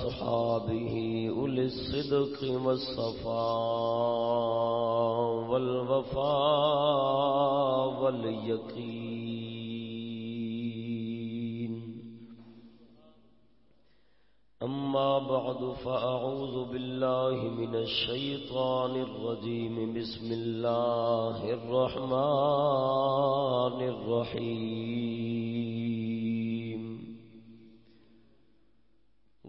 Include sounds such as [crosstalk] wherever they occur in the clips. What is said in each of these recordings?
وأصحابه أولي الصدق والصفاء والوفاء واليقين. أما بعد، فأعوذ بالله من الشيطان الرجيم. بسم الله الرحمن الرحيم.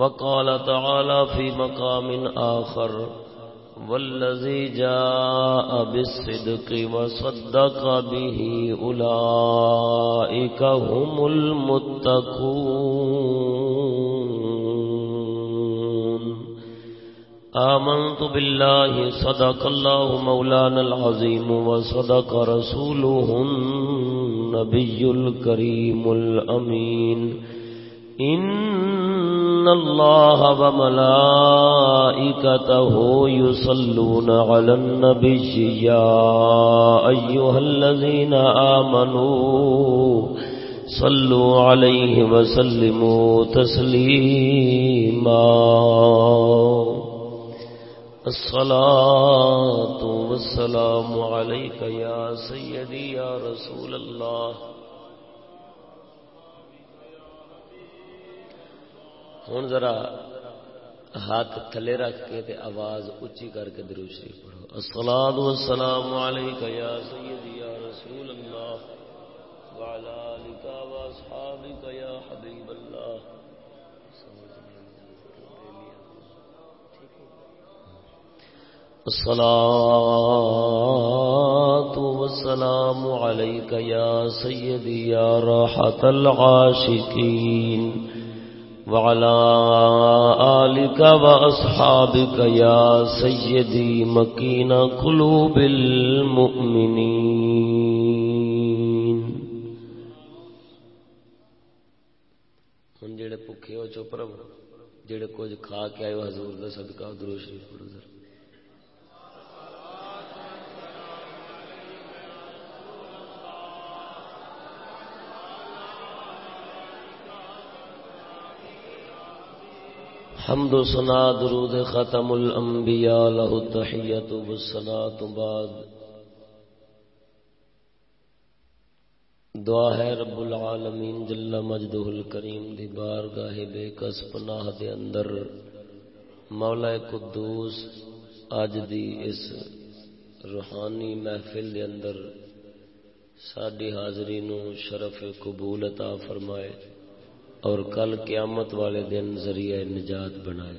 وقال تعالى في مقام آخر، والذي جاء بالصدق وصدق به أولئك هم المتقون. آمنت بالله، صدق الله مولانا العظيم وصدق رسوله النبي الكريم الأمين. إن الله وملائكته يصلون على النبي يا أيها الذين آمنوا صلوا عليه وسلموا تسليما الصلاة والسلام عليك يا سيدي يا رسول الله ہوں ذرا ہاتھ تھلے رکھ کے تے آواز اچھی کر کے درو شریف پڑھو۔ السلام والسلام علیک یا سیدی یا رسول اللہ وعلى آلك واصحابك يا حبيب الله الصلاة والسلام عليك يا سيدي يا راحة العاشقين وعلى آلك وأصحابك يا سيدي مكين قلوب المؤمنين. ہن جڑے بھوکے ہو، چپ رہو، جڑے کچھ کھا کے آئے حضور دا صدقہ درو شریف پڑھو حمد و سنا درود ختم الانبیاء له التحیت و الصلاة بعد۔ دعا ہے رب العالمین جل مجدہ الکریم دی بارگاہ بے کس پناہ دے اندر۔ مولا قدوس اج دی اس روحانی محفل دے اندر ساڈی حاضری نو شرف قبول عطا فرمائے۔ اور کل قیامت والے دن ذریعہ نجات بنائے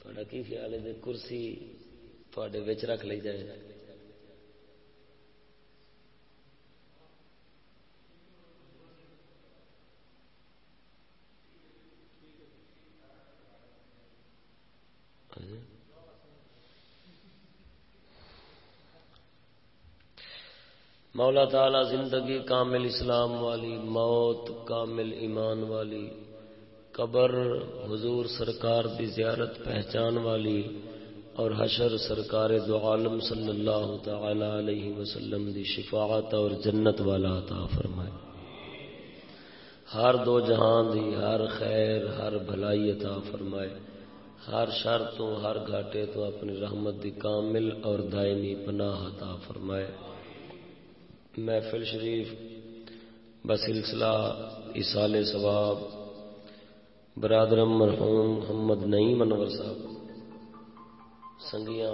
تھوڑا کی خیال ہے کرسی تھوڑے بچ رکھ لی جائے Mm-hmm. مولا تعالی زندگی کامل اسلام والی، موت کامل ایمان والی، قبر حضور سرکار دی زیارت پہچان والی اور حشر سرکار دو عالم صلی اللہ تعالی علیہ وسلم دی شفاعت اور جنت والا عطا فرمائے۔ ہر دو جہان دی ہر خیر، ہر بھلائی عطا فرمائے۔ ہر شر تو، ہر گھاٹے تو اپنی رحمت دی کامل اور دائمی پناہ عطا فرمائے۔ محفل شریف بسلسلہ اصال ثواب برادر مرحوم محمد نعیم انور صاحب، سنگیاں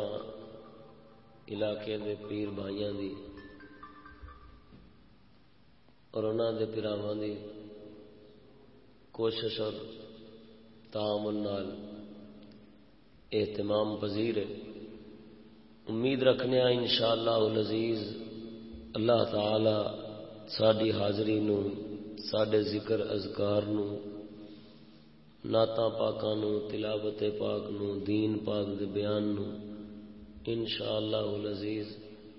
علاقے دے پیر بھائیاں دی اور انہوں دے پیراواں دی کوشش اور تعامل نال اہتمام پذیر ہے۔ امید رکھنے ان شاء اللہ العزیز اللہ تعالی ساری حاضری نو سڈے ذکر ازکار نو ناتا پاکاں نو، تلاوت پاک نو، دین پاک دے بیان نو، انشاءاللہ العزیز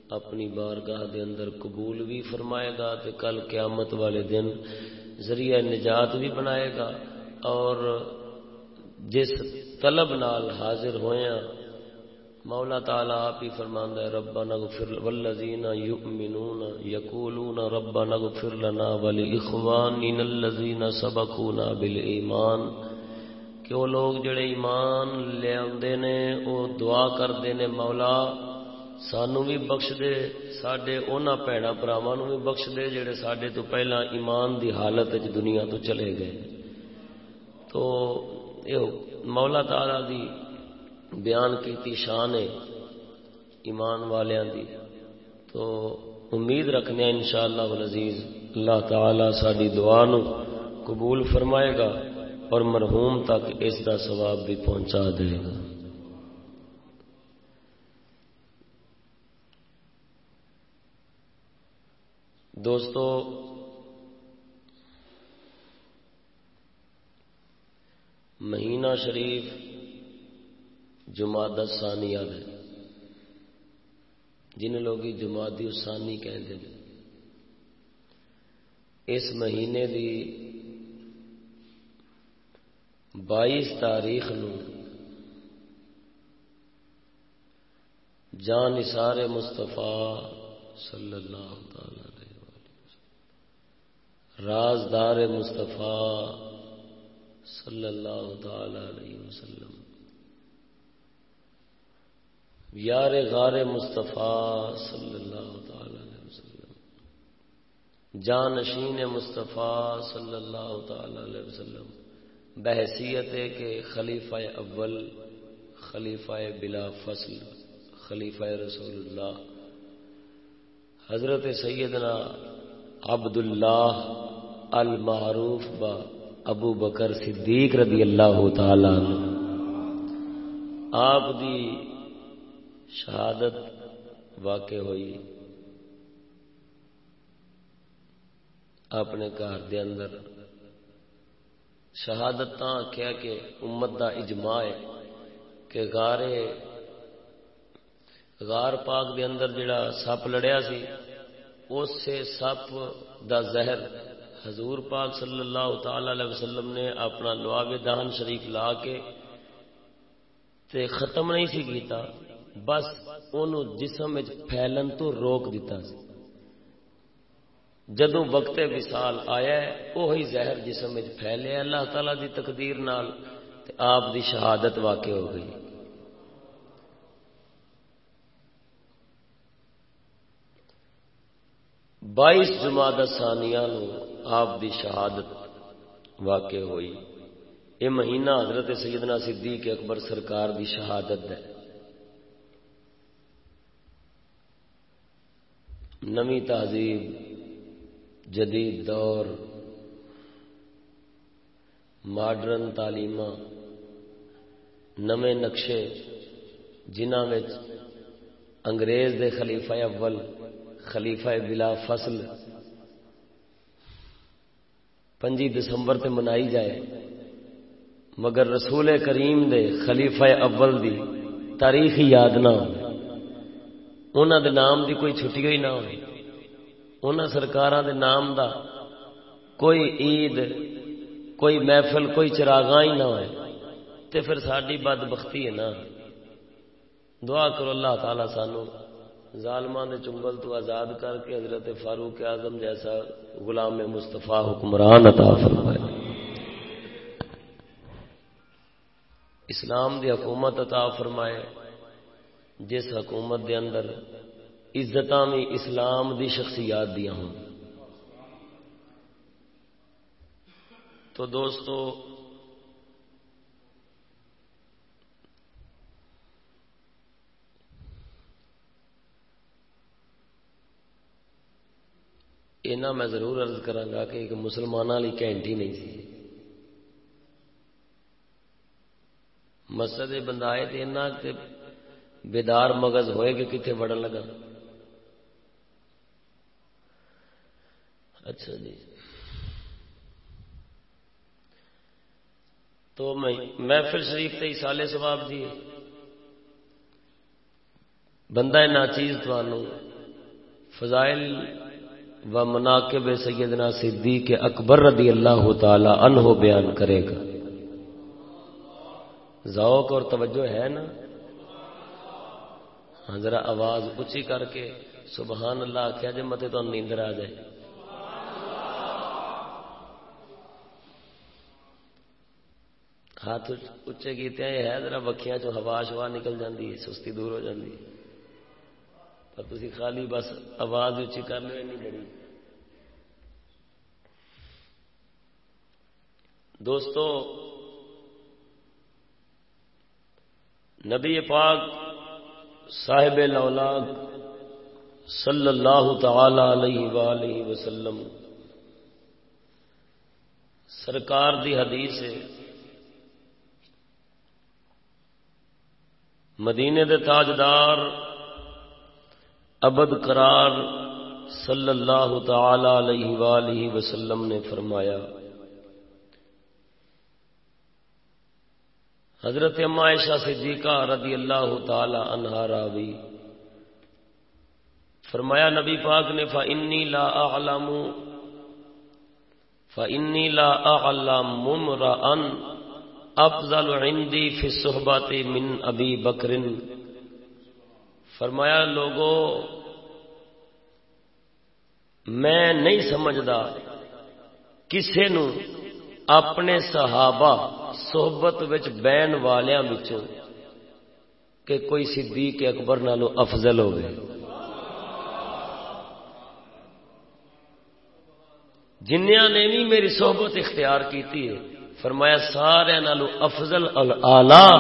اپنی بارگاہ دے اندر قبول بھی فرمائے گا تے کل قیامت والے دن ذریعہ نجات بھی بنائے گا اور جس طلب نال حاضر ہویاں مولا تعالی آپ ہی فرماندا ہے، ربنا اغفر والذین یؤمنون یقولون ربنا اغفر لنا ولاخواننا الذین سبقونا بالایمان۔ کہ وہ لوگ جڑے ایمان لے آتے نے، وہ دعا کرتے نے مولا، سانو بھی بخش دے سڈے ان بھڑا براوا بھی بخش دے جڑے سڈے تو پہلا ایمان دی حالت دنیا تو چلے گئے۔ تو یہ مولا تعالی دی بیان کی شان ہے ایمان والیاں دی۔ تو امید رکھنے ان شاء اللہ عزیز اللہ تعالی ساری دعا نو قبول فرمائے گا اور مرحوم تک اس کا ثواب بھی پہنچا دے گا۔ دوستو، مہینہ شریف جماعت ثانیہ ہے جن لوگ جماعتی ثانی کہتے ہیں اس مہینے دی بائیس تاریخ نو جان نثار مستفا صلی اللہ تعالی رازدار مستفا صلی اللہ تعالی علیہ وسلم۔ یار غار مستفا صلی اللہ تعالی علیہ وسلم۔ جانشین مستفا صلی اللہ تعالی علیہ وسلم۔ بحثیت ہے کہ خلیفہ اول، خلیفہ بلا فصل، خلیفہ رسول اللہ۔ حضرت سیدنا عبد اللہ المعروف با ابو بکر صدیق رضی اللہ تعالی آپ دی شہادت واقع ہوئی۔ اپنے گھر دے اندر شہادت آخیا کہ امت دا اجماع ہے کہ گارے غار پاک دے اندر جڑا سپ لڑیا سی اس سے سپ دا زہر حضور پاک صلی اللہ تعالی علیہ وسلم نے اپنا لواب دہن شریف لا کے تے ختم نہیں سی کیتا۔ بس انہوں جسم پھیلن تو روک دیتا سی۔ جدو وقت وسال آیا وہی زہر جسم پھیلے اللہ تعالی دی تقدیر نال تے آپ دی شہادت واقع ہو گئی۔ بائیس جماعت ثانیہ نو آپ دی شہادت واقع ہوئی۔ یہ مہینہ حضرت سیدنا صدیق اکبر سرکار دی شہادت ہے۔ نمی تہذیب، جدید دور، ماڈرن تعلیم نمے نقشے جنہ انگریز دے خلیفہ اول، خلیفہ بلا فصل پنجی دسمبر تے منائی جائے، مگر رسول کریم دے خلیفہ اول دی تاریخ یاد نہ ہو۔ دے نام دی کوئی چھٹی ہوئی نہ ہوئی ان سرکار دے نام دا کوئی عید، کوئی محفل، کوئی چراغاں ہی نہ ہوئے۔ تے پھر ساری بد بختی ہے نا۔ دعا کرو اللہ تعالی سانو ظالمان دے چنگل تو آزاد کر کے حضرت فاروق اعظم جیسا غلام مصطفیٰ حکمران عطا فرمائے۔ اسلام دی حکومت عطا فرمائے۔ جس حکومت دے اندر عزت بھی اسلام دی شخصیات دیا ہوں۔ تو دوستو، اینا میں ضرور عرض گا کہ ایک مسلمان والی کینٹی نہیں سی مسجد بندائے تے بیدار مغز ہوئے کہ کتنے بڑھن لگا؟ اچھا جی۔ تو محفل شریف تے سالے سواب دی بندہ ناچیز تو فضائل و مناقب سیدنا صدیق اکبر رضی اللہ تعالی عنہ بیان کرے گا۔ ذوق اور توجہ ہے نا؟ ہاں ذرا آواز اچھی کر کے سبحان اللہ کیا جی متے تو نیندر آ جائے۔ ہاتھ اچے کیتے ہیں، ہے ذرا بکیاں چو ہوا شوا نکل جاندی ہے، سستی دور ہو جاندی ہے۔ پر تھی خالی بس آواز اچھی کر لو نہیں بڑی دوستو، نبی پاک صاحب لولاد صلی اللہ تعالی علیہ وآلہ وسلم۔ سرکار دی حدیث ہے۔ مدینے دے تاجدار ابد قرار صلی اللہ تعالی علیہ وآلہ وسلم نے فرمایا۔ حضرت عائشہ صدیقہ رضی اللہ تعالی عنہا راوی۔ فرمایا نبی پاک نے فانی لا اعلم فانی لا اعلم ممرا افضل عندي في الصحبات من ابي بکر فرمایا، لوگو، میں نہیں سمجھدا کسے نو اپنے صحابہ صحبت وچ بین والیاں وچوں کہ کوئی صدیق اکبر نالو افضل ہوگی جنیا نے بھی میری صحبت اختیار کیتی ہے۔ فرمایا سارے نالو افضل الاعلی۔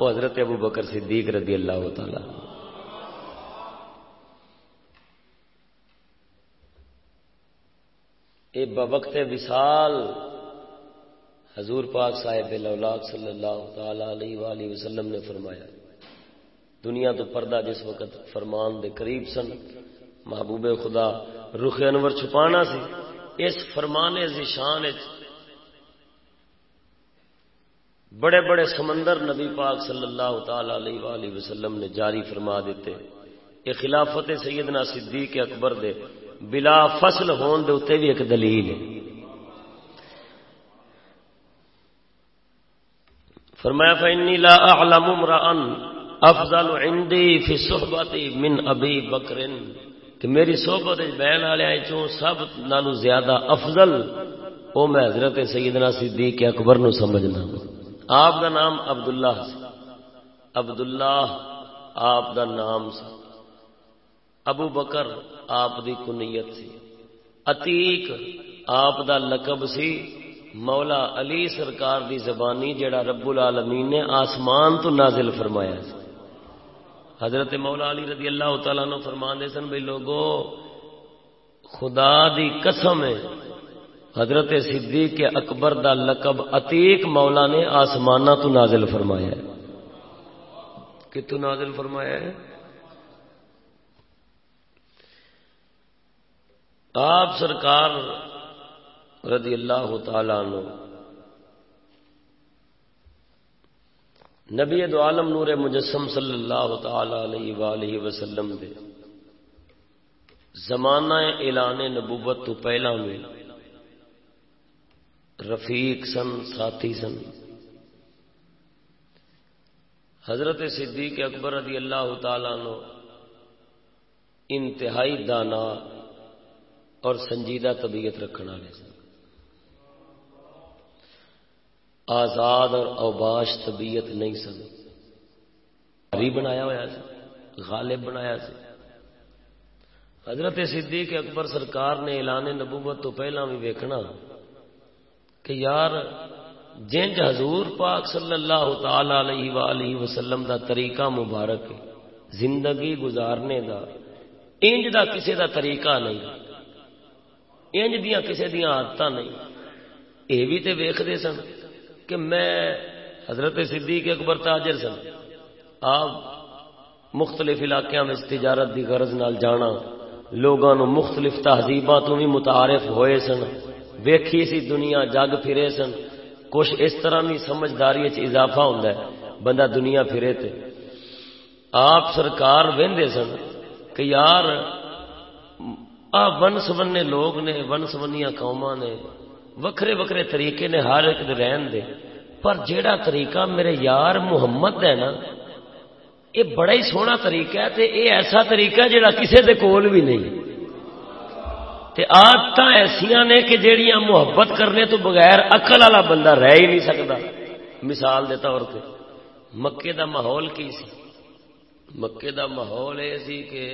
وہ حضرت ابو بکر صدیق رضی اللہ تعالی۔ اے بوقت وصال حضور پاک صاحب الاولاد صلی اللہ تعالی علیہ وآلہ وسلم نے فرمایا، دنیا تو پردہ جس وقت فرمان دے قریب سن، محبوب خدا رخ انور چھپانا سی، اس فرمان ذیشان بڑے بڑے سمندر نبی پاک صلی اللہ تعالی علیہ وآلہ وسلم نے جاری فرما دیتے۔ یہ خلافت سیدنا صدیق اکبر دے بلا فصل ہون دے اتنے بھی ایک دلیل ہے۔ فرمایا فانی لا اعلم امرا افضل عندي في صحبتي من ابي بکر کہ میری صحبت بہن والے چوں سب نالو زیادہ افضل، او میں حضرت سیدنا صدیق اکبر نو سمجھنا آپ دا نام عبداللہ سی عبداللہ آپ دا نام سی ابو بکر آپ دی کنیت سی. عتیق آپ دا لقب سی. مولا علی سرکار دی زبانی جڑا رب العالمین نے آسمان تو نازل فرمایا حضرت مولا علی رضی اللہ تعالیٰ نے فرمان دے سن بھائی لوگو، خدا دی قسم ہے، حضرت صدیق کے اکبر دا لقب عتیق مولا نے آسمان تو نازل فرمایا ہے۔ کتوں نازل فرمایا ہے؟ آپ سرکار رضی اللہ تعالی عنہ۔ نبی دو عالم نور مجسم صلی اللہ تعالی علیہ وآلہ وسلم دے۔ زمانہ اعلان نبوت تو پہلا میں رفیق سن، ساتھی سن۔ حضرت صدیق اکبر رضی اللہ تعالی عنہ انتہائی دانا اور سنجیدہ طبیعت رکھنے والے سن۔ آزاد اور اوباش طبیعت نہیں سن ہری بنایا ہوا سی غالب بنایا سی حضرت صدیق اکبر سرکار نے اعلان نبوت تو پہلا بھی ویکھنا کہ یار، جنج حضور پاک صلی اللہ تعالی علیہ وآلہ وسلم دا طریقہ مبارک زندگی گزارنے دا، انج دا کسی دا طریقہ نہیں۔ انج دیا کسی دیا آدت نہیں۔ یہ بھی تو ویختے سن۔ کہ میں حضرت صدیق اکبر تاجر سن، آپ مختلف علاقوں میں تجارت کی غرض نال جانا لوگوں مختلف تہذیب تو بھی متعارف ہوئے سن، ویکھی سی دنیا، جگ پھرے سن۔ کچھ اس طرح کی سمجھداری اضافہ ہوتا ہے، بندہ دنیا پھرے تے۔ آپ سرکار وہدے سن کہ یار، آ ون سبنے لوگ نے ون سبنیا قوما نے وکھرے وکھرے طریقے نے ہر ایک دے رہن دے۔ پر جیڑا طریقہ میرے یار محمد ہے نا، یہ بڑا ہی سونا طریقہ ہے تے یہ ایسا طریقہ ہے جڑا کسے دے کول بھی نہیں۔ تے آدت ایسا نے کہ جیڑیاں محبت کرنے تو بغیر اقل والا بندہ رہ ہی نہیں سکتا۔ مثال دے طور پہ مکے دا ماحول کی سی؟ مکے دا ماحول یہ سی کہ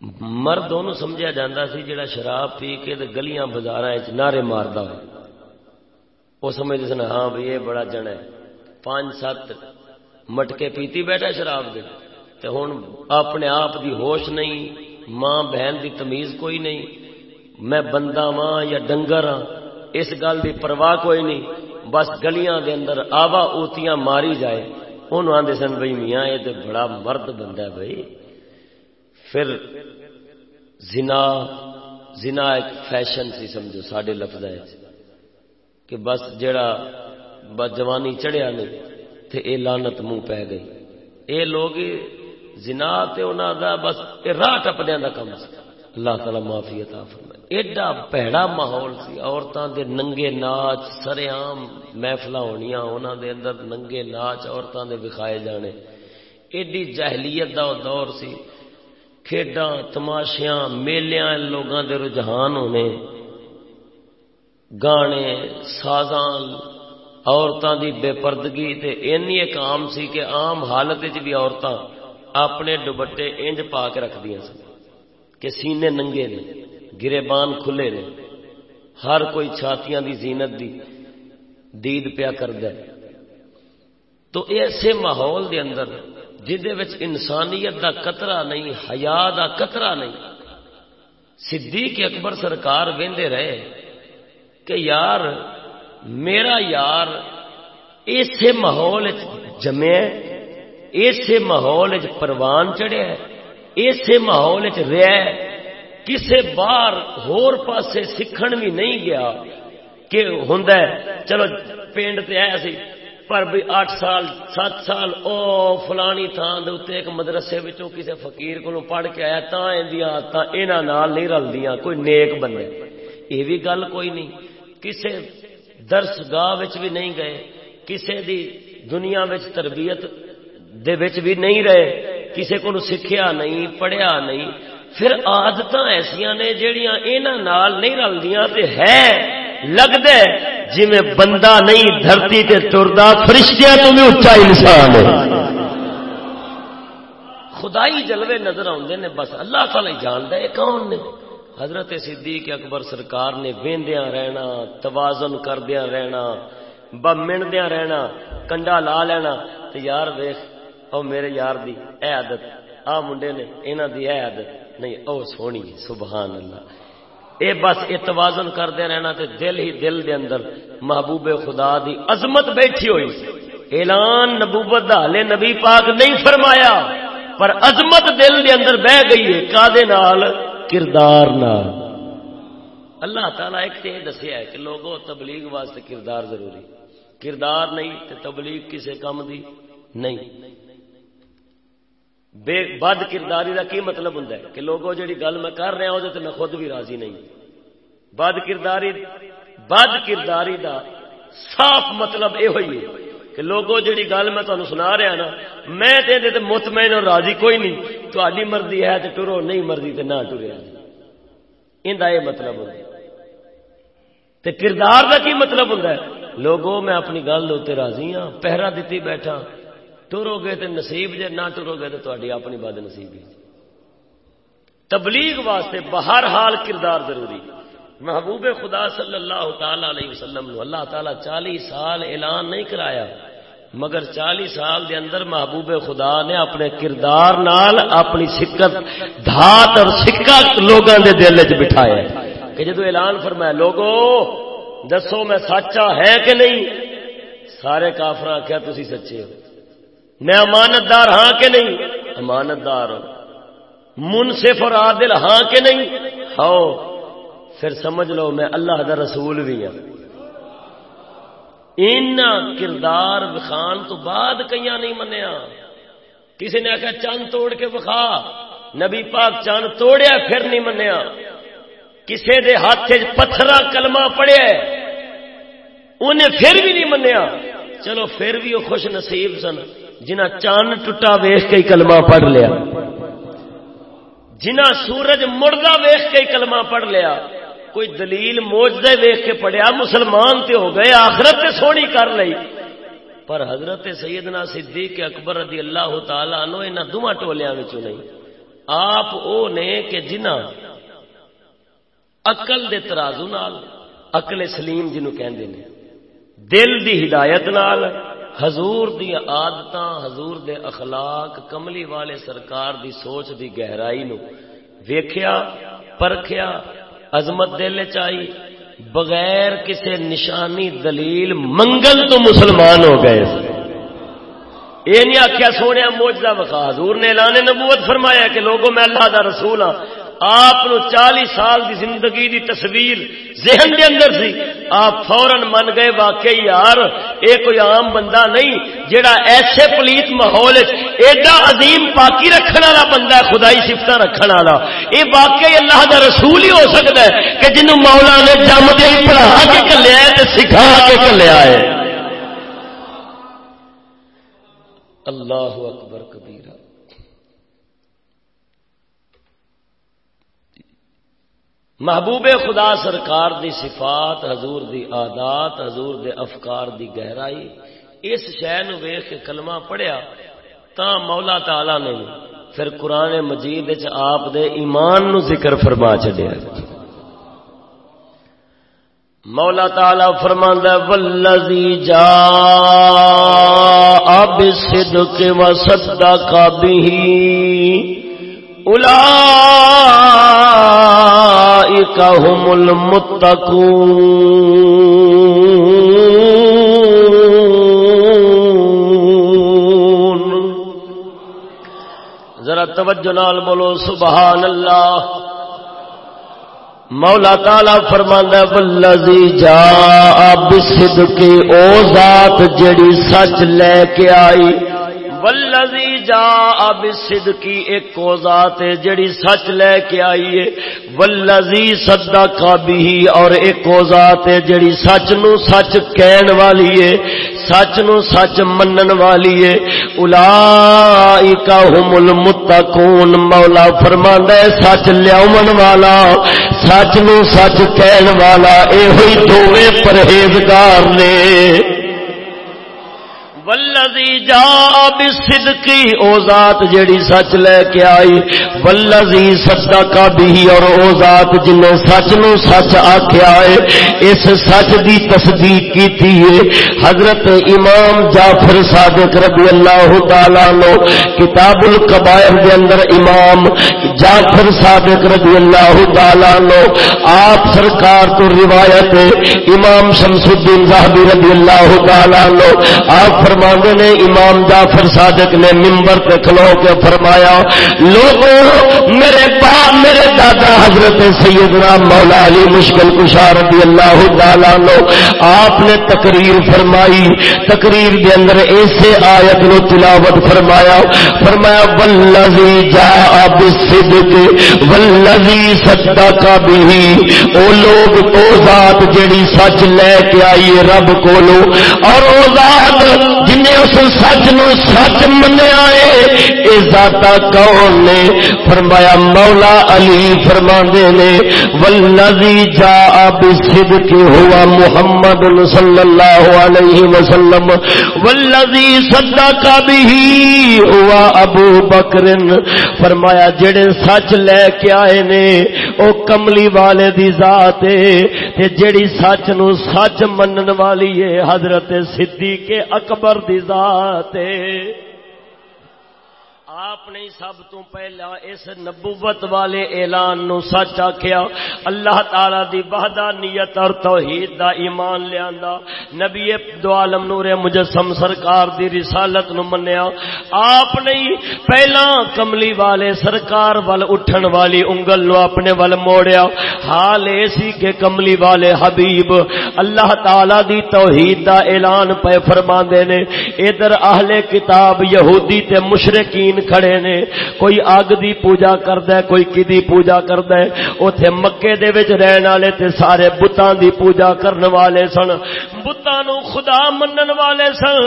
مرد ان سمجھا جاتا سی جڑا شراب پی کے گلیاں بازار نعرے مارتا ہو وہ سمجھتے سن ہاں بھائی یہ بڑا جن ہے۔ پانچ سات مٹکے پیتی بیٹھا شراب دے۔ تے ہوں اپنے آپ دی ہوش نہیں، ماں بہن دی تمیز کوئی نہیں۔ میں بندہ ماں یا ڈنگر ہاں اس گل دی پرواہ کوئی نہیں۔ بس گلیاں دے اندر آوا اوتیاں ماری جائے۔ انہوں آدھے سن بھائی میاں، یہ تو بڑا مرد بندہ ہے بھائی پھر زنا زنا ایک فیشن سی سمجھو سڈے لفظ کہ بس جڑا بس جوانی چڑھیا نہیں تے اے لانت منہ پی گئی۔ اے لوگ زنا تے انہاں دا بس اے راہ ٹپدیاں دا کم سی۔ اللہ تعالی معافی عطا فرمائے۔ ایڈا پیڑا ماحول سی، عورتاں دے ننگے ناچ سرے عام محفل ہونیاں، انہاں دے اندر ننگے ناچ، عورتاں دے وکھائے جانے۔ ایڈی جاہلیت دا دور سی۔ کھیڈاں، تماشیاں، میلیاں لوگاں دے رجحان ہونے، گانے، سازاں عورتوں دی بے پردگی تے اینی ایک عام سی کہ عام حالت بھی عورتاں اپنے دوپٹے انج پا کے رکھ دیا سن، کہ سینے ننگے نے گرے بان کھلے نے، ہر کوئی چھاتیاں دی زینت دی دید پیا کر دے۔ تو ایسے ماحول دے اندر وچ انسانیت دا قطرہ نہیں، حیا دا قطرہ نہیں۔ صدیق اکبر سرکار وہدے رہے کہ یار، میرا یار اسے ماحول جمے اسے ماحول پروان چڑھیا اسے ماحول رہ کسے باہر ہور پاسے سیکھن بھی نہیں گیا کہ ہوں چلو پنڈ تے آیا سی پر بھی اٹھ سال، سات سال، او فلانی تھان دے ایک مدرسے وچوں کسے فقیر کو پڑھ کے آیا تا آدت یہاں نال نہیں رلدیاں، کوئی نیک بندے۔ یہ بھی گل کوئی نہیں۔ کسے درس گاہ بھی نہیں گئے، کسے دی دنیا وچ تربیت دے وچ بھی نہیں رہے، کسے کو سیکھیا نہیں، پڑھیا نہیں۔ پھر آدت ایسا نے جہیا یہاں نہیں رلدیاں تے ہے لگتا جی میں بندہ نہیں، دھرتی تے ٹرتا فرشتیا تو بھی اچا انسان ہے۔ خدائی جلوے نظر آتے نے، بس اللہ تعالی جانتا ہے کون نے؟ حضرت صدیق اکبر سرکار نے وہدیا رہنا، توازن کردیا رہنا بمندیا رہنا، کنڈا لا لینا۔ تو یار ویخ، او میرے یار دی اے عادت، آ منڈے نے انہوں دی اے عادت نہیں، او سونی جی، سبحان اللہ۔ اے بس اے توازن کردیا رہنا تے دل ہی دل دے اندر محبوب خدا دی عظمت بیٹھی ہوئی۔ اعلان نبوت دا لے نبی پاک نہیں فرمایا، پر عظمت دل دے اندر بہ گئی ہے۔ کا نال؟ کردار نال۔ اللہ تعالیٰ ایک تو دسیا ہے کہ لوگوں، تبلیغ واسطے کردار ضروری۔ کردار نہیں تو تبلیغ کسی کام دی نہیں۔ بے بد کرداری کا کی مطلب ہوں کہ لوگوں جی گل میں کر رہا وہ میں خود بھی راضی نہیں۔ بد کرداری بد کرداری دا صاف مطلب یہ ہوئی ہے کہ لوگوں جی گل میں تمہیں سنا رہا نا، میں مطمئن اور راضی کوئی نہیں تاری مرضی ہے تو ٹرو، نہیں مرضی تو نہ ٹریا ان یہ مطلب ہوں تے کردار کا کی مطلب ہوں لوگوں میں اپنی گل اتنے راضی ہاں پہرا دیتی بیٹھا۔ ٹرو گے تو نصیب جے، نہ ٹرو گے تو تاری اپنی بد نصیب تبلیغ واسطے بہر حال کردار ضروری۔ محبوب خدا صلی اللہ تعالی علیہ وسلم اللہ تعالی چالی سال اعلان نہیں کرایا، مگر چالی سال دے اندر محبوب خدا نے اپنے کردار نال اپنی سکت دھات اور سکا لوگوں دے دل چ بٹھایا۔ کہ جدو اعلان فرمایا، لوگو، دسو میں سچا ہے کہ نہیں؟ سارے کافر آخیا تھی سچے ہو۔ میں امانت دار ہاں کہ نہیں؟ امانت دار منصف اور عادل ہاں کہ نہیں؟ ہاں پھر سمجھ لو میں اللہ دا رسول بھی ہوں ان کردار وکھان تو بعد کئی نہیں منیا کسی نے آخیا چند توڑ کے وکھا۔ نبی پاک چند توڑیا، پھر نہیں منیا کسی دے ہاتھ پتھرا کلمہ پڑیا انہیں پھر بھی نہیں منیا چلو، پھر بھی وہ خوش نصیب سن۔ جنہ چاند ٹوٹا ویخ کے کلمہ پڑھ لیا۔ جنہ سورج مردہ ویخ کے کلمہ پڑھ لیا۔ کوئی دلیل موجدے ویخ کے پڑھیا، مسلمان تے ہو گئے، آخرت تے سونی کر لئی۔ پر حضرت سیدنا صدیق اکبر رضی اللہ تعالی عنہ انہاں دوواں ٹولیاں وچوں نہیں۔ آپ او نے کہ جنہ عقل دے ترازو نال، عقل سلیم جنوں کہندے نے، دل دی ہدایت نال حضور دی عادتاں، حضور دے اخلاق، کملی والے سرکار دی سوچ دی گہرائی نو ویکھیا، پرکھیا، عظمت دل چائی بغیر کسی نشانی دلیل منگل تو مسلمان ہو گئے۔ یہ نہیں آخیا سونے موجدہ وقا حضور نے اعلان نبوت فرمایا کہ لوگوں میں اللہ دا رسول ہاں۔ آپ چالی سال دی زندگی دی تصویر ذہن دے اندر سی۔ آپ فورن من گئے، واقعی یار، اے کوئی عام بندہ نہیں، جیڑا ایسے پلیت ماحول ایڈا عظیم پاکی رکھنے والا بندہ ہے، خدائی سفت رکھنے والا۔ یہ واقعی اللہ دا رسول ہی ہو سکتا ہے کہ جنوں مولا نے جم دے پڑھا کے کلیا ہے سکھا کے کلیا ہے۔ اللہ اکبر کبیرہ۔ محبوب خدا سرکار دی صفات، حضور دی عادات، حضور دے افکار دی گہرائی، اس شہ ویخ کے کلمہ پڑھیا، تا مولا تعالی نے پھر قرآن مجید آپ دے ایمان نو ذکر فرما چڈیا۔ مولا تعالی فرماندا والذی جا اب صدق وصدق به هم المتقون۔ ذرا توجہ نال بولو سبحان اللہ مولا تالا فرماندہ بلزی جا بصدق او ذات جڑی سچ لے کے آئی ولزی جا اب صدقی ایک کو ذات ہے جڑی سچ لے کے آئی ہے۔ ولزی سدا کا بھی اور ایک کو ذات ہے جڑی سچ نو سچ کہن والی ہے، سچ نو سچ منن والی ہے۔ اولائکا هم المتقون، مولا فرماندا ہے سچ لیاون والا، سچ نو سچ کہن والا اے ہوئی دوویں پرہیزگار نے۔ ولزی جا بصدقی او ذات جیڑی سچ لے کے آئی ولزی صدقا بھی اور او ذات جن سچ نو سچ آکھیا ہے، اس سچ دی تصدیق کیتی ہے۔ حضرت امام جعفر صادق رضی اللہ تعالی عنہ، کتاب الکبائر دے اندر امام جعفر صادق رضی اللہ تعالی عنہ، آپ سرکار تو روایت امام شمس الدین صاحب رضی اللہ تعالی عنہ، آپ فرماندے نے، امام جعفر صادق نے ممبر پہ کھلو کے فرمایا، لوگوں، میرے باپ میرے دادا حضرت سیدنا مولا علی مشکل کشار رضی اللہ تعالیٰ لو آپ نے تقریر فرمائی۔ تقریر دے اندر ایسے آیت نو تلاوت فرمایا۔ فرمایا ولزی جا والذی جاء بالصدق والذی صدق به۔ او لوگ، او ذات جڑی سچ لے کے آئی، رب کولو۔ اور او ذات جن اس سچ نو سچ منیا ہے۔ ذاتا کون نے؟ فرمایا، مولا علی فرما نے ولزی جا بصدق ہوا محمد صلی اللہ علیہ وسلم ولزی صدق به ہوا ابو بکر۔ فرمایا، جڑے سچ لے کے آئے نے، او کملی والے دی ذات ہے۔ تے جڑی سچ نو سچ منن والی ہے، حضرت صدیق اکبر دی ذات آپ نے سب تو پہلا اس نبوت والے اعلان نو سچ آخیا اللہ تعالی دی وحدانیت اور توحید دا ایمان لیا نبی دو عالم نور مجسم سرکار دی رسالت نو منیا۔ آپ نے پہلا کملی والے سرکار ول اٹھن والی انگل نو اپنے ول موڑیا۔ حال ایسی کہ کملی والے حبیب اللہ تعالی دی توحید دا اعلان پہ فرما نے۔ ادھر اہل کتاب یہودی تے مشرقین کھڑے نے، کوئی اگ دی پوجا کردا ہے کوئی کدی پوجا کردا ہے اوتھے مکے دے وچ رہن والے تے سارے بتاں دی پوجا کرن والے سن۔ بتاں نو خدا منن والے سن۔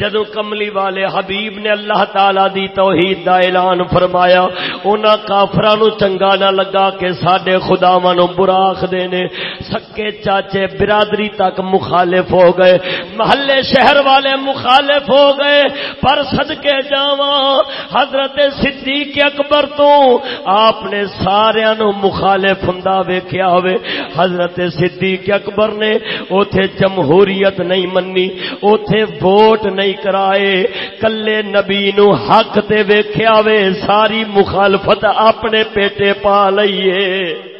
جدوں کملی والے حبیب نے اللہ تعالی دی توحید دا اعلان فرمایا انہاں کافراں نو چنگا نہ لگا کہ ساڈے خداواں نو برا آکھدے نے۔ سکے چاچے برادری تک مخالف ہو گئے۔ محلے شہر والے مخالف ہو گئے۔ پر صدقے جاواں۔ حضرت صدیق اکبر تو آپ نے سارا مخالف ہوں ویخیا ہوئے۔ حضرت صدیق اکبر نے اوتھے جمہوریت نہیں منی اوتھے ووٹ نہیں کرائے۔ کلے نبی نو حق تے ویخیا ہوئے، ساری مخالفت اپنے پیٹے پا لئیے۔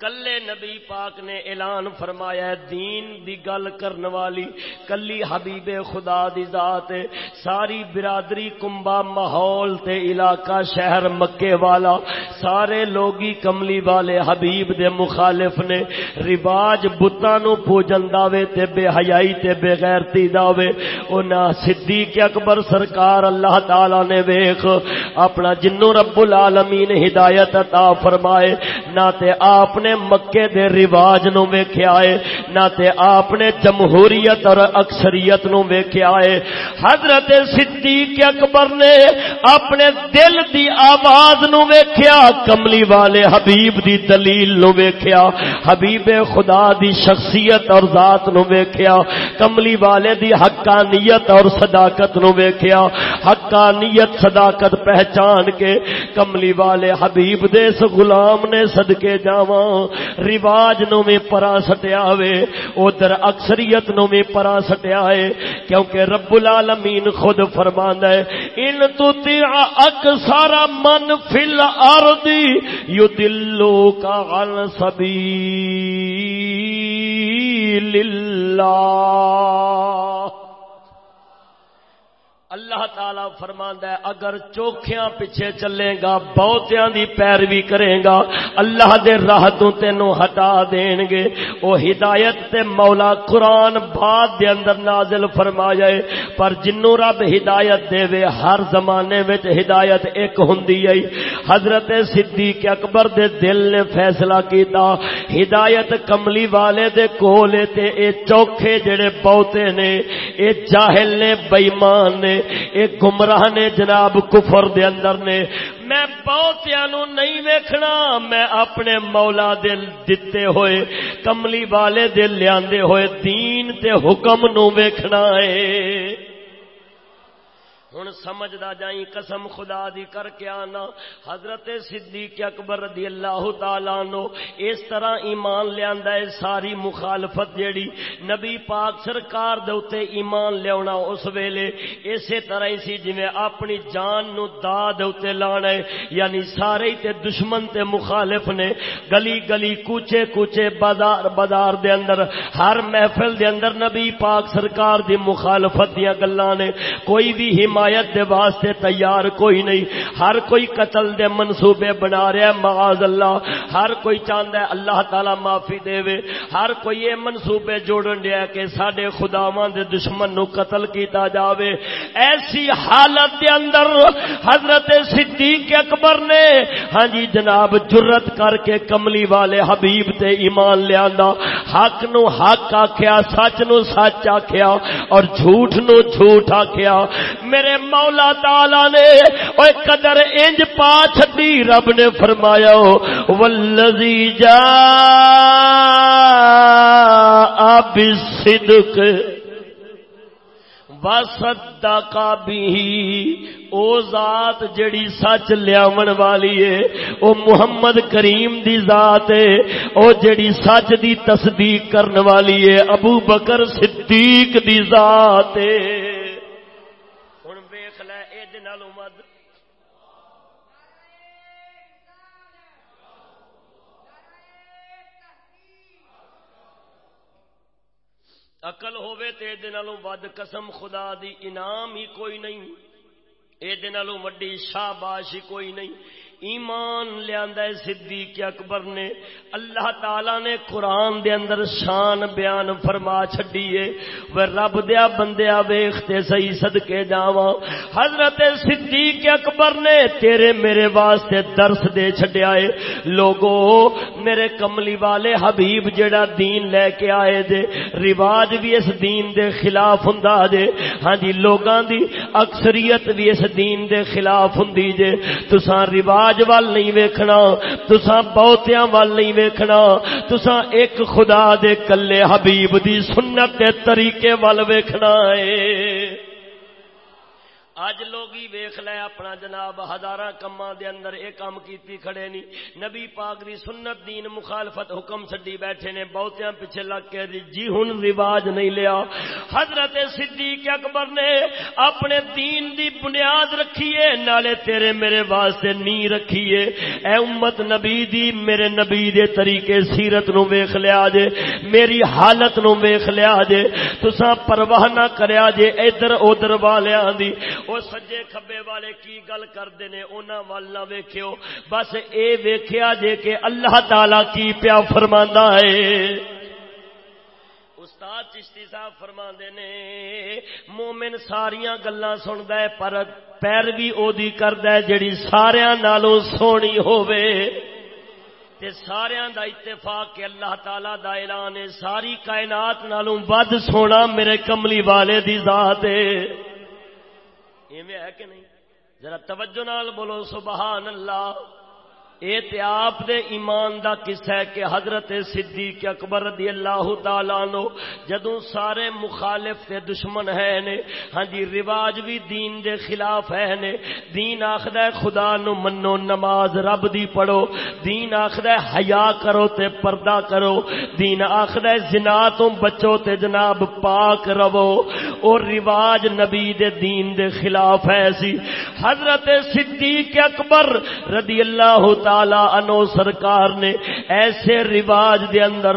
کلے نبی پاک نے اعلان فرمایا دین دی گل کرن والی، کلی حبیب خدا دی ذات، ساری برادری کمبا ماحول تے علاقہ، شہر مکے والا، سارے لوگی کملی والے حبیب دے مخالف نے رواج بتاں نو پوجن داوے تے بے حیائی تے بے غیرتی داوے۔ انہاں صدیق اکبر سرکار اللہ تعالی نے ویکھ، اپنا جنوں رب العالمین ہدایت عطا فرمائے نہ تے آپ نے نے مکے دے رواج نو ویکھیا ہے، نہ تے آپ نے جمہوریت اور اکثریت نو ویکھیا ہے۔ حضرت صدیق اکبر نے اپنے دل دی آواز نو ویکھیا، کملی والے حبیب دی دلیل نو ویکھیا، حبیب خدا دی شخصیت اور ذات نو ویکھیا، کملی والے دی حقانیت اور صداقت نو ویکھیا۔ حقانیت، صداقت پہچان کے کملی والے حبیب دے اس غلام نے صدقے جاواں۔ رواج نو میں پرا سٹیا وے ادھر اکثریت نو میں پرا سٹیا ہے، کیونکہ رب العالمین خود فرماندا ہے، ان تطیع اکثر من فی الارض یدلو کا عن سبیل اللہ اللہ تعالی فرماندا ہے، اگر چوکھیاں پیچھے چلے گا، بہتیاں دی پیروی کرے گا، اللہ دے راہ تو تینو ہٹا دین گے۔ او ہدایت تے مولا قرآن بعد دے اندر نازل فرما جائے پر جنوں رب ہدایت دے وے ہر زمانے وچ ہدایت ایک ہوندی ہے۔ حضرت صدیق اکبر دے دل نے فیصلہ کیتا، ہدایت کملی والے دے کولے تے اے چوکھے جڑے بہتے نے، اے جاہل نے، بے ایمان نے ایک گمراہ نے جناب کفر دے اندر نے، میں بہتیا نہیں ویکھنا، میں اپنے مولا دل دتے ہوئے، کملی والے دل لیا ہوئے، دین تے حکم نو ویکھنا ہے۔ ہوں سمجھدا جائیں قسم خدا دی کر کے آنا۔ حضرت صدیق اکبر رضی اللہ تعالی نو اس طرح ایمان لیا ساری مخالفت جیڑی نبی پاک سرکار دے اوتے ایمان لیا اس ویلے۔ اسی طرح ہی سی جی اپنی جان نو دا دے لانا ہے یعنی سارے تے دشمن تے مخالف نے۔ گلی گلی کوچے کوچے بازار بازار دے اندر، ہر محفل دے اندر نبی پاک سرکار دی مخالفت دیا گلا نے۔ کوئی بھی ہم حمایت دے واسطے تیار کوئی نہیں۔ ہر کوئی قتل دے منصوبے بنا رہا ہے، معاذ اللہ۔ ہر کوئی چاہتا ہے اللہ تعالی معافی دے۔ وے ہر کوئی یہ منصوبے جوڑن دیا کہ سڈے خداواں دے دشمن نو قتل کیتا جاوے۔ ایسی حالت دے اندر حضرت صدیق اکبر نے ہاں جی جناب جرت کر کے کملی والے حبیب تے ایمان لیا حق نو حق آخیا سچ نو سچ آخیا اور جھوٹ نو جھوٹ آخیا میرے میرے مولا تالا نے وہ قدر انج پا چڈی رب نے فرمایا ولزی جا وصدقا بھی او ذات جڑی سچ لیاون والی ہے، او محمد کریم دی ذات ہے، او جڑی سچ دی تصدیق کرن والی ہے، ابو بکر صدیق دی ذات ہے ہن ویکھ لے اے دے نالوں مد اقل ہوے تے دے نالوں ود قسم خدا دی انعام ہی کوئی نہیں۔ اے دے نالوں وڈی شاباش ہی کوئی نہیں۔ ایمان لیا صدیق اکبر نے۔ اللہ تعالی نے قرآن دے اندر شان بیان فرما چڈیے وہ رب دیا بندیا ویختے سی صدقے جاواں۔ حضرت صدیق اکبر نے تیرے میرے واسطے درس دے چھڈیا ہے۔ لوگو، میرے کملی والے حبیب جڑا دین لے کے آئے دے، رواج بھی اس دین دے خلاف ہوندا دے۔ ہاں جی لوگاں دی اکثریت بھی اس دین دے خلاف ہوندی جے تساں رواج رواج وال نہیں ویکھنا، تساں بہتیاں وال نہیں ویکھنا، تساں ایک خدا دے کلے حبیب دی سنت دے طریقے وال ویکھنا ہے۔ اج لوگ ویخ لے اپنا جناب ہزار کما دے اندر ایک کام کیتی کھڑے نی۔ نبی پاک دی سنت دین مخالفت حکم چڈی بیٹھے نے، بہتیاں پیچھے لگ کے جی ہن رواج نہیں لیا۔ حضرت صدیق اکبر نے اپنے دین دی بنیاد رکھیے، نالے تیرے میرے واسطے نی رکھیے۔ اے امت نبی دی، میرے نبی دے طریقے سیرت نو ویخ لیا جے، میری حالت نو ویخ لیا جے۔ تساں پرواہ نہ کریا جے، ادھر ادھر والیاں دی۔ وہ سجے کھبے والے کی گل کرتے ہیں انہوں وال نہ ویکھو بس اے ویکھیا جے کہ اللہ تعالی کی پیا فرما ہے۔ استاد چشتی صاحب فرما نے، مومن ساریا گلا سنتا ہے، پر پیروی ادی کرد جڑی سارا نالوں سونی ہووے۔ تے سارا دا اتفاق کہ اللہ تعالی دا اعلان ہے، ساری کائنات نالوں ود سونا میرے کملی والے دی ذات ہے۔ ایویں ہے کہ نہیں؟ ذرا توجہ نال بولو سبحان اللہ۔ اے تے آپ دے ایمان دا قصہ ہے کہ حضرت صدیق اکبر رضی اللہ تعالی عنہ جدوں سارے مخالف تے دشمن ہے نے ہاں جی رواج بھی دین دے خلاف ہے نے، دین آکھدا ہے خدا نو منو، نماز رب دی پڑھو، دین آکھدا ہے حیا کرو تے پردہ کرو، دین آکھدا ہے زنا تو بچو تے جناب پاک رہو۔ اور رواج نبی دے دین دے خلاف ہے سی۔ حضرت صدیق اکبر رضی اللہ تعالی تعالی انو سرکار نے ایسے رواج دے اندر،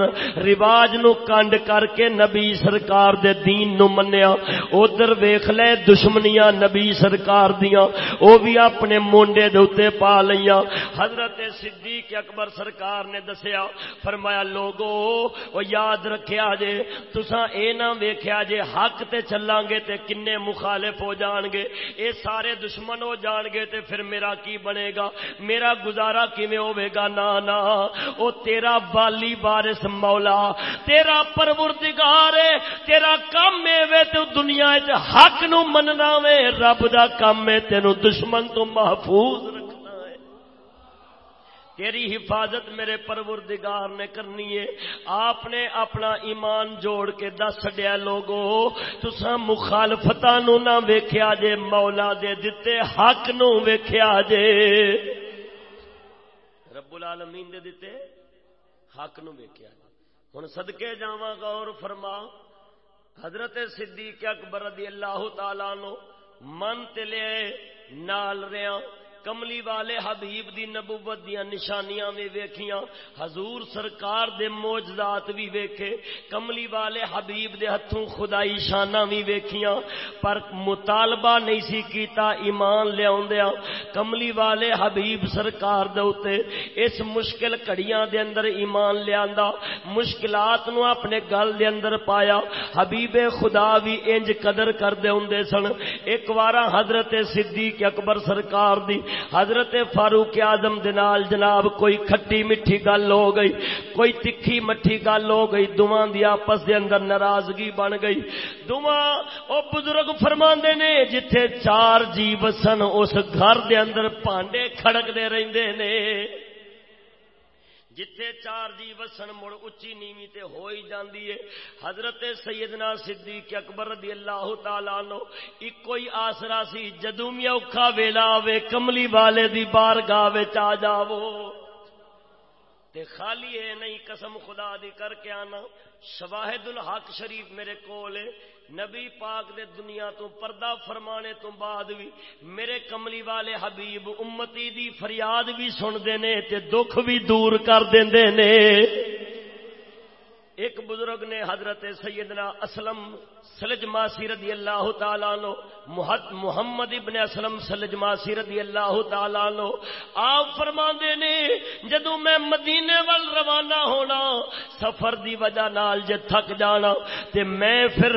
رواج نو کنڈ کر کے نبی سرکار دے دین نو منیا۔ ادھر ویخ لے دشمنیاں نبی سرکار دیاں، او بھی اپنے مونڈے دے اوتے پا لیاں۔ حضرت صدیق اکبر سرکار نے دسیا، فرمایا، لوگو، او یاد رکھیا جے، تساں اے نہ ویکھیا جے، حق تے چلان گے تے کنے مخالف ہو جان گے۔ اے سارے دشمن ہو جان گے تے پھر میرا کی بنے گا؟ میرا گزارا کیویں ہوے گا نا نا او تیرا بالی بارس مولا، تیرا پروردگار ہے تیرا کام ہے وے تو دنیا وچ حق نو مننا وے، رب دا کام ہے تینو دشمن تو محفوظ رکھنا تیری حفاظت میرے پروردگار نے کرنی ہے آپ نے اپنا ایمان جوڑ کے دس چڈیا لوگو تسا مخالفتاں نو نہ ویکھیا جے، مولا دے دتے حق نو ویکھیا جے۔ رب العالمین دے دیتے حق نو ویکیا ہوں سدکے جاواں، غور فرما۔ حضرت صدیق اکبر رضی اللہ تعالی نو من تے لے نال رہا کملی والے حبیب دی نبوت دیا نشانیاں بھی ویکھیاں۔ حضور سرکار دے موجزات بھی ویکھے۔ کملی والے حبیب دے ہتھوں خدائی شانہ بھی ویکھیاں۔ پر مطالبہ نہیں سی کیتا، ایمان لے دیا کملی والے حبیب سرکار دے اتے اس مشکل کڑیاں دے اندر ایمان لے مشکلات نو اپنے گل دے اندر پایا۔ حبیب خدا بھی انج قدر کر دے ہوں سن۔ ایک وارا حضرت صدیق اکبر سرکار دی حضرت فاروق آدم دنال جناب کوئی کھٹی میٹھی گل ہو گئی، کوئی تکھی مٹھی گل ہو گئی، دواں دی آپس دے اندر ناراضگی بن گئی۔ دواں او بزرگ فرماندے نے جتھے چار جی بسن اس گھر دے اندر پانڈے کھڑک دے رہندے نے۔ جتھے چار جی وسن مڑ اچی نیوی تے ہو ہی جاندی ہے، حضرت سیدنا صدیق اکبر رضی اللہ تعالی نو اکو ہی آسرا سی، جدوں می اوکھا ویلا آوے، کملی والے دی بارگاہ وچ آ جاوو۔ تے خالی ہے، نہیں، قسم خدا دی کر کے آنا۔ شواہد الحق شریف میرے کول ہے۔ نبی پاک دے دنیا تو پردہ فرمانے تو بعد بھی میرے کملی والے حبیب امتی دی فریاد بھی سن دینے تے دکھ بھی دور کر دیندے نے۔ بزرگ نے حضرت سیدنا اسلم سلج ماسی رضی اللہ تعالیٰ نو محمد ابن اسلم سلج ماسی رضی اللہ تعالیٰ نو آپ فرما دے نے جدو میں مدینے وال روانہ ہونا، سفر دی وجہ نال جے تھک جانا، تے میں پھر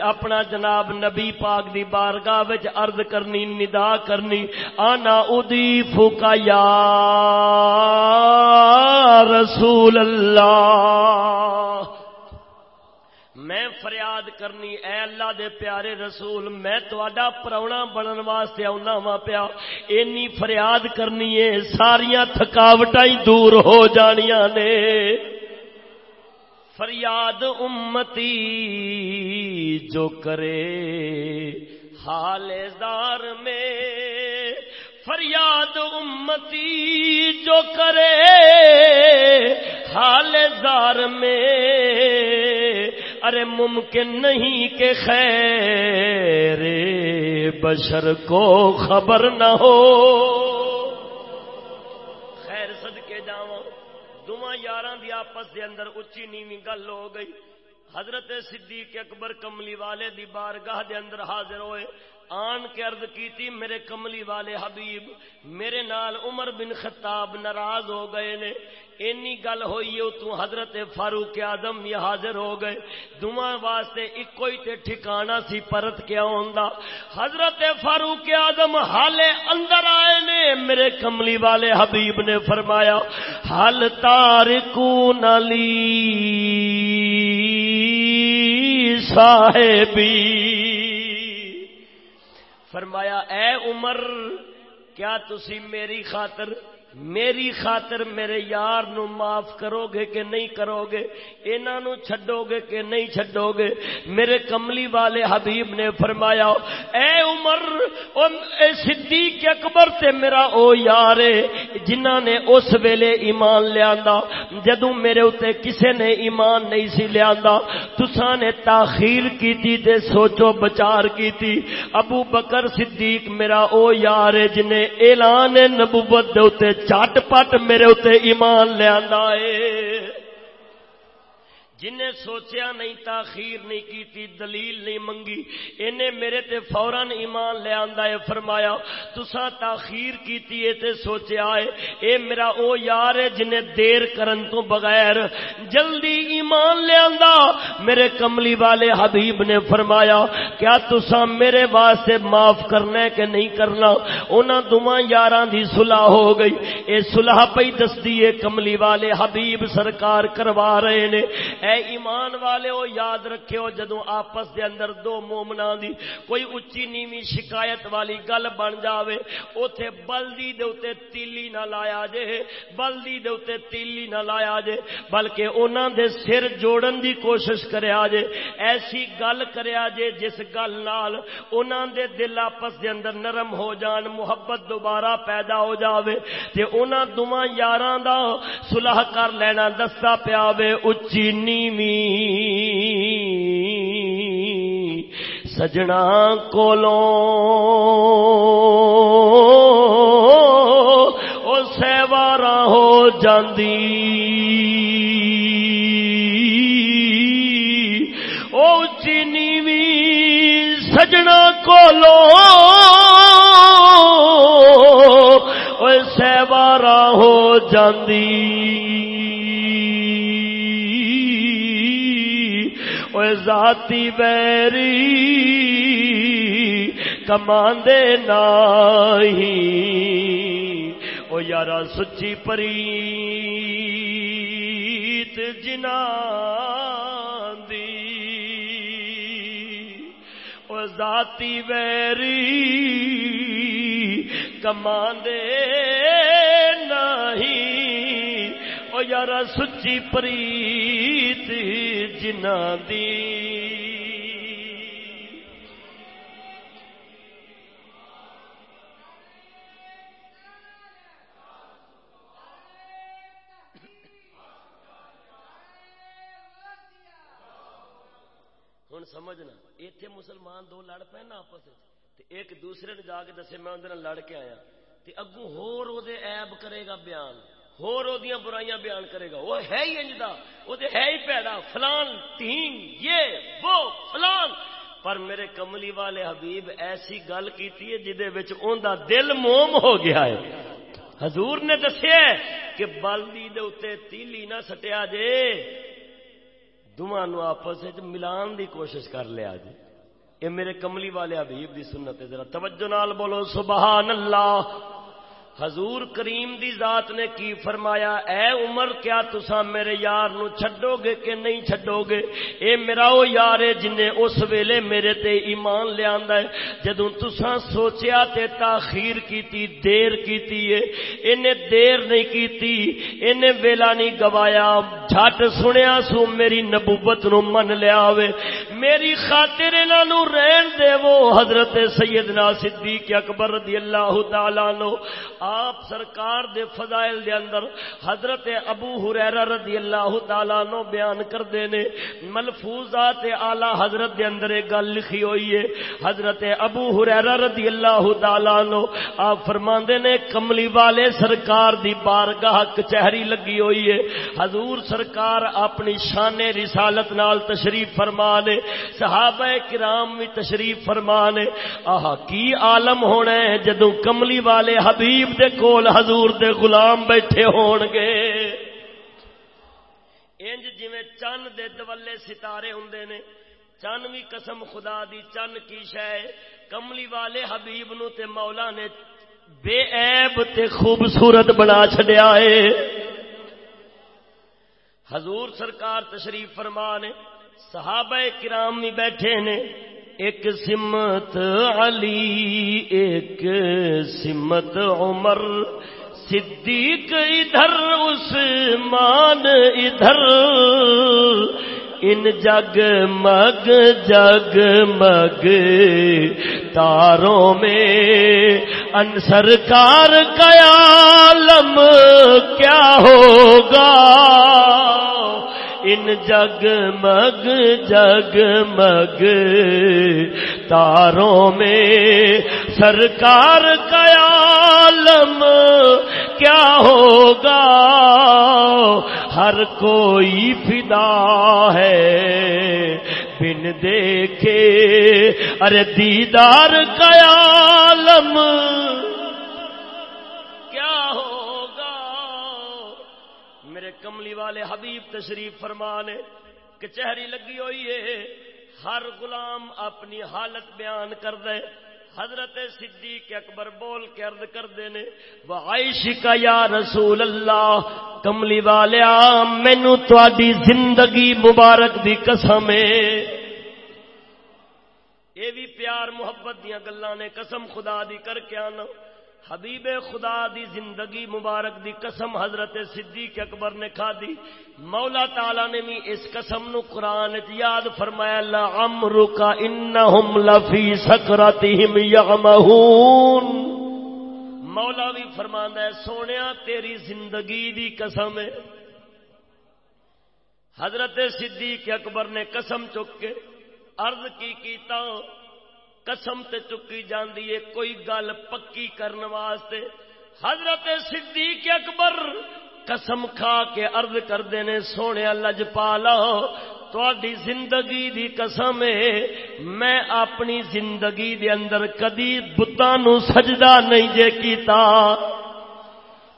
اپنا جناب نبی پاک دی بارگاہ وچ عرض کرنی، ندا کرنی، آنا ادی فوکا یا رسول اللہ۔ میں فریاد کرنی، اے اللہ دے پیارے رسول، میں تھوڑا پرونا بنن واسطے آنا وا پیا۔ اینی فریاد کرنی ہے ساریاں تھکاوٹ دور ہو جانیاں نے۔ فریاد امتی جو کرے حال دار میں۔ فریاد امتی جو کرے حال دار میں۔ ارے ممکن نہیں کہ خیر بشر کو خبر نہ ہو۔ خیر سد کے جا دونوں یار دی آپس دے اندر اچی نیویں گل ہو گئی۔ حضرت صدیق اکبر کملی والے دی بارگاہ دے اندر حاضر ہوئے۔ آن کے عرض کیتی، میرے کملی والے حبیب، میرے نال عمر بن خطاب ناراض ہو گئے نے۔ اینی گل ہوئی ہے تو حضرت فاروق آدم یہ حاضر ہو گئے۔ دعا واسطے ایک ہی تے ٹھکانا سی پرت کیا ہوندا۔ حضرت فاروق آدم حالے اندر آئے نے، میرے کملی والے حبیب نے فرمایا حال تارکون علی صاحبی؟ فرمایا اے عمر کیا تسی میری خاطر میری خاطر میرے یار نو معاف کرو گے کہ نہیں کرو گے انہاں نو چھڈو گے کہ نہیں چھڈو گے میرے کملی والے حبیب نے فرمایا، اے عمر او اے صدیق اکبر تے میرا او یار جنہاں نے اس ویلے ایمان لیاندا، جدوں میرے اوتے کسے نے ایمان نہیں سی لیاندا، تساں نے تاخیر کیتی تے سوچو بچار کیتی۔ ابو بکر صدیق میرا او یار جن نے اعلان نبوت دے جٹ پٹ میرے اتنے ایمان لیا جنہیں سوچیا نہیں، تاخیر نہیں کیتی، دلیل نہیں منگی، انہیں میرے تے فورن ایمان لے آندا ہے، فرمایا تسا تاخیر کیتی ہے تے سوچیا ہے، اے میرا او یار ہے جنہیں دیر کرن تو بغیر جلدی ایمان لے آندا۔ میرے کملی والے حبیب نے فرمایا، کیا تسا میرے واسطے معاف کرنا ہے کہ نہیں کرنا؟ انہاں دوواں یاراں دی صلح ہو گئی۔ اے صلح پئی دسدی ہے، کملی والے حبیب سرکار کروا رہے نے۔ اے ایمان والے ہو یاد رکھے ہو جدو آپس دے اندر دو مومنا دی کوئی اچی نیوی شکایت والی گل بن جاوے، اوتھے بلدی دے اوتے تیلی نہ لایا جے، بلدی دے اوتے تیلی نہ لایا جے، بلکہ انہاں دے سر جوڑن دی کوشش کریا جے، ایسی گل کریا جے جس گل نال انہاں دے دل آپس دے اندر نرم ہو جان، محبت دوبارہ پیدا ہو جاوے، تے انہاں دوواں یاراں دا صلح کر لینا دستا پیاوے اچی نی سجنا کولو او سیوارا ہو جاندی او چینی بھی سجنا کولو سیوارا ہو جاندی ذاتی بیری کماندے نہیں او یارا سچی پری جنا دی۔ او ذاتی بیری کماندے نہیں او یارا سچی پریت جنا دی۔ ہوں سمجھنا اتنے مسلمان دو لڑ پے نا آپس ایک دوسرے نے جا کے دسے میں اندر لڑ کے آیا، تے اگوں ہور او دے عیب کرے گا بیان۔ ہور دیاں برائیاں بیان کرے گا۔ وہ ہے ہی انج دا۔ او دے ہے ہی پیڑا فلان تین، یہ، وہ، فلان۔ پر میرے کملی والے حبیب، ایسی گل کیتی ہے جدے وچ اوندا دل موم ہو گیا ہے۔ حضور نے دسیا کہ بالدی دے اوتے تیلی نہ سٹیا جے۔ دونوں آپس ملان دی کوشش کر لیا جی یہ میرے کملی والے حبیب دی سنت ہے۔ ذرا توجہ نال بولو، سبحان اللہ۔ حضور کریم دی ذات نے کی فرمایا؟ اے عمر، کیا تسا میرے یار نو چھڈو گے کہ نہیں چھڈو گے؟ اے میرا او یار ہے جن نے اس ویلے میرے تے ایمان لے آندا ہے۔ جدوں تسا سوچیا تے تاخیر کیتی، دیر کیتی ہے، اینے دیر نہیں کیتی، اینے ویلا نہیں گوایا۔ جھٹ سنیا سو میری نبوت نو من لیا ہوئے میری خاطر انہاں نو رہن دے وہ حضرت سیدنا صدیق اکبر رضی اللہ تعالی عنہ آپ سرکار دے فضائل دے اندر حضرت ابو حریرہ رضی اللہ تعالیٰ نو بیان کر دینے ملفوظات اعلی حضرت دے اندر ایک گل لکھی ہوئی ہے۔ حضرت ابو حریرہ رضی اللہ تعالیٰ نو آپ فرماندے نے، کملی والے سرکار دی بارگاہ کچہری لگی ہوئی ہے۔ حضور سرکار اپنی شان رسالت نال تشریف فرمانے صحابہ کرام بھی تشریف فرمانے آہا، کی عالم ہونا ہے جدوں کملی والے حبیب دے کول حضور دے غلام بیٹھے ہون گے انج جویں چند دے دولے ستارے ہوندے نے، چن بھی قسم خدا دی، چن کی شے؟ کملی والے حبیب نو تے مولا نے بے عیب تے خوبصورت بنا چھڈیا ہے۔ حضور سرکار تشریف فرما نے، صحابہ کرام بھی بیٹھے نے ایک سمت علی، ایک سمت عمر۔ صدیق ادھر، عثمان ادھر۔ ان جگ مگ جگ مگ۔ تاروں میں انسرکار قیالم کیا ہوگا؟ ان جگ مگ جگ مگ۔ تاروں میں سرکار قیالم کیا ہوگا؟ ہر کوئی فدا ہے۔ بن دیکھے، ارے دیدار قیالم کملی والے حبیب تشریف فرمانے کچہری لگی ہوئی ہے، ہر غلام اپنی حالت بیان کر دے حضرت صدیق اکبر بول کے عرض کر دینے وعائش کا یا رسول اللہ، کملی والیا مینو تاری زندگی مبارک دی قسم ہے۔ یہ بھی پیار محبت دیا گلا نے قسم خدا دی کر کے آنا۔ حبیب خدا دی زندگی مبارک دی قسم حضرت صدیق اکبر نے کھا دی۔ مولا تعالی نے بھی اس قسم نو قرآن یاد فرمایا لعمرک انہم لفی سکرتہم یغمہون مولا بھی فرماندا ہے سونیا تیری زندگی دی قسم ہے۔ حضرت صدیق اکبر نے قسم چک کے عرض کی، کیتا قسم تے چکی جاندی ہے، کوئی گل پکی کرن واسطے۔ حضرت صدیق اکبر قسم کھا کے عرض کردے نے، سونے لج جی پالا تھوڑی زندگی دی قسم ہے، میں اپنی زندگی دے اندر کدی بتاں نو سجدہ نہیں جے کیتا۔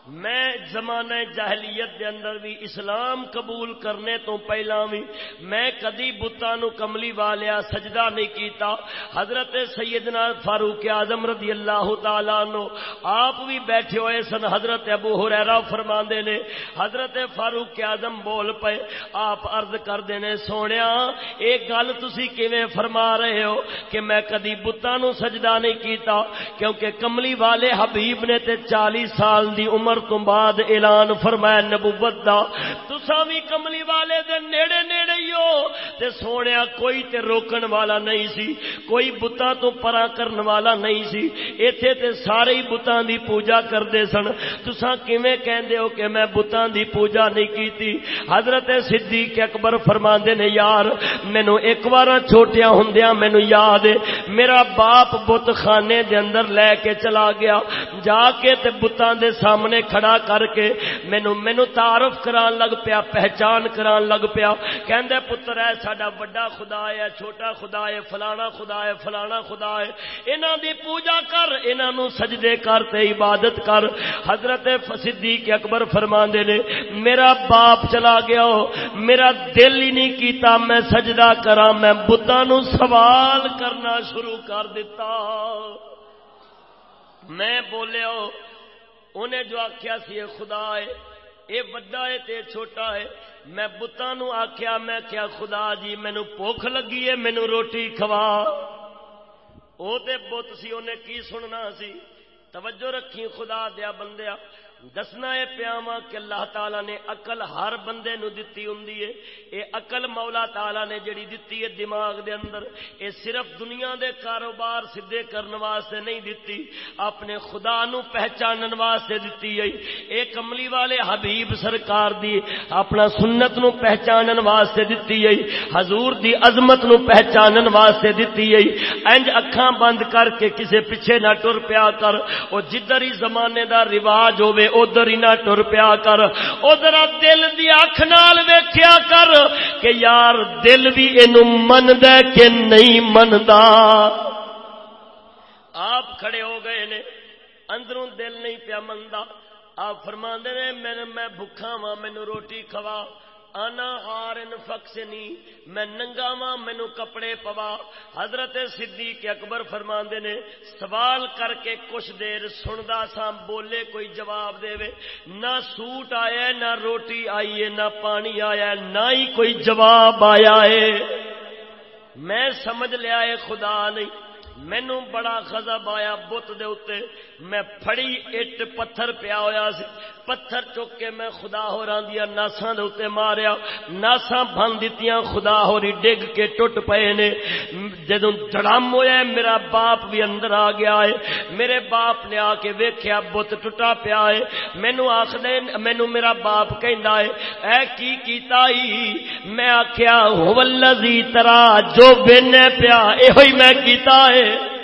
میں زمانہ جاہلیت دے اندر بھی اسلام قبول کرنے تو پہلا بھی میں کدی بتانو کملی والیا سجدہ نہیں کیتا۔ حضرت سیدنا فاروق اعظم رضی اللہ تعالیٰ نو آپ بھی بیٹھے ہوئے سن، حضرت ابو حریرہ فرماندے نے، حضرت فاروق اعظم بول پے آپ عرض کر دینے، سونیا ایک گل تسی کیویں فرما رہے ہو کہ میں کدی بتانو سجدہ نہیں کیتا؟ کیونکہ کملی والے حبیب نے تے چالیس سال دی عمر اکبر تو بعد اعلان فرمایا نبوت دا۔ تسا بھی کملی والے دے نیڑے نیڑے ہی ہو۔ تے سونیا کوئی تے روکن والا نہیں سی، کوئی بتاں تو پرا کرن والا نہیں سی۔ ایتھے تے سارے ہی بتاں دی پوجا کردے سن۔ تسا کیویں کہندے ہو کہ میں بتاں دی پوجا نہیں کیتی؟ حضرت صدیق اکبر فرماندے نے، یار، مینوں ایک بار چھوٹیاں ہوندیاں مینوں یاد ہے۔ میرا باپ بت خانے دے اندر لے کے چلا گیا۔ جا کے تے بتاں دے سامنے کھڑا کر کے مینوں مینوں تعارف کران لگ پیا، پہچان کران لگ پیا۔ کہندے پتر ہے ساڈا بڑا خدا ہے، چھوٹا خدا ہے، فلانا خدا ہے، فلانا خدا ہے۔ انہاں دی پوجا کر، انہاں نو سجدے کر تے عبادت کر۔ حضرت صدیق اکبر فرماندے نے، میرا باپ چلا گیا ہو، میرا دل ہی نہیں کیتا، میں سجدہ کراں، میں بتاں نو سوال کرنا شروع کر دیتا میں بولیا انہیں جو آخیا سی خدا ہے، یہ وڈا ہے تے چھوٹا ہے۔ میں بتان آخیا میں کیا خدا جی مینو بھوک لگی ہے مینو روٹی کھوا۔ وہ بت سی، انہیں کی سننا سی؟ توجہ رکھی خدا دیا بندیا۔ دسنا یہ پیاوا کہ اللہ تعالی نے اقل ہر بندے نو دتی ہوں اے اقل مولا تعالی نے جڑی دتی ہے دماغ دے اندر، اے صرف دنیا دے کاروبار سدھے کرن واسطے نہیں دتی، اپنے خدا نو پہچانن واسطے دتی ہے۔ اے کملی والے حبیب سرکار دی اپنا سنت نو پہچانن واسطے دتی ہے۔ حضور دی عظمت نو پہچانن واسطے دتی ہے۔ انج اکھاں بند کر کے کسے پیچھے نہ ٹر پیا کر، او جدھر ہی زمانے دا رواج ہوے ادھر ہی نہ ٹر پیا کر، ادھر دل دی اکھ نال ویکھیا کر کہ یار دل بھی اینو مند کہ نہیں مندا۔ آپ کھڑے ہو گئے نے، اندروں دل نہیں پیا مندا۔ آپ فرما نے، میں بھوکھا وا مینو روٹی کھوا۔ انا ہار فکسنی میں ننگا وا مینو کپڑے پوا۔ حضرت صدیق اکبر فرما نے، سوال کر کے کچھ دیر سندا سا، بولے کوئی جواب دے۔ وے نہ سوٹ آیا، نہ روٹی آئی ہے، نہ پانی آیا، نہ ہی کوئی جواب آیا ہے۔ میں سمجھ لیا ہے، خدا نہیں۔ مینو بڑا خزب آیا بت دے اتے میں پھڑی، اٹ پتھر پیا ہوا سی۔ پتھر چک کے میں خدا ہو دیا ناساں دے اتے ماریا، ناساں بن دتیاں، خدا ہو رہی ڈگ کے ٹوٹ پے نے۔ جدوں جڑام ہویا میرا باپ بھی اندر آ گیا ہے۔ میرے باپ نے آ کے ویکھیا، بت ٹوٹا پیا ہے۔ مینو آخ دے مینو میرا باپ کہندا ہے، اے کی کیتا ہی؟ میں آکھیا هو الذی ترا جو بن پیا ایہی میں کیتا ہے۔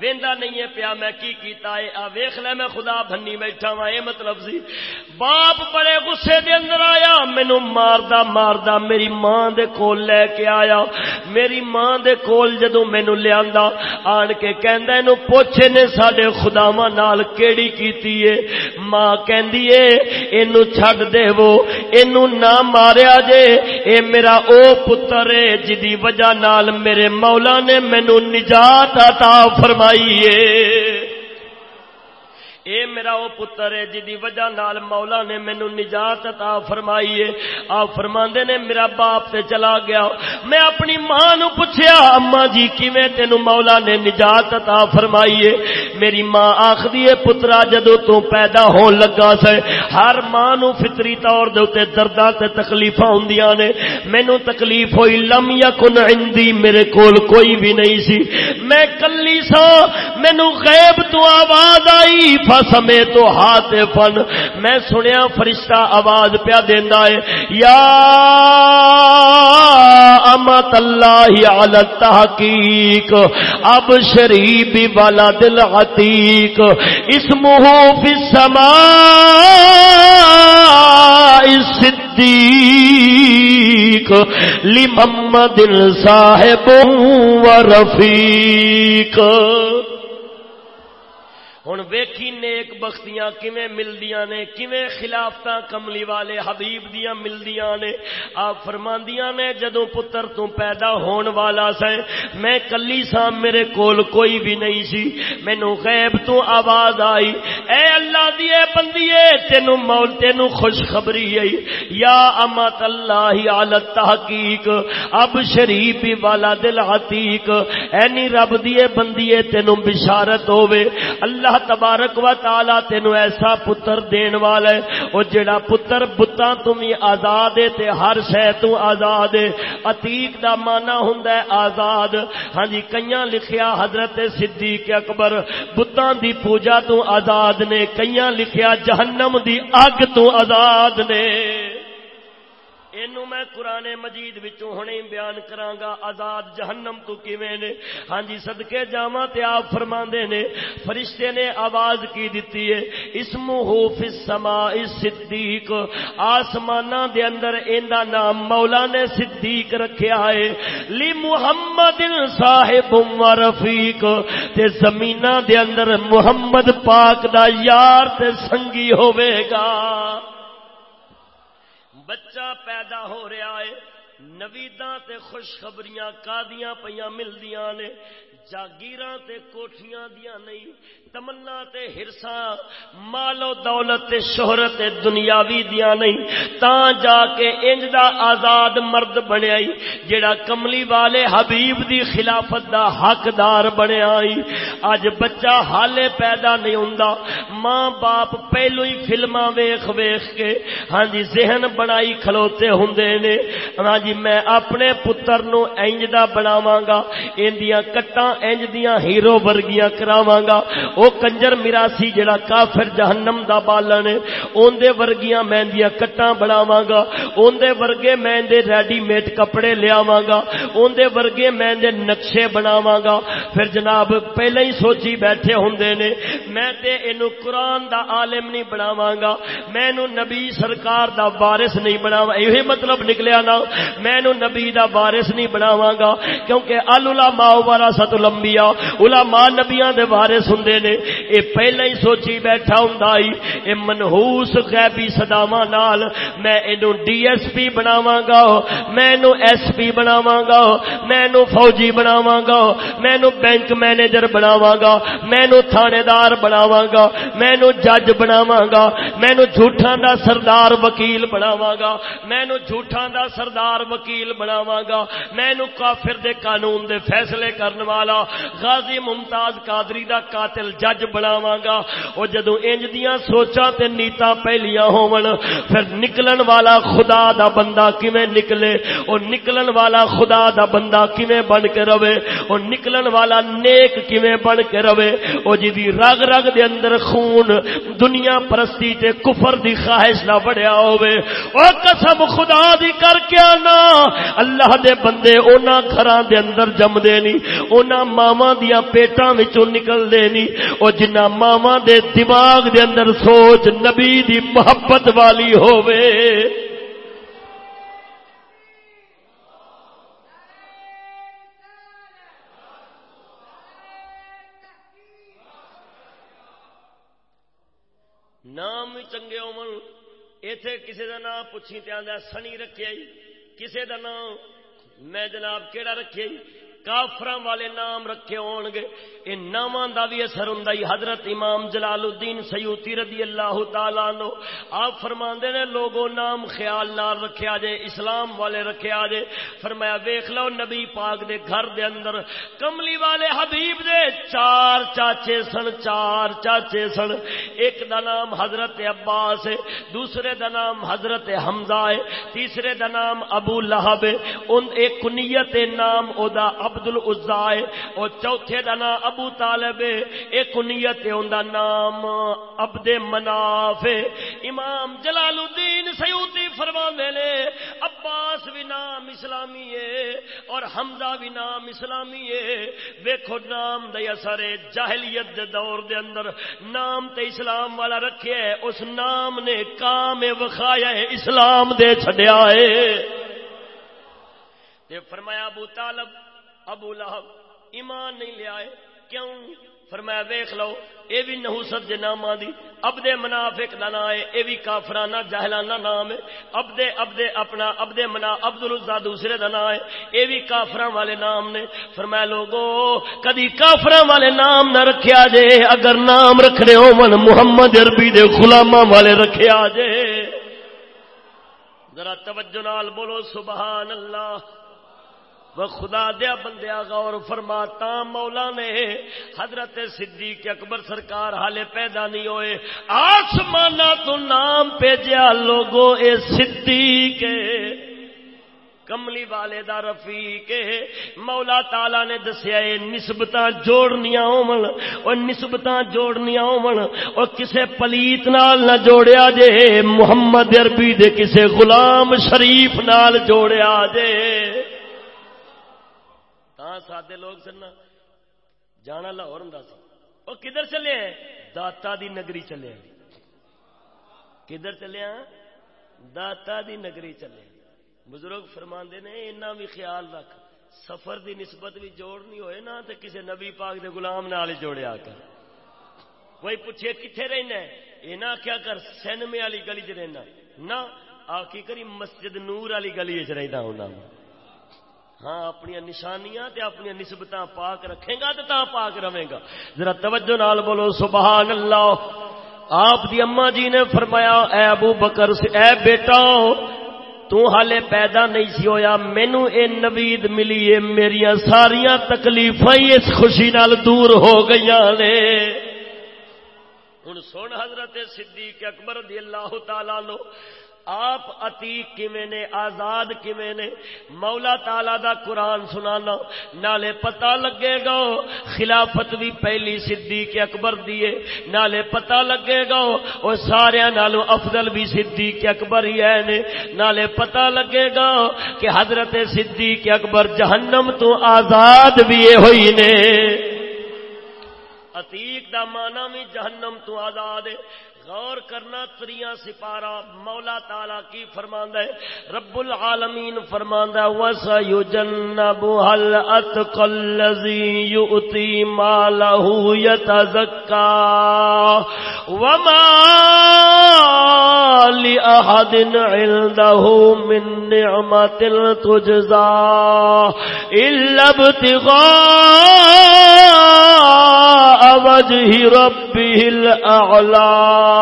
ویندا نہیں ہے پیا میں کی کیتا ہے؟ آ ویکھ لے میں خدا بھنی بیٹھا وا اے مطلب سی۔ باپ بڑے غصے دے اندر آیا، مینوں ماردا ماردا میری ماں دے کول لے کے آیا۔ میری ماں دے کول جدوں مینوں لیاندا، آن کے کہندا اینو پوچھے نے ساڈے خداواں نال کیڑی کیتی ہے؟ ماں کہندی اے اینو چھڈ دیو، اینو نہ ماریا جے۔ اے میرا او پتر ہے، جدی وجہ نال میرے مولا نے مینوں نجات عطا فرمائی فرمائیے۔ اے میرا او پتر ہے جدی وجہ نال مولا نے مینو نجات عطا فرمائی ہے۔ آپ فرماندے نے میرا باپ تے چلا گیا۔ میں اپنی ماں نو پوچھیا اما جی کیویں تینو مولا نے نجات عطا فرمائی ہے؟ میری ماں آکھدی ہے، پترا، جدو تو پیدا ہون لگا سے ہر ماں نو فطری طور دے اوتے درداں تے تکلیفاں ہوندیاں نے۔ مینو تکلیف ہوئی، لم یکن عندي میرے کول کوئی بھی نہیں سی۔ میں کلی سا، مینو غیب تو آواز آئی۔ سمے تو ہاتھ فن میں سنیا فرشتہ آواز پیا دینا ہے۔ یا امت اللہ علی تحقیق اب شریف والا دل عتیق۔ اسمہ فی السماء صدیق۔ لمحمد صاحب و رفیق۔ ہوں ویکھی نیک بختیاں کیویں ملدیاں نے، کیویں خلافتاں کملی والے حبیب دیاں ملدیاں نے۔ آپ فرماندیاں نے، جدوں پتر تو پیدا ہون والا سے میں کلی سا میرے کول کوئی بھی نہیں سی۔ مینوں غیب تو آواز آئی، اے اللہ دی، اے بندیے تینو مول تینو خوشخبری آئی۔ یا امت اللہ علی تحقیق اب شریف والا دل عتیق۔ اینی رب دی، اے بندیے تینو بشارت ہوے اللہ تبارک و تعالی تینو ایسا پتر دین والا ہے۔ او جڑا پتر بتاں تو بھی آزاد ہے تے ہر شے تو آزاد ہے۔ عتیق دا معنی ہوندا ہے آزاد۔ ہاں جی کئیاں لکھیا حضرت صدیق اکبر، بتاں دی پوجا تو آزاد نے، کئیاں لکھیا جہنم دی اگ تو آزاد نے۔ اینو میں قرآن مجید وچوں ہنے بیان کراں گا آزاد جہنم تو کیویں نے؟ ہاں جی صدقے جاواں تے آپ فرماندے نے، فرشتے نے آواز کی دتی ہے اسمہ فی السماء صدیق، آسماناں دے اندر ایندا نام مولا نے صدیق رکھیا ہے لی محمد صاحب و رفیق، تے زمیناں دے اندر محمد پاک دا یار تے سنگی ہوے گا۔ بچہ پیدا ہو رہا ہے، نویداں تے خوشخبریاں کادیاں پیاں ملدیاں نے، جاگیراں تے کوٹھیاں دیاں نہیں تمنا تے ہرساں، مال و دولت تے شہرت تے دنیاوی دیاں نہیں تاں جا کے انج دا آزاد مرد بنیا جیڑا کملی والے حبیب دی خلافت دا حقدار بنیا اج بچہ حالے پیدا نہیں ہوندا، ماں باپ پہلو ہی فلماں ویکھ ویکھ کے ہاں جی ذہن بنائی کھلوتے ہوندے نے۔ ہاں جی میں اپنے پتر نو انج دا بناواں گا ایندیاں کٹاں انج دیاں ہیرو ورگیاں کراواں گا۔ او کنجر میراسی جڑا کافر جہنم دا بالن اون دے ورگیاں مہندیاں کٹاں بناواں گا اون دے ورگے میں دے ریڈی میڈ کپڑے لیاواں گا اون دے ورگے میں دے نقشے بناواں گا۔ پھر جناب پہلے ہی سوچی بیٹھے ہوندے نے، میں تے اینو قرآن دا عالم نہیں بناواں گا، میں نو نبی سرکار دا وارث نہیں بناواں ایہی مطلب نکلیا نا، میں نو نبی دا وارث نہیں بناواں گا۔ کیونکہ العلماء ورثۃ الانبیاء، علماء نبیاں دے وارث ہوندے نے دے۔ اے پہلے ہی سوچی بیٹھا ہوندا ائی اے منحوس غیبی صداواں نال میں اینو ڈی ایس پی بناواں گا۔ میں اینو ایس پی بناواں گا۔ میں اینو فوجی بناواں گا۔ میں اینو بینک مینیجر بناواں گا۔ میں اینو تھانے دار بناواں گا۔ میں اینو جج بناواں گا۔ میں اینو جھوٹاں دا سردار وکیل بناواں گا۔ میں اینو جھوٹاں دا سردار وکیل بناواں گا۔ میں اینو کافر دے قانون دے فیصلے کرن والا غازی ممتاز قادری دا قاتل جج بناواں گا او جدوں انج دیاں سوچاں تے نیتاں پہلیاں ہون پھر نکلن والا خدا دا بندہ کیویں نکلے؟ او نکلن والا خدا دا بندہ کیویں بن کے رہے؟ او نکلن والا نیک کیویں بن کے رہے؟ او جی جدی رگ رگ دے اندر خون دنیا پرستی تے کفر دی خواہش نہ بڑھیا ہوے او قسم خدا دی کر کے آنا۔ اللہ دے بندے اونا گھراں دے اندر جم دے نہیں اونا ماواں دیاں پیٹاں وچوں نکل دے نہیں او جنہ ماواں دے دماغ دے اندر سوچ نبی دی محبت والی ہووے۔ نام چنگے ہومن ایتھے کسی دا نام پوچھی تے آندا سنی رکھیا کسی دا نام میں جناب کیڑا رکھیا کافر والے نام رکھے ہون گے ان ناماں دا بھی اثر ہوندا ہی۔ حضرت امام جلال الدین سیوطی رضی اللہ تعالی عنہ، آپ فرماندے نے، لوگوں، نام خیال نال رکھیا جے، اسلام والے رکھیا جے۔ فرمایا، ویکھ لو نبی پاک دے گھر دے اندر، کملی والے حبیب دے چار چاچے سن، چار چاچے سن۔ ایک دا نام حضرت عباس ہے، دوسرے دا نام حضرت حمزہ ہے، تیسرے دا نام ابو لہب ہے۔ ان، ایک کنیت نام او دا عبد العزا ہے اور چوتھے دا نام ابو طالب ہے۔ ایک نیت ان دا نام عبد مناف ہے۔ امام جلال الدین سیوطی فرماندے نے، عباس بھی نام اسلامی ہے اور حمزہ بھی نام اسلامی ہے۔ ویکھو نام دے اثر جاہلیت دے دور دے اندر۔ نام تے اسلام والا رکھے ہے، اس نام نے کام وخایا ہے اسلام دے چھڈیا ہے۔ تے فرمایا ابو طالب ابو لہب، ایمان نہیں لیا کیوں؟ فرمایا، ویخ لو، اے بھی نحوست دے نام دی عبد منافق دا نام ہے اے بھی کافرانہ جہلانہ نام ہے۔ عبد عبد اپنا عبد منا عبد العزا دوسرے دا نام ہے۔ اے بھی کافراں والے نام نے۔ فرمایا، لوگو، کدی کافراں والے نام نہ رکھیا جے، اگر نام رکھنے ہون محمد عربی دے غلاماں والے رکھیا جے۔ ذرا توجہ نال بولو، سبحان اللہ۔ وہ خدا دیا بندیا غور فرماتا مولا نے حضرت صدیق اکبر سرکار حالے پیدا نہیں ہوئے آسمانہ تو نام بھیجا لوگو اے صدیق۔ کملی والے دا رفیق۔ مولا تالا نے دسیا نسبت جوڑنیا ہون اور نسبت جوڑنیا ہون اور کسے پلیت نال نہ جوڑیا جے، محمد عربی دے کسے غلام شریف نال جوڑیا جے۔ سادے لوگ سننا جانا لاہور ہوں سی۔ وہ کدھر چلے ہیں؟ داتا دی نگری چلے کدھر چلے ہیں؟ داتا دی نگری چلے بزرگ فرما نے اینا بھی خیال رکھ۔ سفر دی نسبت بھی جوڑنی ہوئے نا تو کسی نبی پاک دے غلام نال جوڑے آ کر وہی پوچھے کتنے رہنا یہ نہ کیا کر سینمے والی گلی چ رہنا۔ نہ، آ کی کری مسجد نور والی گلی چ رہتا ہوں ہاں اپنی نشانیاں تے اپنی نسبت پاک رکھے گا تو تا پاک رہے گا ذرا توجہ نال بولو سبحان اللہ آپ دی اما جی نے فرمایا، اے ابو بکر سے، اے بیٹا، تو حالے پیدا نہیں سی ہویا مینو اے نوید ملی ہے میری ساریا تکلیف اس خوشی نال دور ہو گئی نے۔ ہوں سن حضرت صدیق اکبر رضی اللہ تعالی لو آپ عتیق کیویں نے، آزاد کیویں نے؟ مولا تالا دا قرآن سنانا، نالے پتہ لگے گا، خلافت بھی پہلی صدیق اکبر دیے نالے پتہ لگے گا وہ سارے نالوں افضل بھی صدیق اکبر ہی ہے نے۔ نالے پتہ لگے گا کہ حضرت صدیق اکبر جہنم تو آزاد بھی ہوئی نے۔ عتیق دا مانا بھی جہنم تو آزاد ہے۔ غور کرنا تریاں سپارہ مولا تالا کی فرماند ہے، رب العالمین فرماند ہے، وَسَيُجَنَّبُهَا الْأَتْقَى الَّذِي يُؤْتِي مَالَهُ يَتَزَكَّى، وَمَا لِأَحَدٍ عِندَهُ مِن نِعْمَةٍ تُجْزَى إِلَّا ابْتِغَاءَ وَجْهِ رَبِّهِ الْأَعْلَى.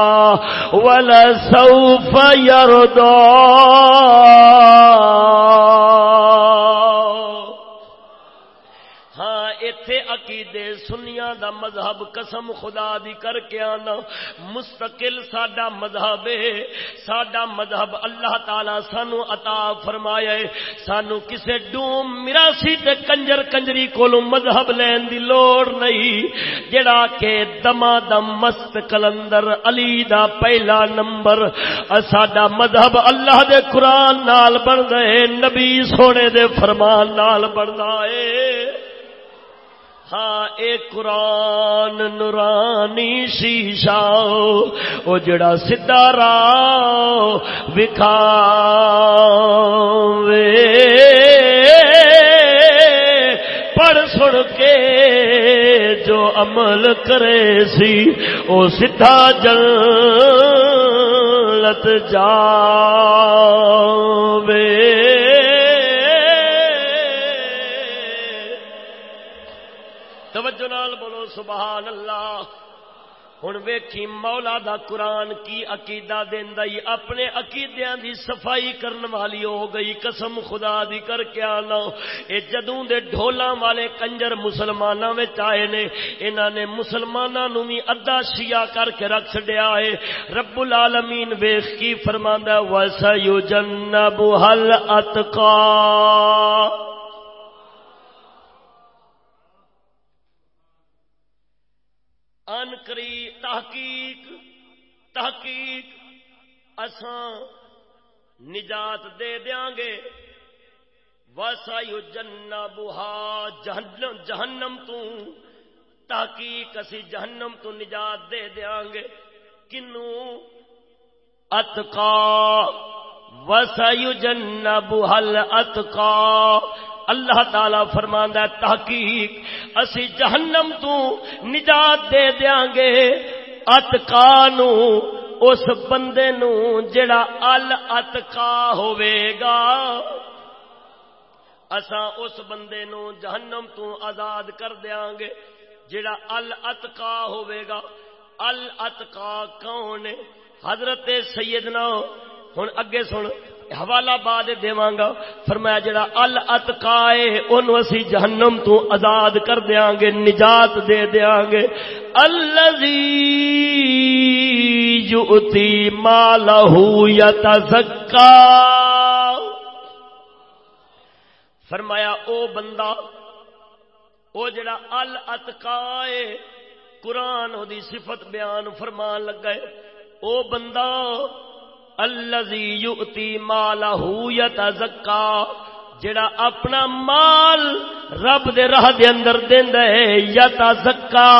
ولسوف يرضى. مذہب قسم خدا دی کر کے آنا۔ مستقل ساڈا مذہب ہے۔ ساڈا مذہب اللہ تعالی سانو عطا فرمایا ہے۔ سانو کسے ڈوم مراسی تے کنجر کنجری کولو مذہب لین دی لوڑ نہیں۔ جڑا کہ دما دم مست کلندر علی دا پہلا نمبر۔ ساڈا مذہب اللہ دے قرآن نال بن گئے نبی سونے دے فرمان نال بندا ہے۔ ہاں اے قرآن نورانی شیشا او جڑا سدھا راہ پڑھ سن کے جو عمل کرے سی، او سدھا جلت جا سبحان اللہ ہوں ویکھی مولا دا قرآن کی عقیدہ دینا اپنے عقیدیا دی صفائی کرن والی ہو گئی۔ قسم خدا دی کر کے آنا۔ اے جدوں دے ڈھولاں والے کنجر مسلماناں وچ آئے نے، انہاں نے مسلماناں نو وی ادا شیعہ کر کے رکھ چھڈیا ہے۔ رب العالمین ویکھ کی فرماندا ہے، وَسَيُجَنَّبُهَا الْأَتْقَى۔ کری تحقیق تحقیق اساں نجات دے دیاں گے۔ وسا جنا بہا جہنم جہنم تو، تحقیق اسی جہنم تو نجات دے دیاں گے۔ کنو؟ اتقا۔ وسا جنا بہل اتقا اللہ تعالی فرماندا ہے، تحقیق، اسی جہنم تو نجات دے دیاں گے اتقا نو، اس بندے نو جڑا ال اتقا ہوے گا اساں اس بندے نو جہنم تو آزاد کر دیاں گے جڑا ال اتقا ہوے گا ال اتقا کون حضرت سیدنا، ہن اگے سن۔ حوالہ بعد دیواں گا۔ فرمایا جڑا ال اتقائے اونوں اسی جہنم تو آزاد کر دیاں گے، نجات دے دیاں گے۔ الذی یؤتی مالہ یتزکا۔ فرمایا او بندہ، او جڑا ال اتقائے قرآن دی صفت بیان فرمان لگا ہے۔ او بندہ الذی یؤتی مالہ یتزکا جڑا اپنا مال رب دے راہ دے اندر دیندا ہے یتزکا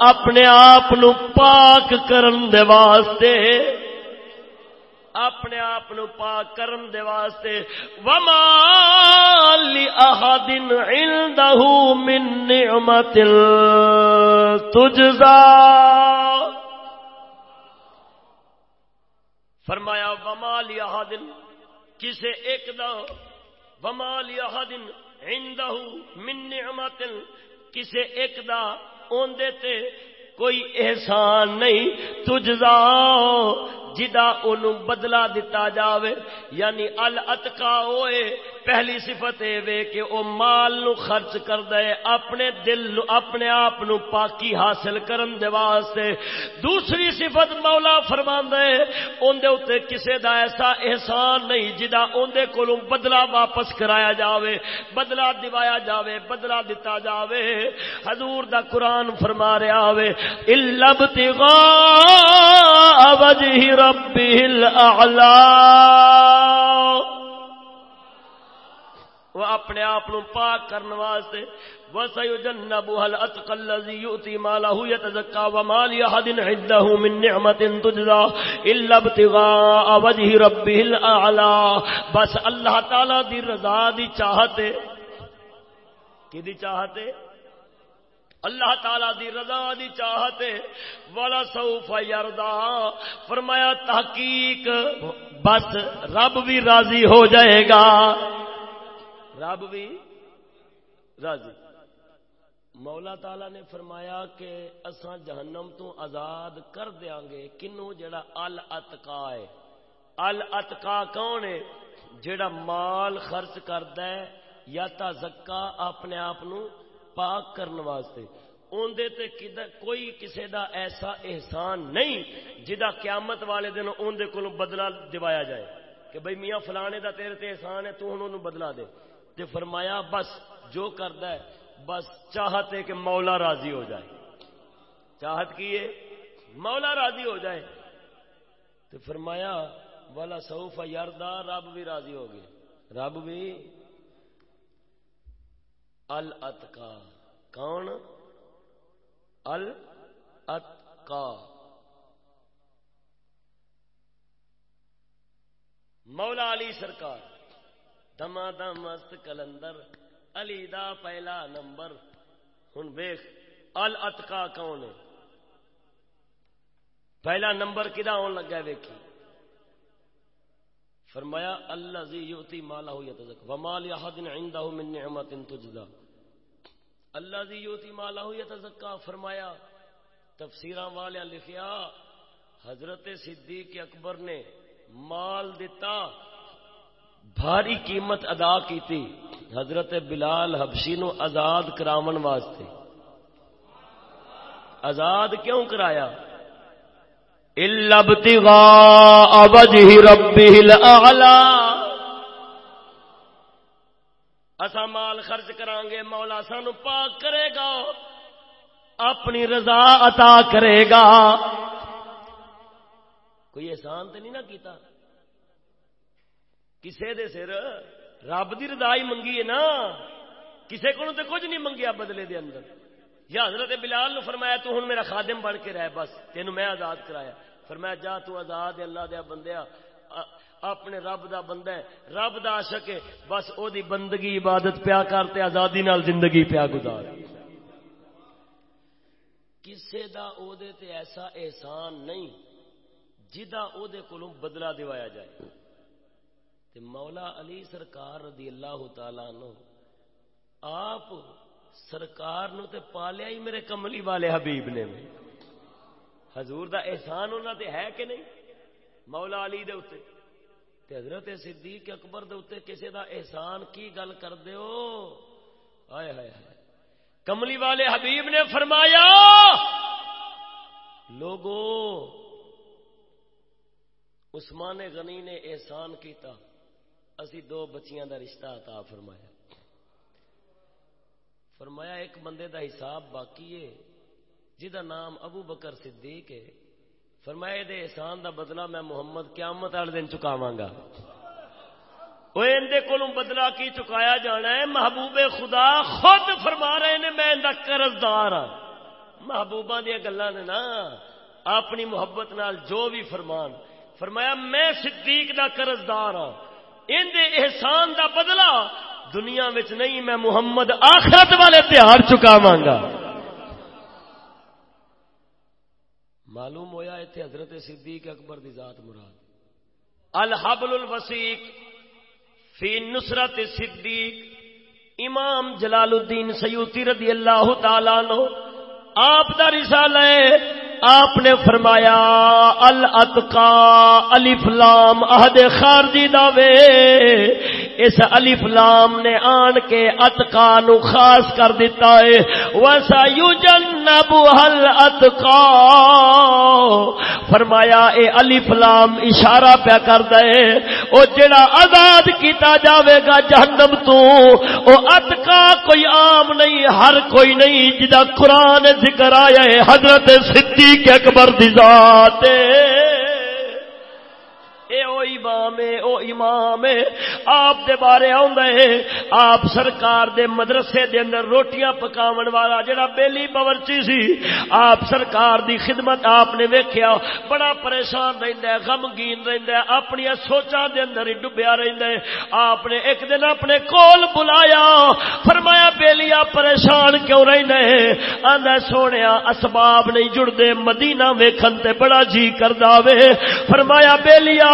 اپنے آپ نو پاک کرن دے واسطے۔ اپنے آپ پاک کرن دے واسطے۔ وما لأحد عنده من نعمت تجزا فرمایا، وما دن کسے ایک دا؟ وما لیا دن عندہ من نعمت؟ کسے ایک دا؟ اون دیتے کوئی احسان نہیں، تجزا جدا ان بدلا دتا جاوے یعنی ال ہوئے پہلی صفت اے وے کہ او مال نو خرچ کر دے اپنے دل نو، اپنے آپ نو پاکی حاصل کرن دے واسطے۔ دوسری صفت مولا فرماندا ہے اون دے اوتے کسے دا ایسا احسان نہیں جدا اون دے کولوں بدلا واپس کرایا جاوے بدلا دیوایا جاوے بدلا دتا جاوے۔ حضور دا قرآن فرما رہا ہوے الا ابتغاء وجه ربه الاعلى وہ اپنے آپ پاک کرنے واسطے وَسَيُجَنَّبُهَا الْأَتْقَى الَّذِي يُؤْتِي مَالَهُ يَتَزَكَّى وَمَا لِأَحَدٍ عِندَهُ مِن نِّعْمَةٍ تُجْزَى إِلَّا ابْتِغَاءَ وَجْهِ رَبِّهِ الْأَعْلَى. بس اللہ تعالی دی رضا دی چاہتے کی دی چاہتے اللہ تعالی دی رضا دی چاہتے والا سوف یردا فرمایا، تحقیق، بس رب بھی راضی ہو جائے گا۔ رب بھی راضی۔ مولا تعالی نے فرمایا کہ اساں جہنم تو آزاد کر دیاں گے۔ کنو جڑا ال اتقا ہے۔ ال اتقا کون ہے؟ جڑا مال خرچ کردا ہے۔ یا تا زکا اپنے آپ پاک کرنے واسطے۔ اندے تے کوئی کسے دا ایسا احسان نہیں جدا قیامت والے دن اندے کو بدلا دوایا جائے کہ بھئی میاں فلانے دا تیرے تے احسان ہے، تو انہوں بدلا دے۔ تے فرمایا، بس جو کردا ہے، بس چاہتے کہ مولا راضی ہو جائے۔ چاہت کی ہے؟ مولا راضی ہو جائے۔ تو فرمایا، والا سوف یاردا رب بھی راضی ہو گئے۔ رب بھی الاتقا، کون؟ الاتقا۔ مولا علی سرکار، دما دم مست کلندر، علی دا پہلا نمبر۔ ہوں ویخ الاتقا کون ہے؟ پہلا نمبر کدا آن لگا ویکھی؟ فرمایا اللہ زی یوتی مالا ہو یا تزک ومال یحد عندہ من نعمت تجزا. اللہ دی یوتی مالا ہو یا تزکا فرمایا تفسیر والے لکھیا، حضرت صدیق اکبر نے مال دیتا بھاری قیمت ادا کی تھی حضرت بلال حبشی نو آزاد کراون واسطے۔ آزاد کیوں کرایا؟ الابتغاء وجه ربه الاعلى اسا مال خرچ کران گے، مولا سانو پاک کرے گا، اپنی رضا عطا کرے گا۔ کوئی احسان تو نہیں نہ کیتا؟ کسے دے سر رب دی رضا ہی منگی ہے نا؟ کسے کو کچھ نہیں منگیا بدلے دے اندر۔ یا حضرت بلال نو فرمایا تو ہن میرا خادم بن کے رہ بس، تینوں میں آزاد کرایا۔ فرمایا، جا تو آزاد اللہ دیا بندیا اپنے رب دا بندہ ہے، رب دا عاشق ہے، بس او دی بندگی، عبادت پیا کرتے آزادی نال زندگی پیا گزار۔ کسے دا او دے تے ایسا احسان نہیں جدا او دے کولوں بدلہ دیوایا جائے۔ تے مولا علی سرکار رضی اللہ تعالی عنہ، آپ سرکار نو تے پالیا ہی میرے کملی والے حبیب نے۔ حضور دا احسان ہونا تے ہے کہ نہیں؟ مولا علی دے اتے حضرت صدیق اکبر دے کسی دا احسان کی گل کر دیو آئے ہائے کملی والے حبیب نے فرمایا، لوگو، عثمان غنی نے احسان کیتا۔ اسی دو بچیاں دا رشتہ عطا فرمایا۔ فرمایا ایک بندے دا حساب باقی ہے جہاں نام ابو بکر صدیق ہے۔ فرمایا دے احسان دا بدلہ میں محمد قیامت والے دن چکاواں گا وہ اندے کولوں بدلا کی چکایا جانا ہے؟ محبوب خدا خود فرما رہے نے، میں اندر قرضدار ہاں۔ محبوبہ دیا گلاں نے نا، اپنی محبت نال جو بھی فرمان۔ فرمایا، میں صدیق دا قرضدار ہاں۔ اندے احسان دا بدلہ دنیا وچ نہیں، میں محمد آخرت والے تہار چکاواں گا معلوم ہویا اتنے حضرت صدیق اکبر دی ذات مراد۔ الحبل الوسیق فی نصرت صدیق۔ امام جلال الدین سیوتی رضی اللہ تعالی نو آپ دا رسالہ ہے آپ نے فرمایا، الاتقا، الف لام، عہد خارجی دعوے اس الف لام نے آن کے اتقا نو خاص کر دیتا ہے۔ وسا یجنب هل اتقا فرمایا، اے الف لام اشارہ پیا کر دے۔ او جڑا آزاد کیتا جاوے گا جہنم تو، او اتقا کوئی عام نہیں، ہر کوئی نہیں جدا قرآن ذکر آیا ہے، حضرت صدیق صدیق اکبر دی ذات اے او امام او امام آپ دے بارے آندا ہے، آپ سرکار دے مدرسے دے اندر روٹیاں پکاون والا جڑا بیلی باورچی سی، آپ سرکار دی خدمت آپ نے ویکھیا، بڑا پریشان رہندا ہے، غمگین رہندا ہے اپنی سوچاں دے اندر ہی ڈوبیا رہندا ہے۔ آپ نے ایک دن اپنے کول بلایا، فرمایا بیلیا پریشان کیوں رہندا ہے؟ آندا سونیا اسباب نہیں جڑدے، مدینہ ویکھن تے بڑا جی کردا وے فرمایا بیلیا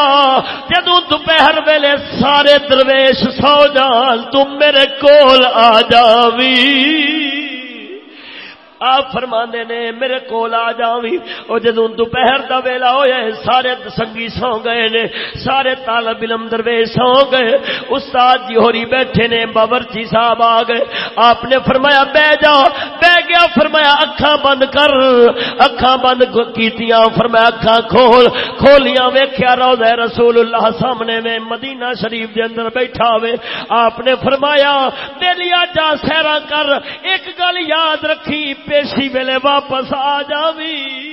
جدو دوپہر ویلے سارے درویش سو جان تم میرے کول آ جاوی آپ فرما نے، میرے کول آ جاوی او جدوں دوپہر دا ویلا ہویا سارے سنگی سو گئے نے، سارے طالب علم درویش سو گئے۔ استاد جی ہوری بیٹھے نے باورچی جی صاحب آ گئے۔ آپ نے فرمایا، بہ جا، بہ گیا، فرمایا، اکھاں بند کر۔ اکھاں بند کیتیاں، فرمایا، اکھاں کھول۔ کھولیاں ویکھیا روضہ رسول اللہ سامنے میں مدینہ شریف دے اندر بیٹھا ہوئے۔ آپ نے فرمایا بیلیا جا سیرا کر۔ ایک گل یاد رکھی پیشی ویلے واپس آ جاوی۔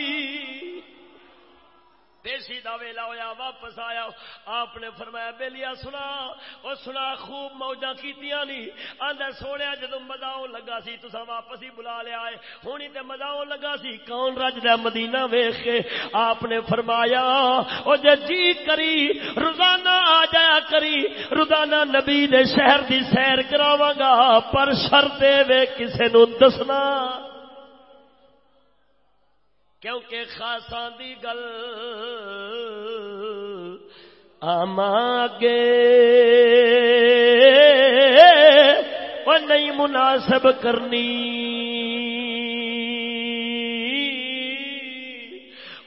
پیشی دا ویلا ہویا واپس آیا۔ آپ نے فرمایا بیلیا سنا او سنا، خوب موجاں کیتیاں نی۔ آندا سونیا جدوں لگا سی، تساں واپس ہی بلا لیا ہے۔ ہونی تے مزاؤں لگا سی، کون رج مدینہ ویکھ کے آپ نے فرمایا، او جے جی کری، روزانہ آ جایا کری۔ روزانہ نبی دے شہر دی سیر کراواں گا، پر شرط وے کسے نو دسنا۔ کیونکہ خاصا دی گل آماگے وہ نہیں مناسب کرنی۔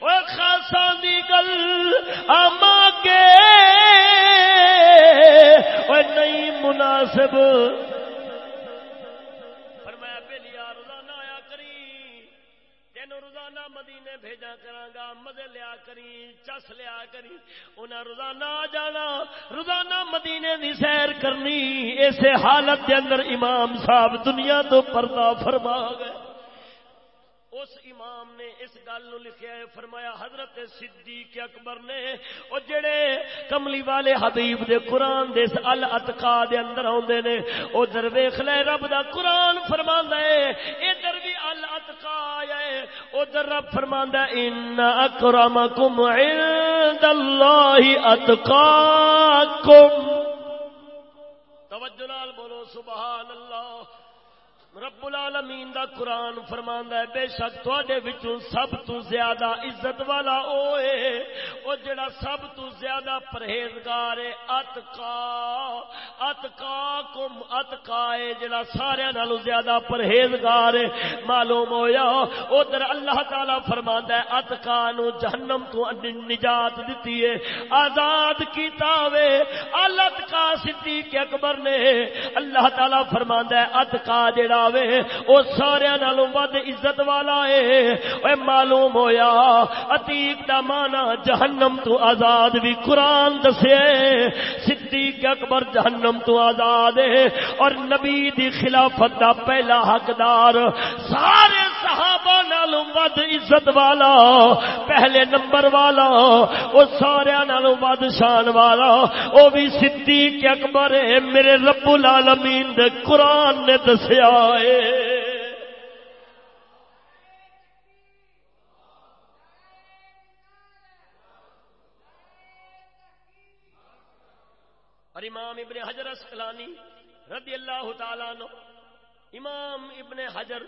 وہ خاصا دی گل آماگے وہ نہیں مناسب روزانہ مدینے بھیجا کرانگا مزے لیا کری، چس لیا کری انہیں روزانہ آ جانا، روزانہ مدینے دی سیر کرنی اسے حالت کے اندر امام صاحب دنیا تو پردہ فرما گئے۔ اس امام نے اس گل نو لکھیا ہے، فرمایا، حضرت صدیق اکبر نے، او جڑے کملی والے حبیب دے قرآن دے اس الاتقا دے اندر اوندے نے، او در ویکھ لے، رب دا قرآن فرماندا ہے، ادھر بھی الاتقا آیا ہے او در رب فرماندا ہے، ان اکرمکم عند اللہ اتقاکم توجہ نال بولو، سبحان اللہ۔ رب العالمین دا قرآن فرماندا ہے، بے شک تواڈے وچوں سب تو زیادہ عزت والا او ہے او جڑا سب تو زیادہ پرہیزگار ہے، اتقا اتقا کم، اتقا ہے، جڑا سارے نالوں زیادہ پرہیزگار ہے۔ معلوم ہویا، ادھر اللہ تعالی فرماندا ہے، اتقا نو جہنم تو نجات دتی ہے۔ آزاد کیتا وے الاتقا صدیق اکبر نے اللہ تعالی فرماندا ہے، اتقا جڑا وے او سارے نالوں ود عزت والا ہے۔ اے معلوم ہویا، عتیق دا مانا جہنم تو آزاد بھی قرآن دسے۔ صدیق اکبر جہنم تو آزاد ہے۔ اور نبی دی خلافت دا پہلا حقدار۔ سارے صحابہ نالوں ود عزت والا، پہلے نمبر والا، او سارے نالوں ود شان والا۔ او بھی صدیق اکبر ہے، میرے رب العالمین دے قرآن نے دسیا۔ ہے اور امام ابن حجر اسکلانی رضی اللہ تعالیٰ نو امام ابن حجر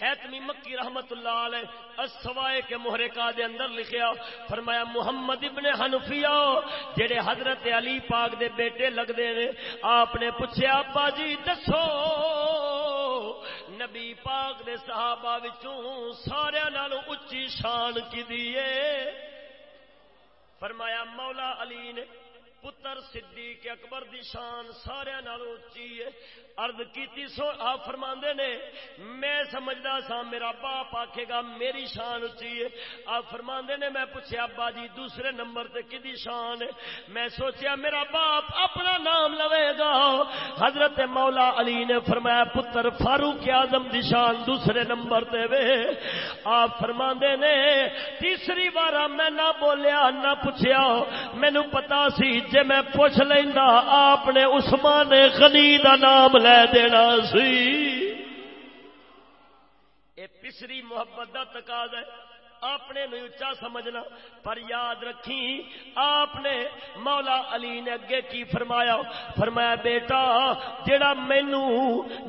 حیتمی مکی رحمت اللہ علیہ السوائے کے محرکہ دے اندر لکھیا فرمایا محمد ابن حنفیہ، جڑے حضرت علی پاک دے بیٹے لگ دے نے آپ نے پوچھے ابا جی دسو۔ نبی پاک دے صحابہ وچوں سارے نالوں اچھی شان کی دیئے فرمایا مولا علی نے پتر صدیق اکبر دی شان سارے اچھی ہے۔ ارد کی سو، آپ فرما نے، میں سمجھدا سا، میرا باپ آکھے گا، میری شان اچھی ہے۔ آپ فرما نے، میں پوچھے ابا جی دوسرے نمبر تے کدی شان ہے؟ میں سوچیا، میرا باپ اپنا نام لوے گا۔ حضرت مولا علی نے فرمایا، پتر فاروق اعظم دی شان دوسرے نمبر تے وے۔ آپ فرما نے، تیسری بار میں نہ بولیا، نہ پوچھیا۔ مینو پتا سی جے میں پوچھ لینا آپ نے عثمان غنی دا نام لے دینا سی؟ اے پسری محبت دا تقاضا ہے۔ اپنے نو اچا سمجھنا، پر یاد رکھی، آپ نے مولا علی نے اگے کی فرمایا؟ فرمایا، بیٹا، جڑا مینو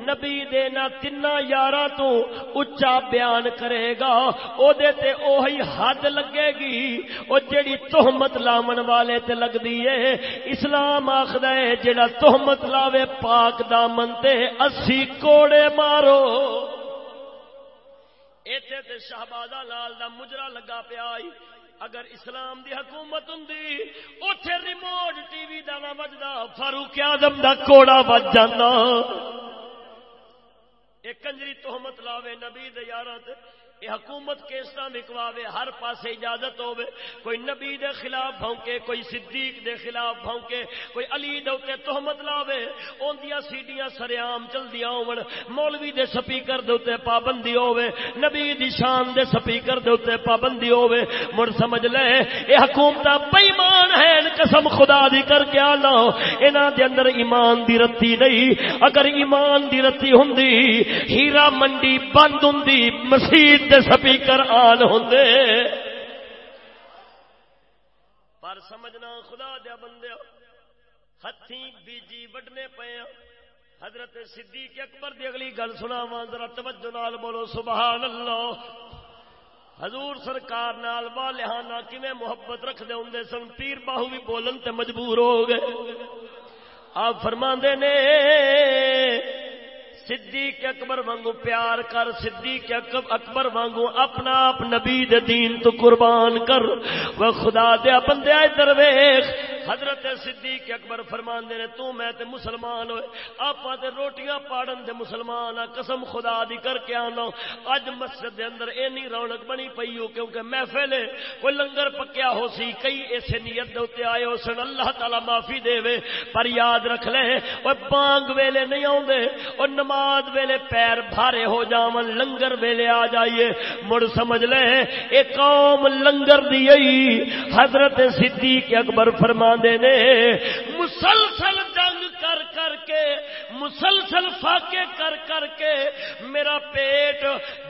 نبی دینا تین یار تو اچا بیان کرے گا او دے تے اوہی حد لگے گی، او جڑی تہمت لاون والے تے لگ ہے۔ اسلام آخد ہے، جڑا تہمت لاوے پاک دامن تے اسی کوڑے مارو۔ ایتھے تے شہبازہ لال دا مجرا لگا پیا اگر اسلام دی حکومت ہوں اوتھے ریموٹ ٹی وی دا وجدا، فاروق اعظم دا کوڑا بج جانا۔ ایک کنجری تہمت لاوے نبی دے یاراں تے یہ حکومت کیسا وکواوے ہر پاسے اجازت ہوے کوئی نبی دے خلاف بھونکے، کوئی صدیق دے خلاف بھونکے، کوئی علی دے تہمت لاوے۔ اون دیا سیڈیاں سریام چلدیاں ہون۔ مولوی دے سپیکر دے اوتے پابندی ہوے نبی دی شان دے سپیکر دے اوتے پابندی ہوے مڑ سمجھ لے، اے حکومت بے ایمان ہے قسم خدا دی کر کے آلا انہاں دے اندر ایمان دی رتی نہیں۔ اگر ایمان دی رتی ہوندی ہیرا منڈی بند ہوندی مسجد دے سپیکر آن ہوں پر سمجھنا خدا دیا بندے ہاتھی بیجی وڈنے پے ہاں۔ حضرت صدیق اکبر دی اگلی گل سنا ذرا توجہ نال بولو سبحان اللہ حضور سرکار نال والہانا کیویں محبت رکھ دے ہوندے سن؟ پیر باہو بھی بولن تے مجبور ہو گئے۔ آپ فرماندے نے صدیق اکبر وانگو پیار کر، صدیق اکبر وانگو اپنا آپ نبی دے دین تو قربان کر۔ وہ خدا دیا بندے درویش حضرت صدیق اکبر فرمان دے تو میں تے مسلمان ہوئے آپ تے روٹیاں پاڑن دے مسلمان قسم خدا دی کر کے آنا۔ اج مسجد دے اندر اینی رونق بنی پئی ہو، کیونکہ محفل ہے، کوئی لنگر پکیا ہو سی، کئی ایسے نیت دے اوتے آئے ہو سن، اللہ تعالی معافی دے وے پر یاد رکھ لے او بانگ ویلے نہیں اوندے او نماز ویلے پیر بھارے ہو جاون، لنگر ویلے آ جائیے۔ مڑ سمجھ لے، اے قوم لنگر دی حضرت صدیق اکبر فرمان نے، مسلسل جنگ کر کر کے، مسلسل فاقے کر کر کے میرا پیٹ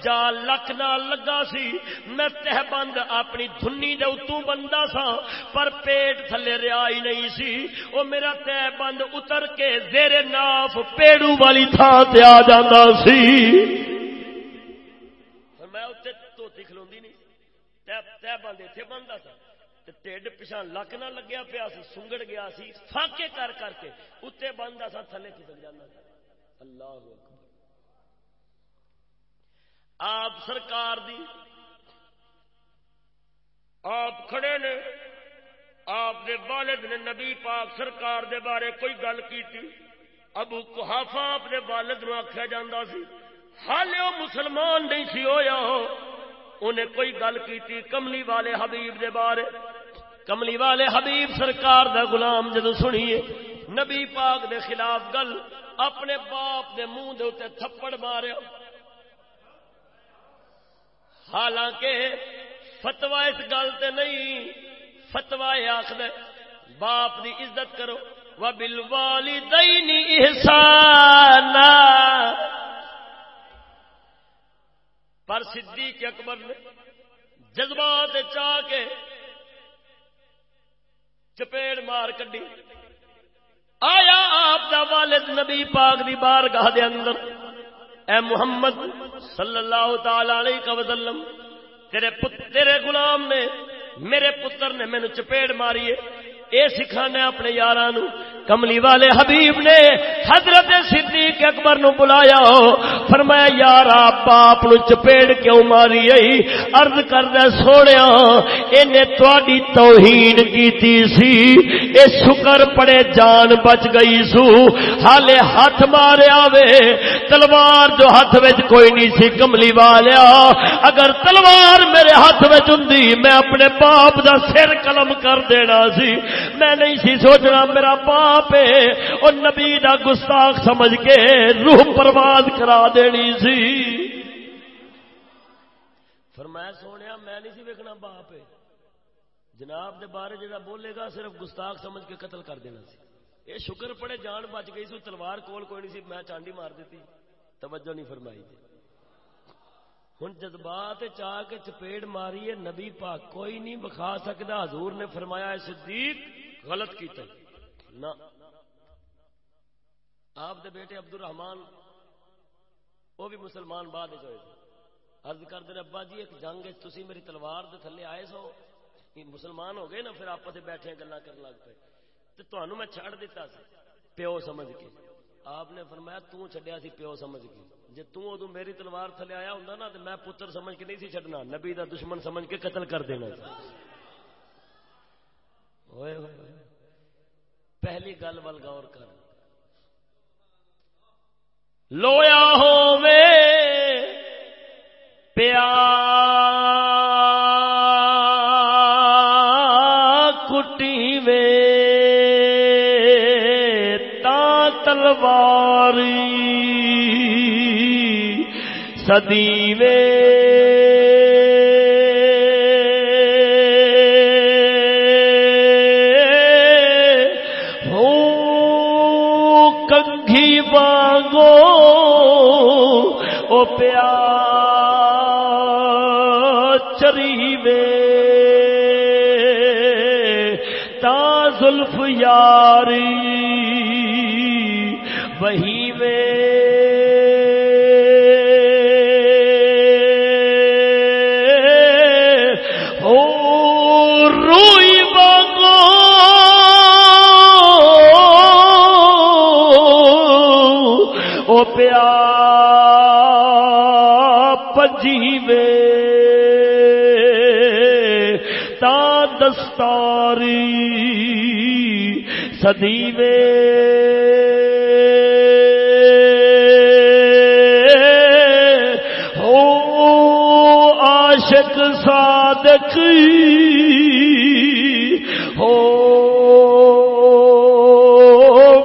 جا لک نہ لگا سی۔ میں تہ بند اپنی دھنی دے اتوں بندہ سا پر پیٹ تھلے ریا ہی نہیں سی۔ وہ میرا تہ بند اتر کے زیر ناف پیڑو والی تھان تے آ جانا سی۔ میں اتنے دھوتی کھلوی نہیں۔ تہ بند اتنے بنتا تھا ٹھڈ پچھا لک نہ لگیا پیا سی، سنگڑ گیا سی فاقے کر کر کے اتنے بنتا سا تھلے کھسک جانا۔ اللہ اکبر۔ آپ سرکار دی، آپ کھڑے نے، آپ دے والد نے نبی پاک سرکار دے بارے کوئی گل کی ابو کحافا آپ دے والد نو آخیا جا سی، حالے وہ مسلمان نہیں سی ہویا ہو، انہیں کوئی گل کی کملی والے حبیب دے بارے۔ کملی والے حبیب سرکار دا غلام جدو سنیے، نبی پاک دے خلاف گل، اپنے باپ دے منہ دے اتنے تھپڑ مارے حالانکہ فتوا اس گل تے نہیں فتوا آخد باپ دی عزت کرو۔ و بل والی دئی پر صدیق اکبر نے جذبات چاہ کے چپیڑ مار کڈی۔ آیا آپ دا والد نبی پاک دی بار گاہ دے اندر۔ اے محمد صلی اللہ تعالی علیہ وسلم، تیرے تیرے غلام نے، میرے پتر نے مینو چپیڑ ماری ہے۔ اے سکھانے اپنے یار کملی والے حبیب نے حضرت صدیق اکبر نو بلایا۔ ہو فرمایا یار باپ نو چپیڑ کیوں ماری آئی؟ ارد کردہ سونے انہیں تواڈی توہین کیتی سی۔ اے شکر پڑے، جان بچ گئی سو۔ حالے ہاتھ مارے آوے۔ تلوار جو ہاتھ وچ کوئی نہیں سی، کملی والیا اگر تلوار میرے ہاتھ وچ ہوندی، میں اپنے باپ دا سر قلم کر دینا سی۔ میں نہیں سی سوچنا، میرا باپ اور نبی دا گستاخ سمجھ کے روح پرواز کرا دینی سی۔ فرمایا سونے میں نہیں سی ویکنا باپ جناب دے بارے جڑا بولے گا، صرف گستاخ سمجھ کے قتل کر دینا سی۔ یہ شکر پڑے، جان بچ گئی سی، تلوار کول کوئی نہیں سی، میں چانڈی مار دیتی۔ توجہ نہیں فرمائی جی۔ تھی ہوں جذبات چاہ کے چپیڑ ماری ہے، نبی پاک کوئی نہیں بخا سکتا حضور نے فرمایا صدیق، غلط کیتا نہ۔ آپ دے بیٹے عبد الرحمان وہ بھی مسلمان بعد ہوئے ارد کر دے ابا جی ایک جنگ تھی میری تلوار دے تھلے آئے سو۔ مسلمان ہو گئے نا، پھر آپ سے بیٹھے گلا کر لگ پے تو تمہوں میں چھڑ دیتا سی، پیو سمجھ کے۔ آپ نے فرمایا، توں چھڈیا سی پیو سمجھ کے۔ جی تدو میری تلوار تھلے آیا ہوں نا تو میں پتر سمجھ کے نہیں سی چھڈنا۔ نبی دا دشمن سمجھ کے قتل کر دینا۔ ہوئے ہوئے۔ پہلی گل ول غور کر۔ لویا ہو پیا کٹی وے تا تلواری سدی وے سدیوے ہو عاشق صادق ہو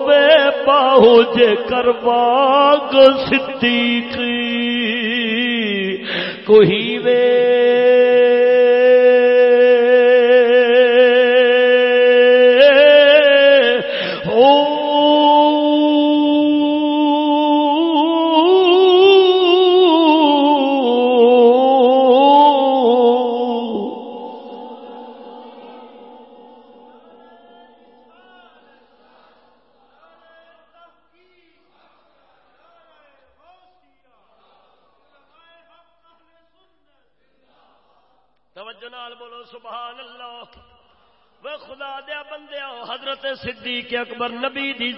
بے باہو جے کرواگ صدیقی کوئی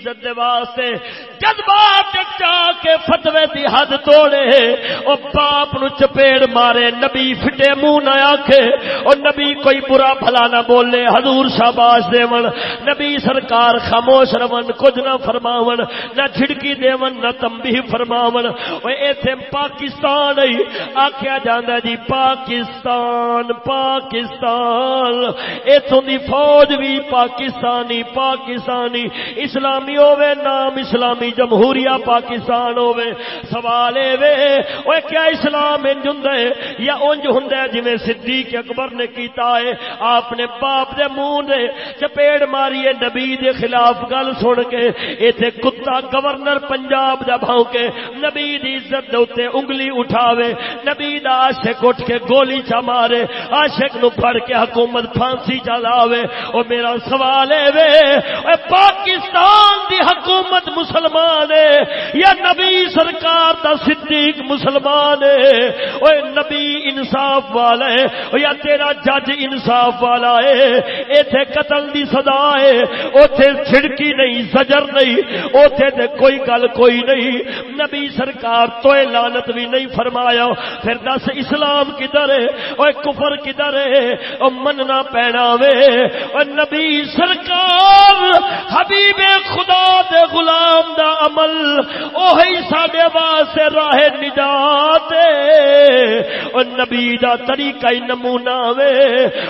عزت دے واسطے۔ جذبات جا کے فتوی دی حد توڑے، او باپ نو چپیڑ مارے، نبی فٹے منہ نہ آکھے، او نبی کوئی برا بھلا نہ بولے، حضور شاباش دیون، نبی سرکار خاموش رون، کچھ نہ فرماون، نہ جھڑکی دیون، نہ تنبیہ فرماون۔ او ایتھے پاکستان ای آکھیا جاندا جی پاکستان پاکستان۔ ایتھوں دی فوج بھی پاکستانی پاکستانی۔ اسلامی ہوے نام اسلامی، جمہوریہ پاکستان ہوے سوال اے وے او کیا اسلام انج ہوندا ہے یا انج ہوندا ہے؟ جویں صدیق اکبر نے کیتا ہے۔ آپ نے باپ دے منہ دے چپیڑ ماری ہے، نبی دے خلاف گل سن کے۔ ایتھے کتا گورنر پنجاب دا بھونکے نبی دی عزت دے اوتے انگلی اٹھاوے۔ نبی دا عاشق اٹھ کے گولی چا مارے۔ عاشق نو پھڑ کے حکومت پھانسی چلاوے او میرا سوال ہے وے، اے پاکستان دی حکومت مسلمان ہے یا نبی سرکار دا صدیق مسلمان ہے؟ اے نبی انصاف والا ہے یا تیرا جج انصاف والا ہے، ایتھے قتل دی سزا ہے، اوتھے چھڑکی نہیں، زجر نہیں، اوتھے تے کوئی گل کوئی نہیں۔ نبی سرکار تو لعنت بھی نہیں فرمایا۔ پھر دس اسلام کدھر ہے؟ اوے کفر کدھر ہے؟ او مننا پینا وے۔ او نبی سرکار حبیب خدا دے غلام دا عمل، اوہی ساڈے واسطے راہ نجات او نبی دا طریقہ ہی نمونہ وے۔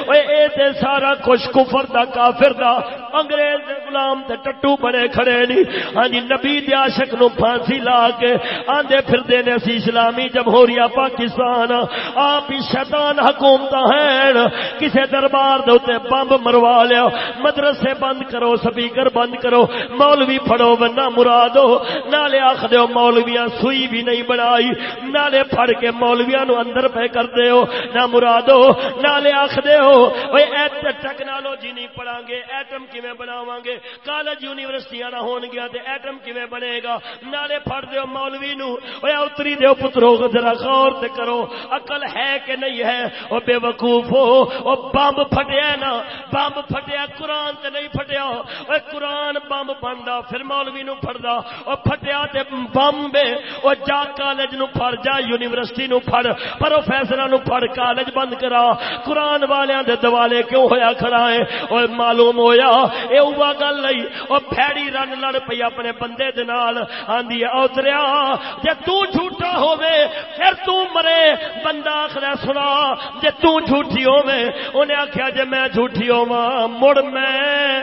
او اے تے سارا خوش کفر دا، کافر دا۔ انگریز دے غلام تے ٹٹو بنے کھڑے نہیں ہاں جی نبی دے عاشق نو پھانسی لا کے آندے پھر دے نے اسی اسلامی جمہوریہ پاکستان۔ آپ ہی شیطان حکومت ہیں۔ کسے دربار دے اوتے بمب مروا لیا۔ مدرسے بند کرو، سپیکر بند کرو۔ مولوی پھڑو بنا مرادو نالے آخ دیو مولویاں سوئی بھی نہیں بنائی۔ نالے پھڑ کے مولویاں نو اندر پہ کر دیو نہ مرادو نالے آخ دیو وے ایت ٹیکنالوجی نہیں پڑھا گے، ایٹم کیویں بناواں گے؟ کالج یونیورسٹیاں نہ ہون گیا تے ایٹم کیویں بنے گا؟ نالے پھڑ دیو مولوی نو اوے اتری دیو پترو ذرا غور تے کرو، عقل ہے کہ نہیں ہے؟ او بے وقوف ہو، او بم پھٹیا نا بم پھٹیا، قرآن تے نہیں پھٹیا اے قرآن بم بندا پھر مولوی نو پھڑدا، او پھٹیا تے بم بے او جا کالج نو پھڑ، جا یونیورسٹی نو پھڑ، پروفیسراں نو پھڑ، کالج بند کرا، قرآن قرآن والیاں دے دوالے کیوں ہویا کھڑا ہے؟ او معلوم ہویا۔ اے اوہ گل نہیں او پھیڑی رن لڑ پئی اپنے بندے دے نال۔ آندی ہے اوتریا جے تو جھوٹا ہووے، پھر تو مرے۔ بندہ آخر سنا، جے تو جھوٹی ہووے۔ انہیں آخیا جے میں جھوٹی ہوا مڑ میں۔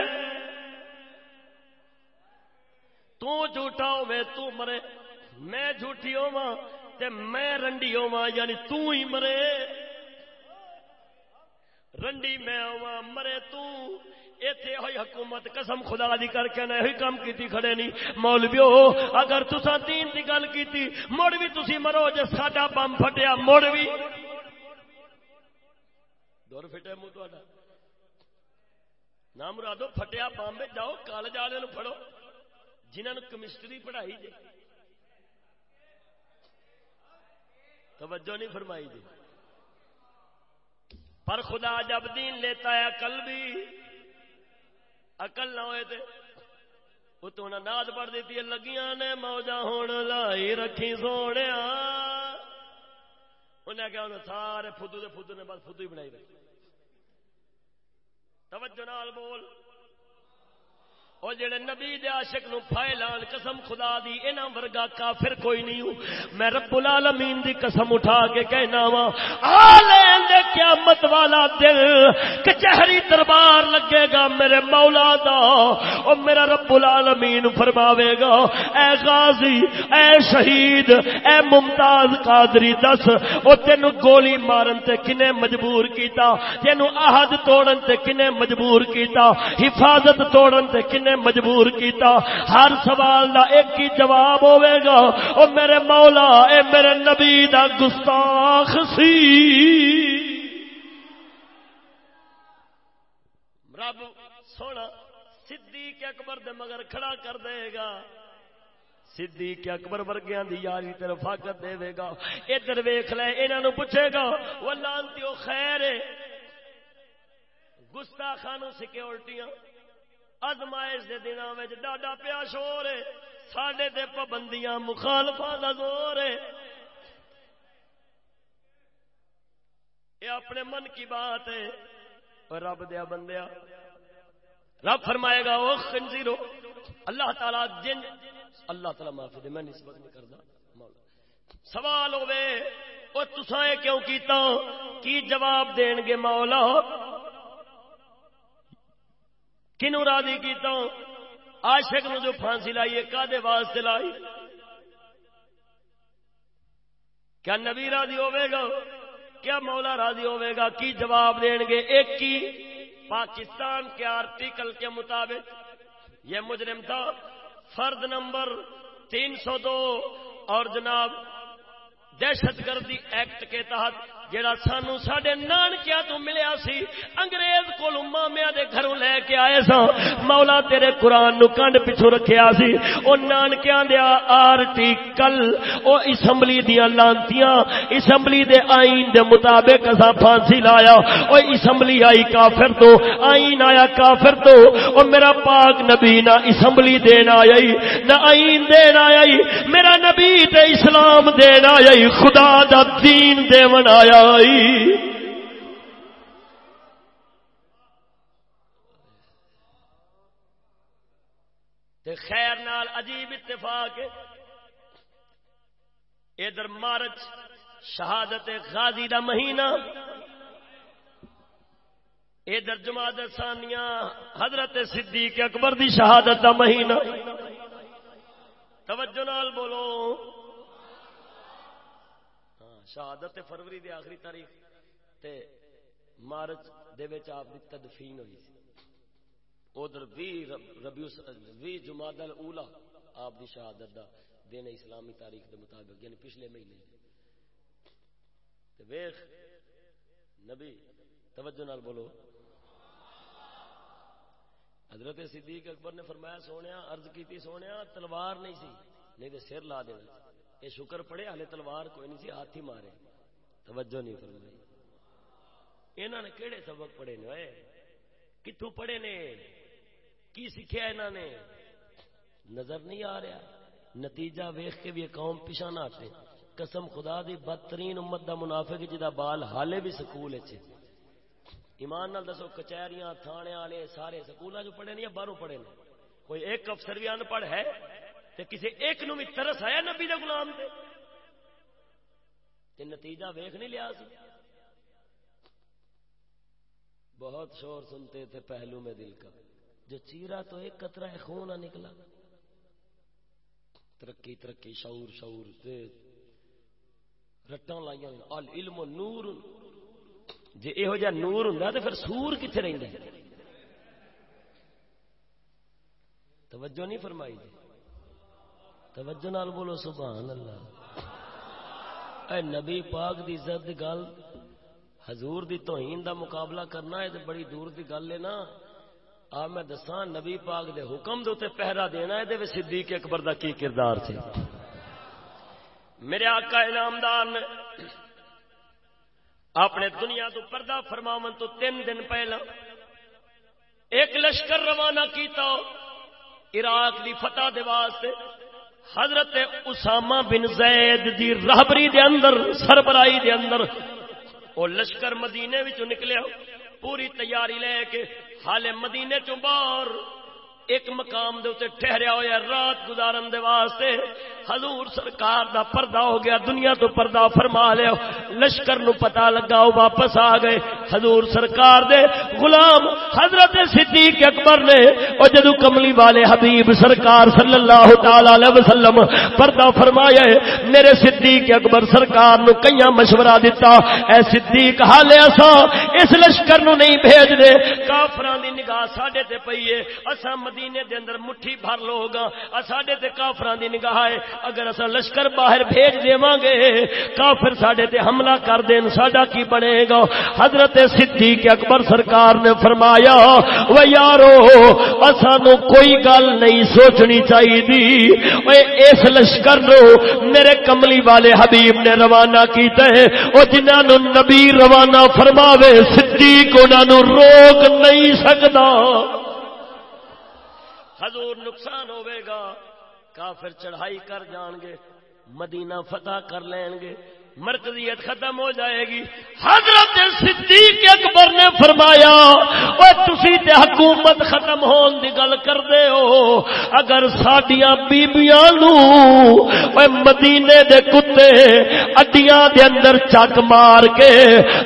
تو جھوٹا ہوے تو مرے۔ میں جھوٹی ہوا تے میں رنڈی ہوا یعنی تو ہی مرے۔ رنڈی میں ہوا مرے تو، ایتھے ہوئی حکومت قسم خدا دی کر کے نہ کام کیتی، کھڑے نہیں۔ مولویو، اگر تساں دین دی گل کیتی مڑ بھی تسی مرو، جے ساڈا بم پھٹیا مڑ بھی دور پھٹے منہ تہاڈا۔ نہ مرادو، پھٹیا بم جاؤ، کالج والے نو پھڑو۔ جنہاں نو کیمسٹری پڑھائی جے۔ توجہ نہیں فرمائی جی۔ پر خدا جب دین لیتا ہے عقل بھی، عقل نہ ہوئے تھے وہ تو انہیں ناد پڑھ دیتی ہے، لگیاں نے موجا ہون لائی رکھی سونے انہیں کہا انہیں سارے فدو دے فدو نے بس فدو ہی بنائی رکھی۔ توجہ نال بول۔ اور جڑے نبی دے عاشق نو پھیلان قسم خدا دی، انہاں ورگا کافر کوئی نہیں ہوں۔ میں رب العالمین دی قسم اٹھا کے کہنا وا آلین دے قیامت والا دل کچہری دربار لگے گا میرے مولا دا۔ او میرا رب العالمین فرماوے گا، اے غازی، اے شہید، اے ممتاز قادری دس۔ او تینو گولی مارن تے کنے مجبور کیتا، تینو عہد توڑن تے کنے مجبور کیتا، حفاظت توڑن تے کنے نے مجبور کیتا۔ ہر سوال دا ایک ہی جواب ہوئے گا۔ او میرے مولا، اے میرے نبی دا گستاخ سی۔ رب سونا، صدیق اکبر دے مگر کھڑا کر دے گا۔ صدیق اکبر ورگیاں دی یاری تے رفاقت دے گا۔ ادھر ویکھ لے، انہاں نو پوچھے گا وہ لانتی او خیر ہے۔ گستاخانو سیکورٹیاں ازمائش دے دنوں میں ڈاڈا پیا شور ہے، ساڈے تے پابندیاں مخالفا دا زور ہے۔ یہ اپنے من کی بات ہے اور رب دیا بندیا، رب فرمائے گا وہ خنزیرو، اللہ تعالی جن، اللہ تعالی معافی دے، میں نسبت نہیں کرتا سوال ہوے وہ تسا کیوں کیتا؟ کی جواب دین گے، مولا؟ کنو راضی کیتا عاشق نو جو پھانسی لائی ہے، کادے واسطے لائی؟ کیا نبی راضی ہوے گا؟ کیا مولا راضی ہوے گا؟ کی جواب دین گے؟ ایک کی؟ پاکستان کے آرٹیکل کے مطابق۔ یہ مجرم تھا۔ فرد نمبر تین سو دو۔ اور جناب دہشت گردی ایکٹ کے تحت جڑا سانو سڈے نانکیا تو ملیا سی، انگریز کو مامیا دے گھروں لے کے آئے سا مولا تیرے قرآن نو کنڈ پچھو رکھیا سی۔ او نانکیا دیا آرٹیکل، او اسمبلی دیا لانتیاں، اسمبلی دے آئین دے مطابق اسا پھانسی لایا۔ او اسمبلی آئی کافر تو، آئین آیا کافر تو۔ او میرا پاک نبی نہ اسمبلی دین آئی نہ آئین دین آئی میرا نبی تے اسلام دین آئی خدا دا دین دیون آیا آئی خیر نال عجیب اتفاق ادھر مارچ شہادت غازی دا مہینہ، ادھر جماعت ثانیہ حضرت صدیق اکبر دی شہادت دا مہینہ۔ توجہ نال بولو۔ شہادت فروری دی آخری تاریخ تے مارچ دے وچ آپ دی تدفین ہوئی سی۔ ادھر بھی ربیو بھی جماعت الاولا آپ دی شہادت دا دین اسلامی تاریخ دے مطابق یعنی پچھلے مہینے۔ تے ویخ نبی، توجہ نال بولو۔ حضرت صدیق اکبر نے فرمایا سونے عرض کی سونے تلوار نہیں سی، نہیں تو سر لا دینا۔ یہ شکر پڑے ہلے تلوار کوئی نہیں سی ہاتھ ہی مارے۔ توجہ نہیں فرمائی۔ انہوں نے کہڑے سبق پڑھے نے؟ کتوں پڑھے نے؟ کی سیکھا انہوں نے؟ نظر نہیں آ رہا۔ نتیجہ ویخ کے بھی قوم پیچھا نہ آتے قسم خدا دی، بدترین امت دا منافق جدا بال حالے بھی سکول ایمان نال دسو، کچہریاں تھانے والے سارے سکول جو پڑھے نہیں یا باہروں پڑھے نے؟ کوئی ایک افسر بھی ان پڑھ ہے؟ تے کسی ایک نو بھی ترس آیا نبی دے غلام تے تے نتیجہ ویخ نہیں لیا سی۔ بہت شور سنتے تھے پہلو میں دل کا۔ جو چیرا تو ایک قطرہ خون نکلا۔ ترقی ترقی، شعور شعور رٹان لائیا علم نور۔ جی یہو جہ نور ہوں تو پھر سور کتنے رہتا توجہ نہیں فرمائی جی۔ توجہ نال بولو، سبحان اللہ۔ اے نبی پاک دی عزت دی گل، حضور دی توہین دا مقابلہ کرنا ہے، تے بڑی دور دی گل ہے نا۔ آ، میں دساں، نبی پاک دے حکم دے تے پہرا دینا ہے، تے صدیق اکبر دا کی کردار سی۔ میرے آقا انعامدار نے اپنے دنیا تو پردہ فرماون تو تین دن پہلا ایک لشکر روانہ کیتا عراق دی فتح دے واسطے۔ حضرت اسامہ بن زید دی رہبری دے اندر، سربراہی دے اندر او لشکر مدینے وچوں نکلیا پوری تیاری لے کے حال مدینے چوں باہر ایک مقام دے اتنے ٹھہریا ہوا رات گزارن دے واسطے۔ حضور سرکار دا پردہ ہو گیا، دنیا تو پردہ فرما لیا۔ لشکر نو پتا لگا وہ واپس آ گئے۔ حضور سرکار دے غلام حضرت صدیق اکبر نے اور جدو کملی والے حبیب سرکار صلی اللہ تعالی علیہ وسلم پردہ فرمایا ہے، میرے صدیق اکبر سرکار نو کئی مشورہ دیتا اے صدیق حالے اسا اس لشکر نو نہیں بھیج دے کافران دی نگاہ ساڈے تے پئی ہے۔ اسا مدینے دے اندر مٹھی بھر لوگ ہاں ساڈے تے کافراں دی نگاہ ہے۔ اگر اسا لشکر باہر بھیج دیواں گے، کافر ساڈے تے حملہ کر دین، ساڈا کی بنے گا؟ حضرت صدیق اکبر سرکار نے فرمایا و یارو اسا نو کوئی گل نہیں سوچنی چاہیے اوے اس لشکر نو میرے کملی والے حبیب نے روانہ کیتا ہے۔ او جنہاں نو نبی روانہ فرماوے، صدیق انہاں نو روک نہیں سکدا۔ حضور نقصان ہوئے گا کافر چڑھائی کر جان گے مدینہ فتح کر لین گے۔ مرکزیت ختم ہو جائے گی۔ حضرت صدیق اکبر نے فرمایا وہ تسی تے حکومت ختم ہون دی گل کر دے ہو۔ اگر ساڈیاں بیبیاں نو وہ مدینے دے کتے اڈیاں دے اندر چک مار کے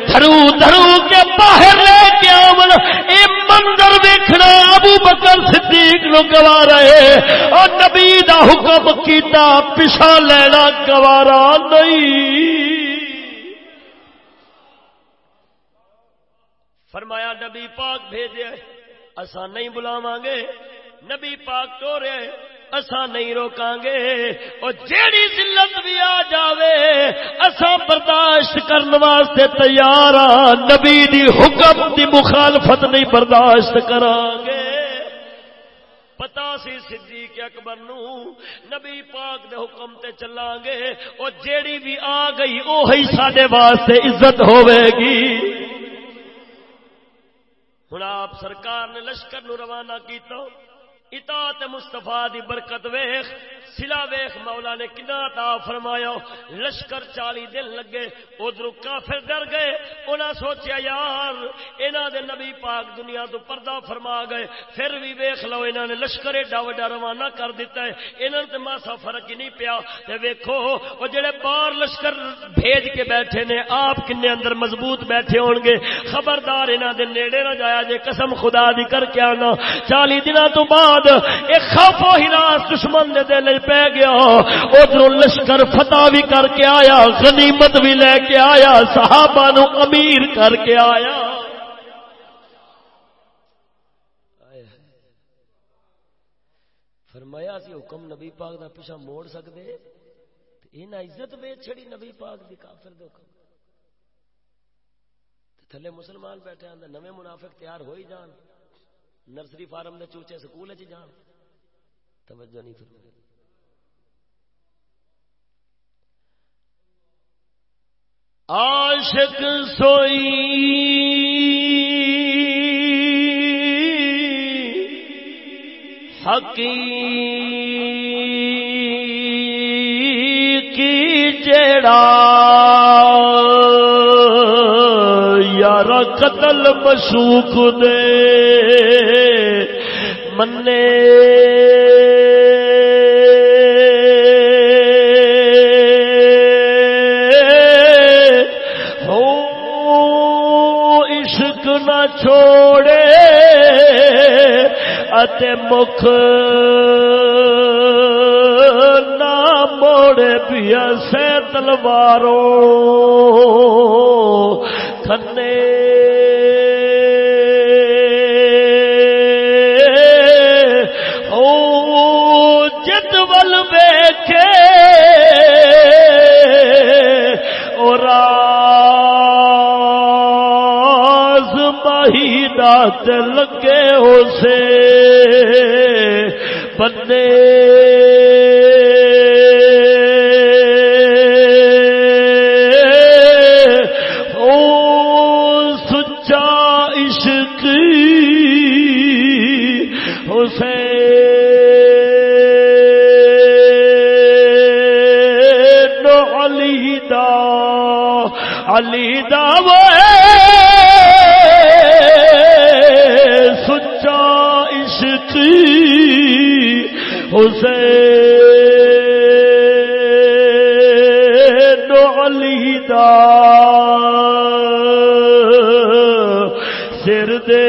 دھرو دھرو کے باہر لے کے آون، اے منظر دیکھنا ابو بکر صدیق نو گوا رہے اور نبی دا حکم کیتا پیچھا لینا گوارا نہیں۔ فرمایا نبی پاک بھیجے اسا نہیں بلاواں گے نبی پاک تو رہے اسا نہیں روکاں گے اور جیڑی ذلت بھی آ جاوے اسا برداشت کرنے واسطے تیار ہاں نبی دی حکم دی مخالفت نہیں برداشت کران گے پتا سی صدیق اکبر نو نبی پاک دے حکم تے چلان گے او جیڑی بھی آ گئی، اوہی ساڈے واسطے عزت ہوے گی۔ ہوں آپ سرکار نے لشکر نو روانہ کیتا اطاعت مصطفیٰ دی برکت ویخ، سلا ویخ، مولا نے کنا عطا فرمایا، لشکر چالی دن لگے، ادھر کافر ڈر گئے، انہاں سوچیا، یار، انہاں دے نبی پاک دنیا تو پردہ فرما گئے، پھر بھی ویخ لو، انہاں نے لشکر ایڈا وڈا روانہ کر دیتا ہے، انہاں تے ماسا فرق ہی نہیں پیا۔ تے ویکھو، او جڑے بار لشکر بھیج کے بیٹھے نے، آپ کنے اندر مضبوط بیٹھے ہون گے۔ خبردار انہاں دے نیڑے نہ جایا، جے قسم خدا دی کر کے آنا۔ چالی دنوں تو بعد ایک خوف و ہراس دشمن دے دل پہ گیا۔ ادھر لشکر فتح بھی کر کے آیا، غنیمت بھی لے کے آیا، صحابہ نو امیر کر کے آیا۔ فرمایا سی حکم نبی پاک دا پیچھا موڑ سکتے ان عزت ویچ چھڑی نبی پاک دی کافر دے حکم۔ تھلے مسلمان بیٹھے آدھے نویں منافق تیار ہو ہی جان۔ نرسری فارم دے چوچے سکول چ جان۔ توجہ نہیں فرمائی۔ عاشق سوئی۔ کی جڑا یار قتل مشوق دے۔ منے۔ چھوڑے اتے مکھ نہ موڑے پیا سے تلواروں۔ کھنے او جدول ویکھے۔ اور ماہی دات لگے ہو سے بندے۔ سچی حسین علی دا سر دے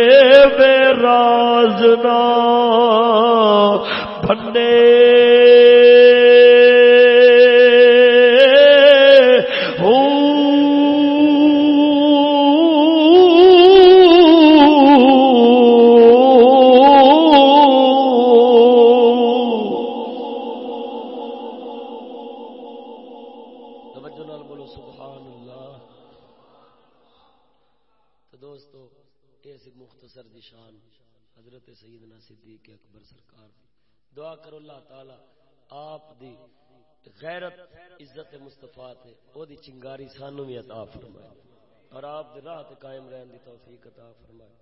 بے رازنا عزت مصطفیٰ تے، او دی چنگاری سانو بھی عطا فرمائے۔ اور آپ دی راہ تے قائم رہن دی توفیق عطا فرمائے۔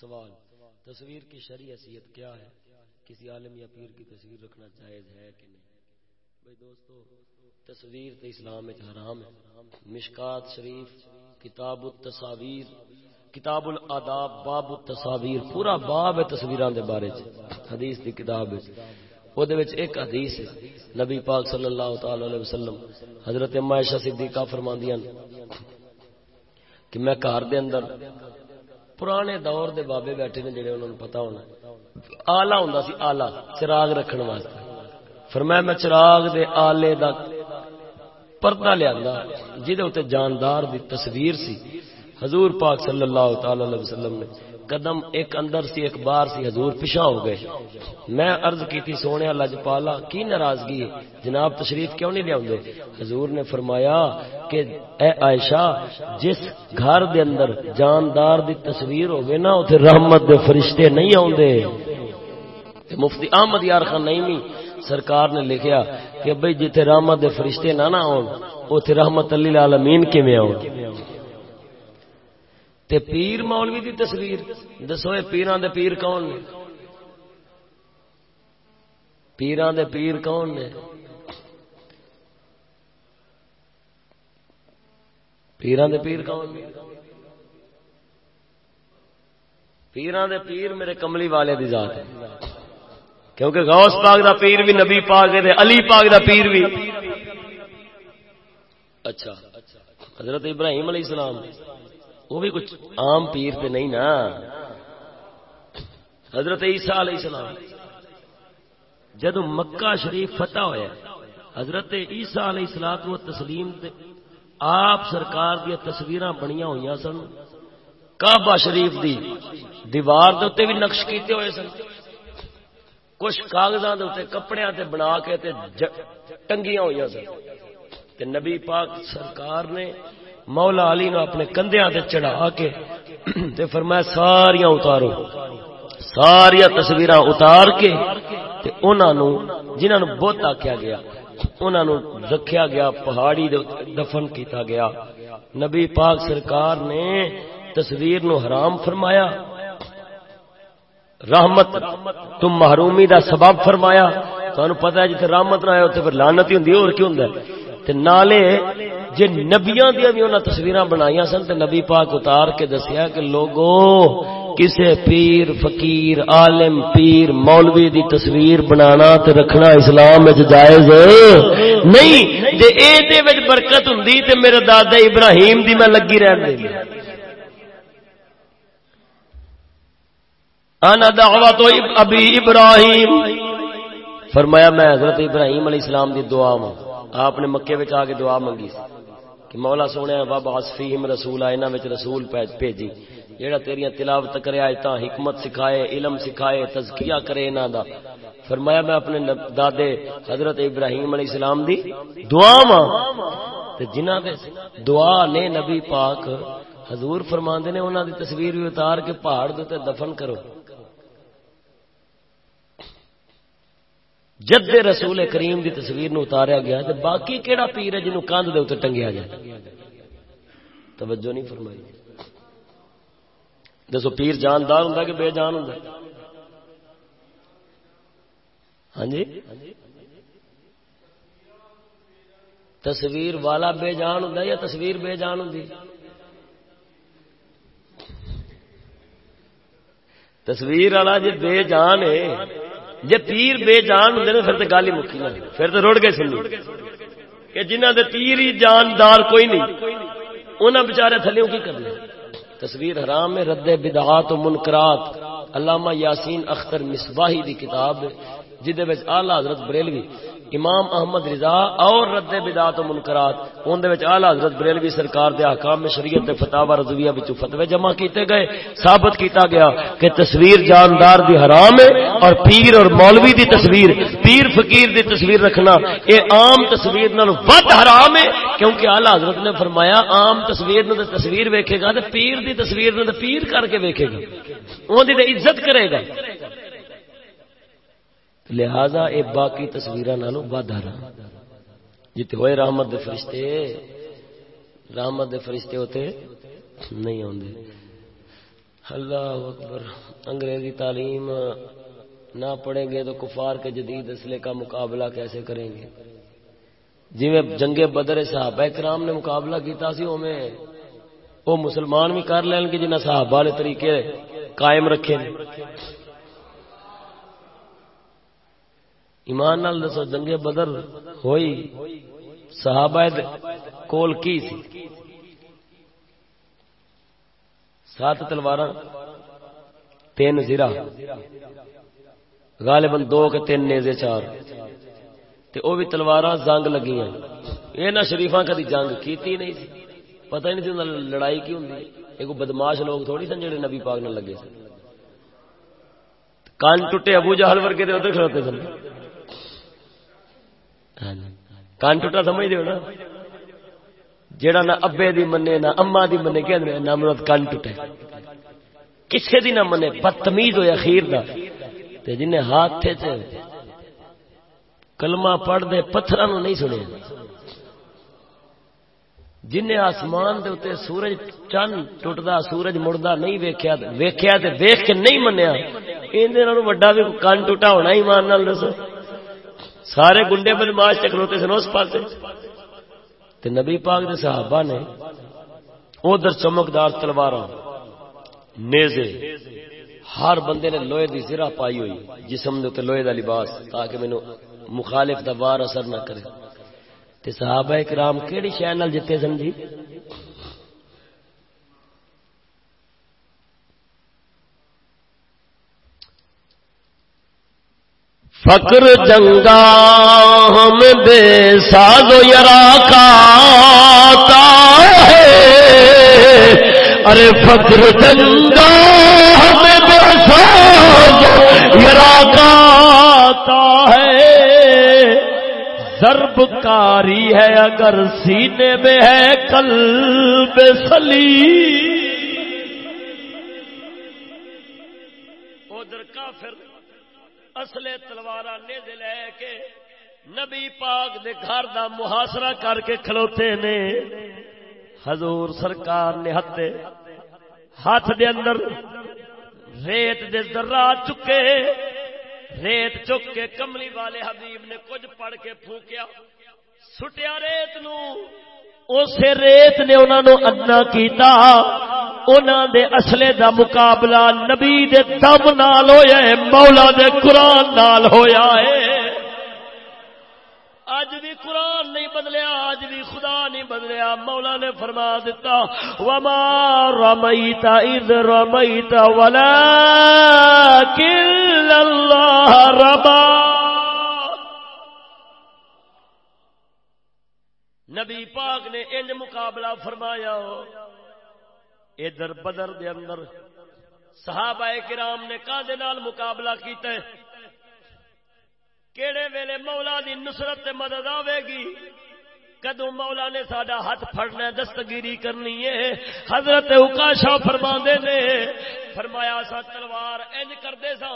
سوال، تصویر کی شرعی حیثیت کیا ہے؟ کسی عالم یا پیر کی تصویر رکھنا جائز ہے کہ نہیں؟ بھائی دوستو، تصویر تے اسلام حرام ہے۔ مشکات شریف، کتاب التصاویر کتاب الاداب، باب التصاویر، پورا باب ہے تصویراں دے بارے چ حدیث دی کتاب ہے او دے وچ ایک حدیث ہے، نبی پاک صلی اللہ تعالی علیہ وسلم، حضرت اما عائشہ صدیقہ فرماندیاں کہ میں گھر دے اندر پرانے دور دے بابے بیٹھے نے جڑے انہوں نے پتہ ہونا آلہ ہوندا سی آلہ، چراغ رکھن واسطے۔ فرمایا میں چراغ دے آلے دا پردہ لیا جہد جاندار دی تصویر سی۔ حضور پاک صلی اللہ تعالی علیہ وسلم نے قدم ایک اندر سی ایک بار سی حضور پیچھا ہو گئے۔ میں عرض کی تھی سونے اللہ پالا، کی ناراضگی ہے؟ جناب تشریف کیوں نہیں لیا حضور نے فرمایا کہ اے عائشہ، جس گھر دے اندر جاندار دی تصویر ہوگی نا اتنے رحمت دے فرشتے نہیں آدھے مفتی احمد یار خان نہیں سرکار نے لکھیا کہ بھائی جتھے رحمت دے فرشتے نہ نہ آن اتنے رحمت علی العالمین کیویں آن تے پیر مولوی دی تصویر۔ دسو یہ پیران دے پیر کون نے؟ پیران دے پیر کون نے؟ پیران دے پیر کون نے؟ پیران دے پیر میرے کملی والے دی ذات ہے۔ کیونکہ غوث پاک دا پیر بھی، نبی پاک دے علی پاک دا پیر بھی۔ اچھا حضرت ابراہیم علیہ السلام۔ وہ بھی کچھ عام پیر تے نہیں نا۔ حضرت عیسیٰ علیہ السلام جد مکہ شریف فتح ہوا حضرت عیسیٰ علیہ السلام و تسلیم تے آپ سرکار دیا تصویر بنیا ہوئی سن۔ کعبہ شریف دی دیوار دے بھی نقش کیتے ہوئے سن۔ کچھ کاغذات کپڑے تے بنا کے تے ٹنگیاں ہوئی سن۔ تے نبی پاک سرکار نے مولا علی نو اپنے کندھیاں تے چڑھا کے تے فرمایا ساریاں اتارو۔ ساریاں تصویراں اتار کے تے انہاں نو جنہاں نو بت آکھیا گیا، انہاں نو رکھیا گیا، پہاڑی دے دفن کیتا گیا۔ نبی پاک سرکار نے تصویر نو حرام فرمایا۔ رحمت تم محرومی دا سبب فرمایا۔ تانوں پتہ ہے جتھے رحمت نہ آئے اوتھے پھر لعنت ہی ہوندی اور کیوں ہوندا ہے؟ تے نالے جے نبیاں دیا بھی انہاں تصویراں بنائیاں سن تے نبی پاک اتار کے دسیا کہ لوگو، کسے پیر، فقیر، عالم، پیر، مولوی دی تصویر بنانا تے رکھنا اسلام وچ جائز نہیں، جے اے دے وچ برکت ہوندی تے میرے دادا ابراہیم دی میں لگی رہن دے۔ انا دعوت ابی ابراہیم۔ فرمایا میں حضرت ابراہیم علیہ السلام دی دعا ماں آپ نے مکے آ کے دعا منگی سی کہ مولا سونے باب آسفیم رسول آئے رسول بھیجی۔ جیڑا تیریاں تلاوت کرے تا حکمت سکھائے، علم سکھائے، تزکیہ کرے انہاں دا۔ فرمایا میں اپنے دادے حضرت ابراہیم علیہ السلام دی دعا ماں۔ تے جنہاں دے دعا نے نبی پاک حضور فرماندے نے، انہاں دی تصویر بھی اتار کے پہاڑ دے دفن کرو۔ جد رسول کریم دی تصویر نو اتاریا گیا تے باقی کیڑا پیر ہے جنوں کاندھ دے اوتے ٹنگیا جائے توجہ نہیں فرمائی۔ دسو پیر جاندار ہوندا کہ بے جان ہوندا؟ ہاں جی؟ تصویر والا بے جان ہوندا یا تصویر بے جان ہوندی تصویر والا جی بے جان ہے جی پیر بے جان ہوں پھر تو گل ہی مکی نہ پھر تو رڑ گئے سنو کہ جنہ دے پیر ہی جاندار کوئی نہیں انہوں بچارے تھلے کی کرنا تصویر حرام میں رد بدعات و منکرات۔ علامہ یاسین اختر مصباحی دی کتاب جہد آلہ حضرت بریلوی امام احمد رضا اور رد بدعت و منکرات اون دے وچ اعلی حضرت بریلوی سرکار دے احکام شریعت دے فتاوا رضویہ وچ فتوی جمع کیتے گئے، ثابت کیتا گیا کہ تصویر جاندار دی حرام ہے اور پیر اور مولوی دی تصویر، پیر فقیر دی تصویر رکھنا اے عام تصویر نال ود حرام ہے، کیونکہ اعلی حضرت نے فرمایا عام تصویر نو تصویر ویکھے گا تے پیر دی تصویر نو پیر کر کے ویکھے گا، اون دی عزت کرے گا۔ لہذا اے باقی تصویر نالوں ود حرام جتے ہوئے رحمت دے فرشتے، رحمت دے فرشتے ہوتے نہیں آتے اللہ اکبر، انگریزی تعلیم نہ پڑھیں گے تو کفار کے جدید اسلحے کا مقابلہ کیسے کریں گے؟ جی میں جنگ بدر صحابہ کرام نے مقابلہ کیتا سی او میں وہ مسلمان بھی کر لین گے جنہیں صحابہ والے طریقے قائم رکھے۔ ایمان نال دسو، جنگ بدر ہوئی، صحابہ کول کی سی؟ سات تلوار تین زیرا غالباً دو کے تین نیزے چار۔ تے او بھی تلوار زنگ لگی یہ نہ شریفا کدی جنگ کیتی نہیں سی۔ پتہ ہی نہیں سی لڑائی کی ہوں ایک بدماش لوگ تھوڑی سن جڑے نبی پاک نہ لگے سن۔ کان ٹوٹے ابو جہل ورگے ادھر کھڑوتے سن۔ کان ٹوٹا سمجھ دو نا؟ جیڑا نہ ابے دی منے، نہ اما دی منے کہ نہ مراد کان ٹوٹے۔ کسے دی نہ منے، بدتمیز ہویا خیر دا۔ تے جن ہاتھ تھے تے کلمہ پڑھ دے پتھراں نو نہیں سنے جن نے آسمان دے اتنے سورج چند ٹوٹدا، سورج مڑدا نہیں ویکھیا ویکھیا تے ویکھ کے نہیں منیا۔ ایندے نالوں وڈا بھی کان ٹوٹا ہونا ایمان نال، دسو۔ سارے گنڈے بدماش چکروتے سن اس پاس تے نبی پاک دے صحابہ نے ادھر چمکدار تلوار نیزے، ہر بندے نے لوہے دی زرا پائی ہوئی، جسم دے لوہے دا لباس، تاکہ مینو مخالف دا وار اثر نہ کرے۔ تے صحابہ کرام کیڑی شے نال جتے سن جی؟ فکر جنگا ہم بے ساز یرا کا ہے۔ ارے فکر جنگا ہم بے ساز یرا کا ہے۔ ضرب کاری ہے اگر سینے میں ہے کل بے سلی اصلے تلوار لے کے نبی پاک دے گھر دا محاصرہ کر کے کھلوتے نے۔ حضور سرکار نے ہاتھ ہاتھ دے اندر ریت دے ذرا چکے۔ ریت چک کے کملی والے حبیب نے کچھ پڑھ کے پھونکیا۔ سٹیا ریت نو۔ اسے ریت نے انہوں نے ادنا کیتا۔ انہوں دے اصلے دا مقابلہ نبی دے دم نال ہویا ہے، مولا دے قرآن نال ہویا ہے۔ اج بھی قرآن نہیں بدلیا اج بھی خدا نہیں بدلیا۔ مولا نے فرما دیتا وما رمیت اذ رمیت ولا کل اللہ ربا نبی پاک نے انج مقابلہ فرمایا۔ ادھر بدر دے اندر صحابہ کرام نے کادے نال مقابلہ کیتا ہے۔ کیڑے ویلے مولا دی نصرت تے مدد آوے گی؟ کدو مولا نے ساڈا ہاتھ پھڑنا دستگیری کرنی ہے؟ حضرت اکاشا فرما نے، فرمایا سا، تلوار انج کرتے سا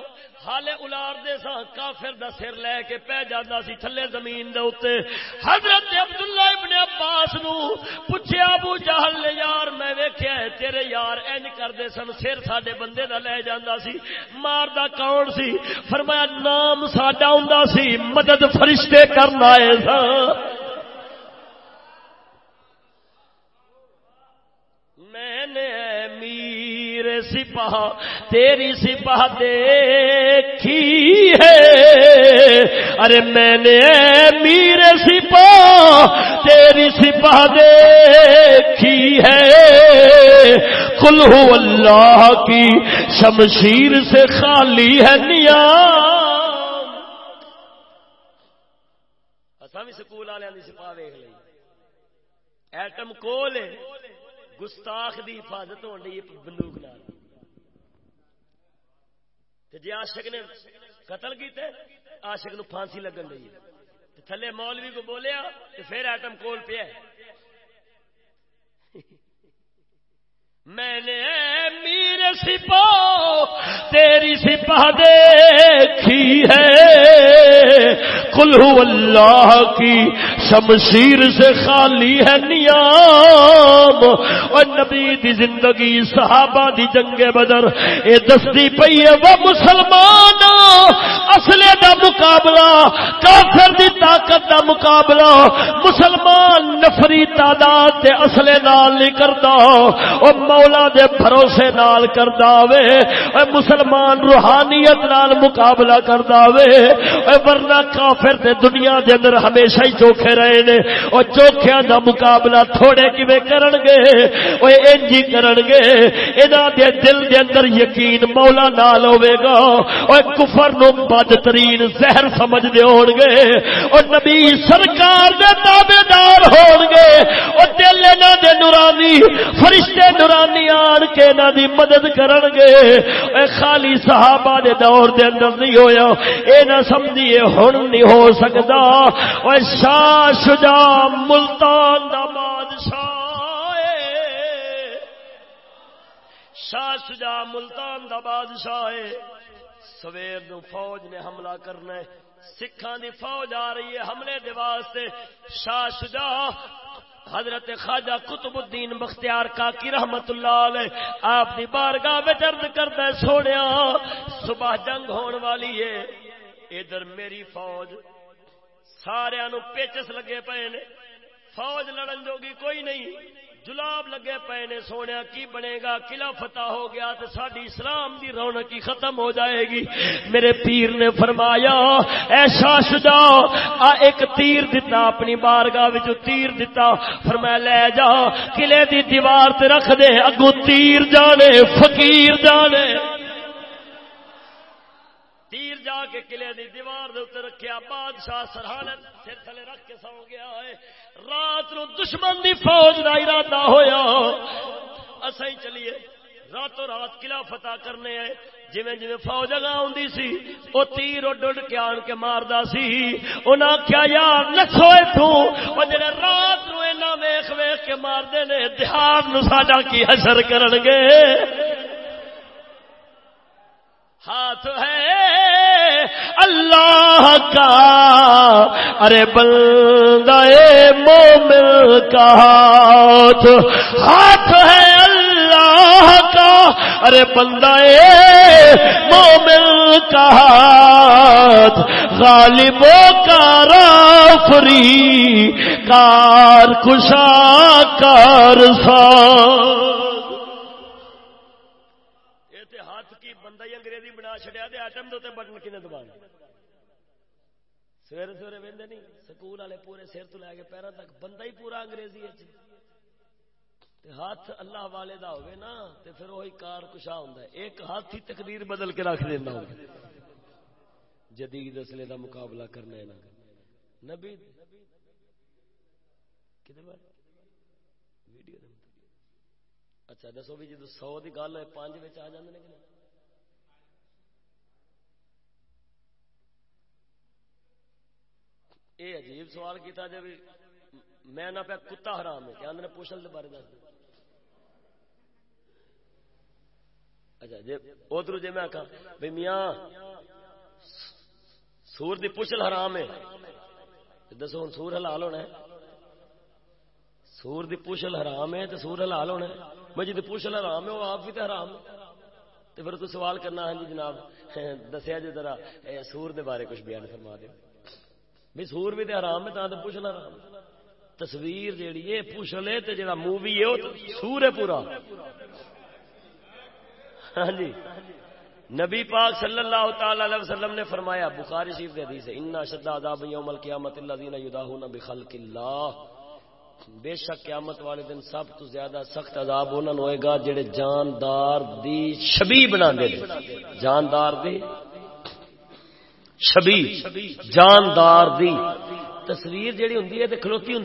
ہالے الار دے سا، کافر دا سر لے کے پہ جانا سی، تھلے زمین دے اتے حضرت عبداللہ ابن عباس نو پوچھے، ابو جہل نے، یار میں ویکھیا ہے، تیرے یار انج کرتے سن، سر ساڈے بندے دا لے جانا سی مار دا کون سی؟ فرمایا، نام ساڈا ہوندا سی، مدد فرشتے کرنا ہے سا میں نے میر سپاہ، تیری سپاہ دیکھی ہے۔ ارے میں نے میر سپاہ، تیری سپاہ دیکھی ہے۔ کل اللہ کی شمشیر سے خالی ہے نیا۔ بھی سکول والوں کی سپا ویخ لی ایٹم کول گستاخ دی حفاظت ہو رہی بندوق لال جی آشک نے قتل کیتے آشک نو پھانسی لگن رہی تھلے مولوی کو بولیا تو پھر ایٹم کول پیا۔ میں نے میر سپا تیری سپا دیکھی ہے۔ کلو اللہ کی شمشیر سے خالی ہے نیام۔ اور نبی دی زندگی، صحابہ دی جنگ بدر، اے دستی پئی ہے وہ مسلمان۔ اصلے دا مقابلہ، کافر دی طاقت دا مقابلہ۔ مسلمان نفری تعداد تے اصلے نال نہیں کردا۔ او مولا دے بھروسے نال کردا وے، اے مسلمان روحانیت نال مقابلہ کردا وے، اے ورنہ کافر تے دنیا دے اندر ہمیشہ ہی چوکھے رہے نے، او چوکھیاں دا مقابلہ تھوڑے کیویں کرن گے، او انج ہی کرن گے، انہاں دے دل دے اندر یقین مولا نال ہوے گا، او کفر نو بدترین زہر سمجھ دے ہون گے، او نبی سرکار دے تابعدار ہون گے، او دل انہاں دے نورانی فرشتے نورانی آن کے انہاں دی مدد کرن گے اے خالی صحابہ دے دور دے اندر نہیں ہویا۔ اے نہ سمجھیے ہن نہیں ہو ہو سکتا اور شاہ شجاع ملتان دا بادشاہ شاہ شجاع ملتان دا بادشاہ سویر نو فوج نے حملہ کرنا ہے۔ سکھان دی فوج آ رہی ہے حملے دے واسطے۔ شاہ شجاع حضرت خواجہ قطب الدین بختیار کا کی رحمت اللہ علیہ آپ دی بارگاہ میں درد کرتا ہے سوڑیا صبح جنگ ہون والی ہے۔ ادھر میری فوج سارا پیچس لگے پے نے۔ فوج لڑن جوگی کوئی نہیں۔ جلاب لگے پے نے سونے کی بنے گا؟ قلعہ فتح ہو گیا تو ساری اسلام دی رونق ہی ختم ہو جائے گی۔ میرے پیر نے فرمایا ایسا سجا آ ایک تیر دتا، اپنی بارگاہ وچ تیر دتا۔ فرمایا، لے جا، قلعے دی دیوار تے رکھ دے اگو تیر جانے، فقیر جانے۔ کے قلعے دی دیوار دے اتنے رکھیا، بادشاہ سرحانت سر تھلے رکھ کے سو گیا ہے۔ رات نو دشمن دی فوج دا ارادہ ہویا۔ اسائی چلیے۔ راتوں رات قلعہ فتح کرنے آئے۔ جویں جویں فوج اگا ہوندی سی، او تیر اڈ اڈ کے آن کے ماردا سی۔ انہاں کیا یار نسو تو او جڑے رات نو اینا ویکھ ویکھ کے ماردے نے دیہات نو ساڈا کی حشر کرن گے ہاتھ ہے۔ اللہ کا۔ ارے بندہ مومن کا ہاتھ۔ ہاتھ ہے اللہ کا۔ ارے بندہ مومن کا ہاتھ۔ غالبوں کا رافری کار کشا کار سان ایٹم دے بٹن کنے دبانا؟ سویرے سویرے وہدے نہیں، سکول والے پورے سر تو لے کے پیروں تک، بندہ ہی پورا انگریزی جی۔ تے ہاتھ اللہ والے دا ہوئے نا، تے پھر وہی کار کشا ہوں ایک ہاتھ ہی تقدیر بدل کے رکھ دینا ہوں جدید اسلے دا مقابلہ کرنا ہے نا۔ نبی ویڈیو اچھا دسو بھی جی سو کی گل ہے پانچ آ جاندے کہ نہیں؟ یہ عجیب سوال کیتا جب میں نہ پیا کتا حرام ہے کیا نے پوشل کے بارے دس اچھا جی ادھر جی میں کہا بھائی میاں، سور دی پوشل حرام ہے۔ دسو ہوں سور حلال ہونا ہے۔ سور دی پوشل حرام ہے تو سور حلال ہونا ہے۔ میں جی پوشل حرام ہے وہ آپ بھی تو حرام تو پھر تو سوال کرنا ہے جی جناب، [laughs] دسیا جی ذرا سور دے بارے کچھ بیان فرما دے بھی سور بھی تو حرام ہے تو پوچھنا حرام تصویر جیڑی ہے، پوچھ لے تو جڑا مووی ہے، وہ سور ہے پورا۔ ہاں جی۔ نبی پاک صلی اللہ تعالی علیہ وسلم نے فرمایا، بخاری شریف کے حدیث ہے ان شد عذاب یوم القیامت الذین یداہون بخلق اللہ بے شک قیامت والے دن سب تو زیادہ سخت عذاب انہاں ہوئے گا جڑے جاندار دی شبیہ بنا دے جاندار دی چھبی، جاندار دی۔ تصویر جیڑی ہوں کھلوتی ہوں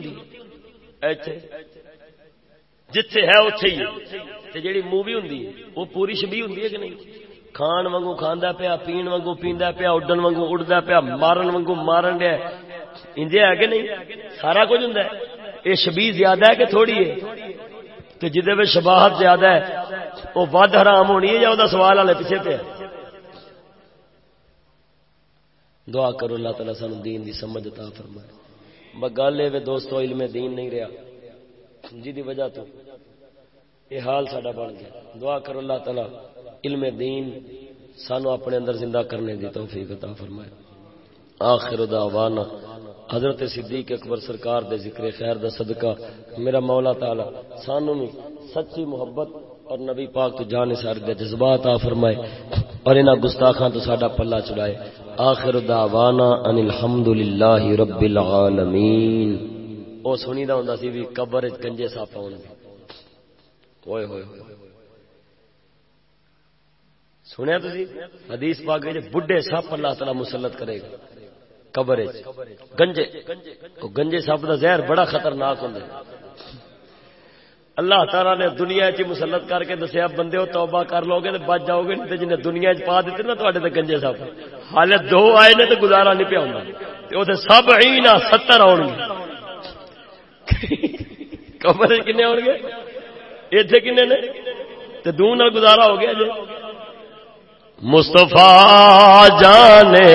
جتھے ہے اتے ہی۔ جیڑی مووی ہوں وہ پوری شبی ہوں کہ نہیں؟ کھان وگوں کھانا پیا، پین وگوں پیندا پیا، اڈن وگوں اڈتا پیا، مارن وگوں مارن دیا۔ انجے ہے کہ نہیں؟ سارا کچھ ہوں یہ شبی زیادہ ہے کہ تھوڑی ہے؟ تو جہد شباہت زیادہ ہے، وہ ود حرام ہونی ہے یا وہ سوال والے پیچھے پہ دعا کرو اللہ تعالیٰ سانو دین دی سمجھ عطا فرمائے۔ گل ہے دوستو، علم دین نہیں رہا۔ جی دی وجہ تو یہ حال ساڈا بن گیا۔ دعا کرو اللہ تعالیٰ علم دین سانو اپنے اندر زندہ کرنے دی توفیق عطا فرمائے۔ آخر دعوانا، حضرت صدیق اکبر سرکار دے ذکر خیر دا صدقہ۔ میرا مولا تعالی، سانو بھی سچی محبت اور نبی پاک تو جان سارے دے جذبات آ فرمائے۔ اور انہاں گستاخاں تو ساڈا پلہ چڑھائے۔ آخر دعوانا ان الحمدللہ رب العالمین. او سنی دا ہوندا سی بھی قبر وچ گنجے صاف ہون اوئے ہوئے ہوئے سنیا تسی؟ حدیث پاک وچ بڈھے سپ اللہ تعالی مسلط کرے گا. قبر وچ. گنجے. گنجے سپ کا زہر بڑا خطرناک ہوں اللہ تعالیٰ نے دنیا چ مسلط کر کے دسیا، بندے وہ توبہ کر لو گے تو بچ جاؤ گے نہیں جنہیں دنیا چ پا دیتے نا تے گنجے سپ ہالے دو آئے نے تو گزارا نہیں پیا ہوں سب ہی نہ ستر آؤ گے۔ قبر کنے آؤ گے؟ اتنے کنے نے؟ تو دوں دون گزارا ہو گیا جی مستفا جانے۔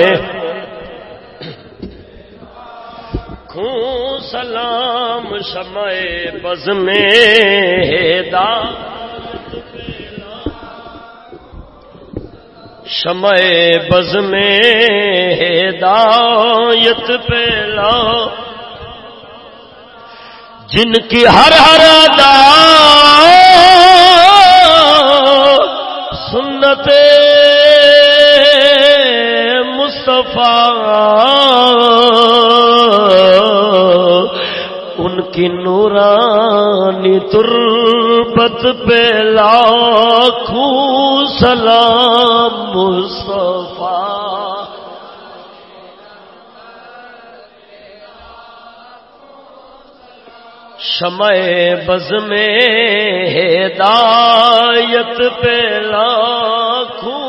لکھوں سلام شمع بز میں دا شمع بز میں ہدایت پہلا جن کی ہر ہر دا سنت کی نورانی تربت پہ لاکھوں سلام مصطفیٰ۔ شمع بز میں ہدایت پہ لاکھوں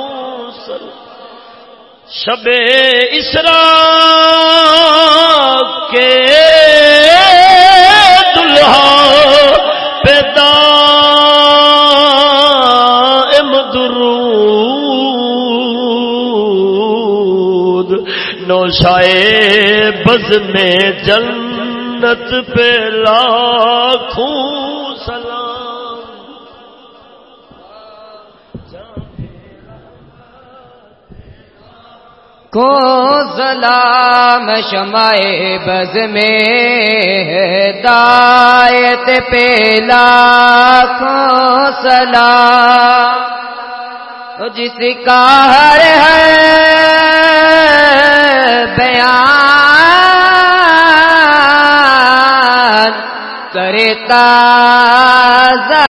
شب اسرا کے نوشائے بز میں جنت پہ لاکھوں سلام کو سلام شمع بز میں دایت پیلا کو سلام جس کا ہر ہے بیان کرتا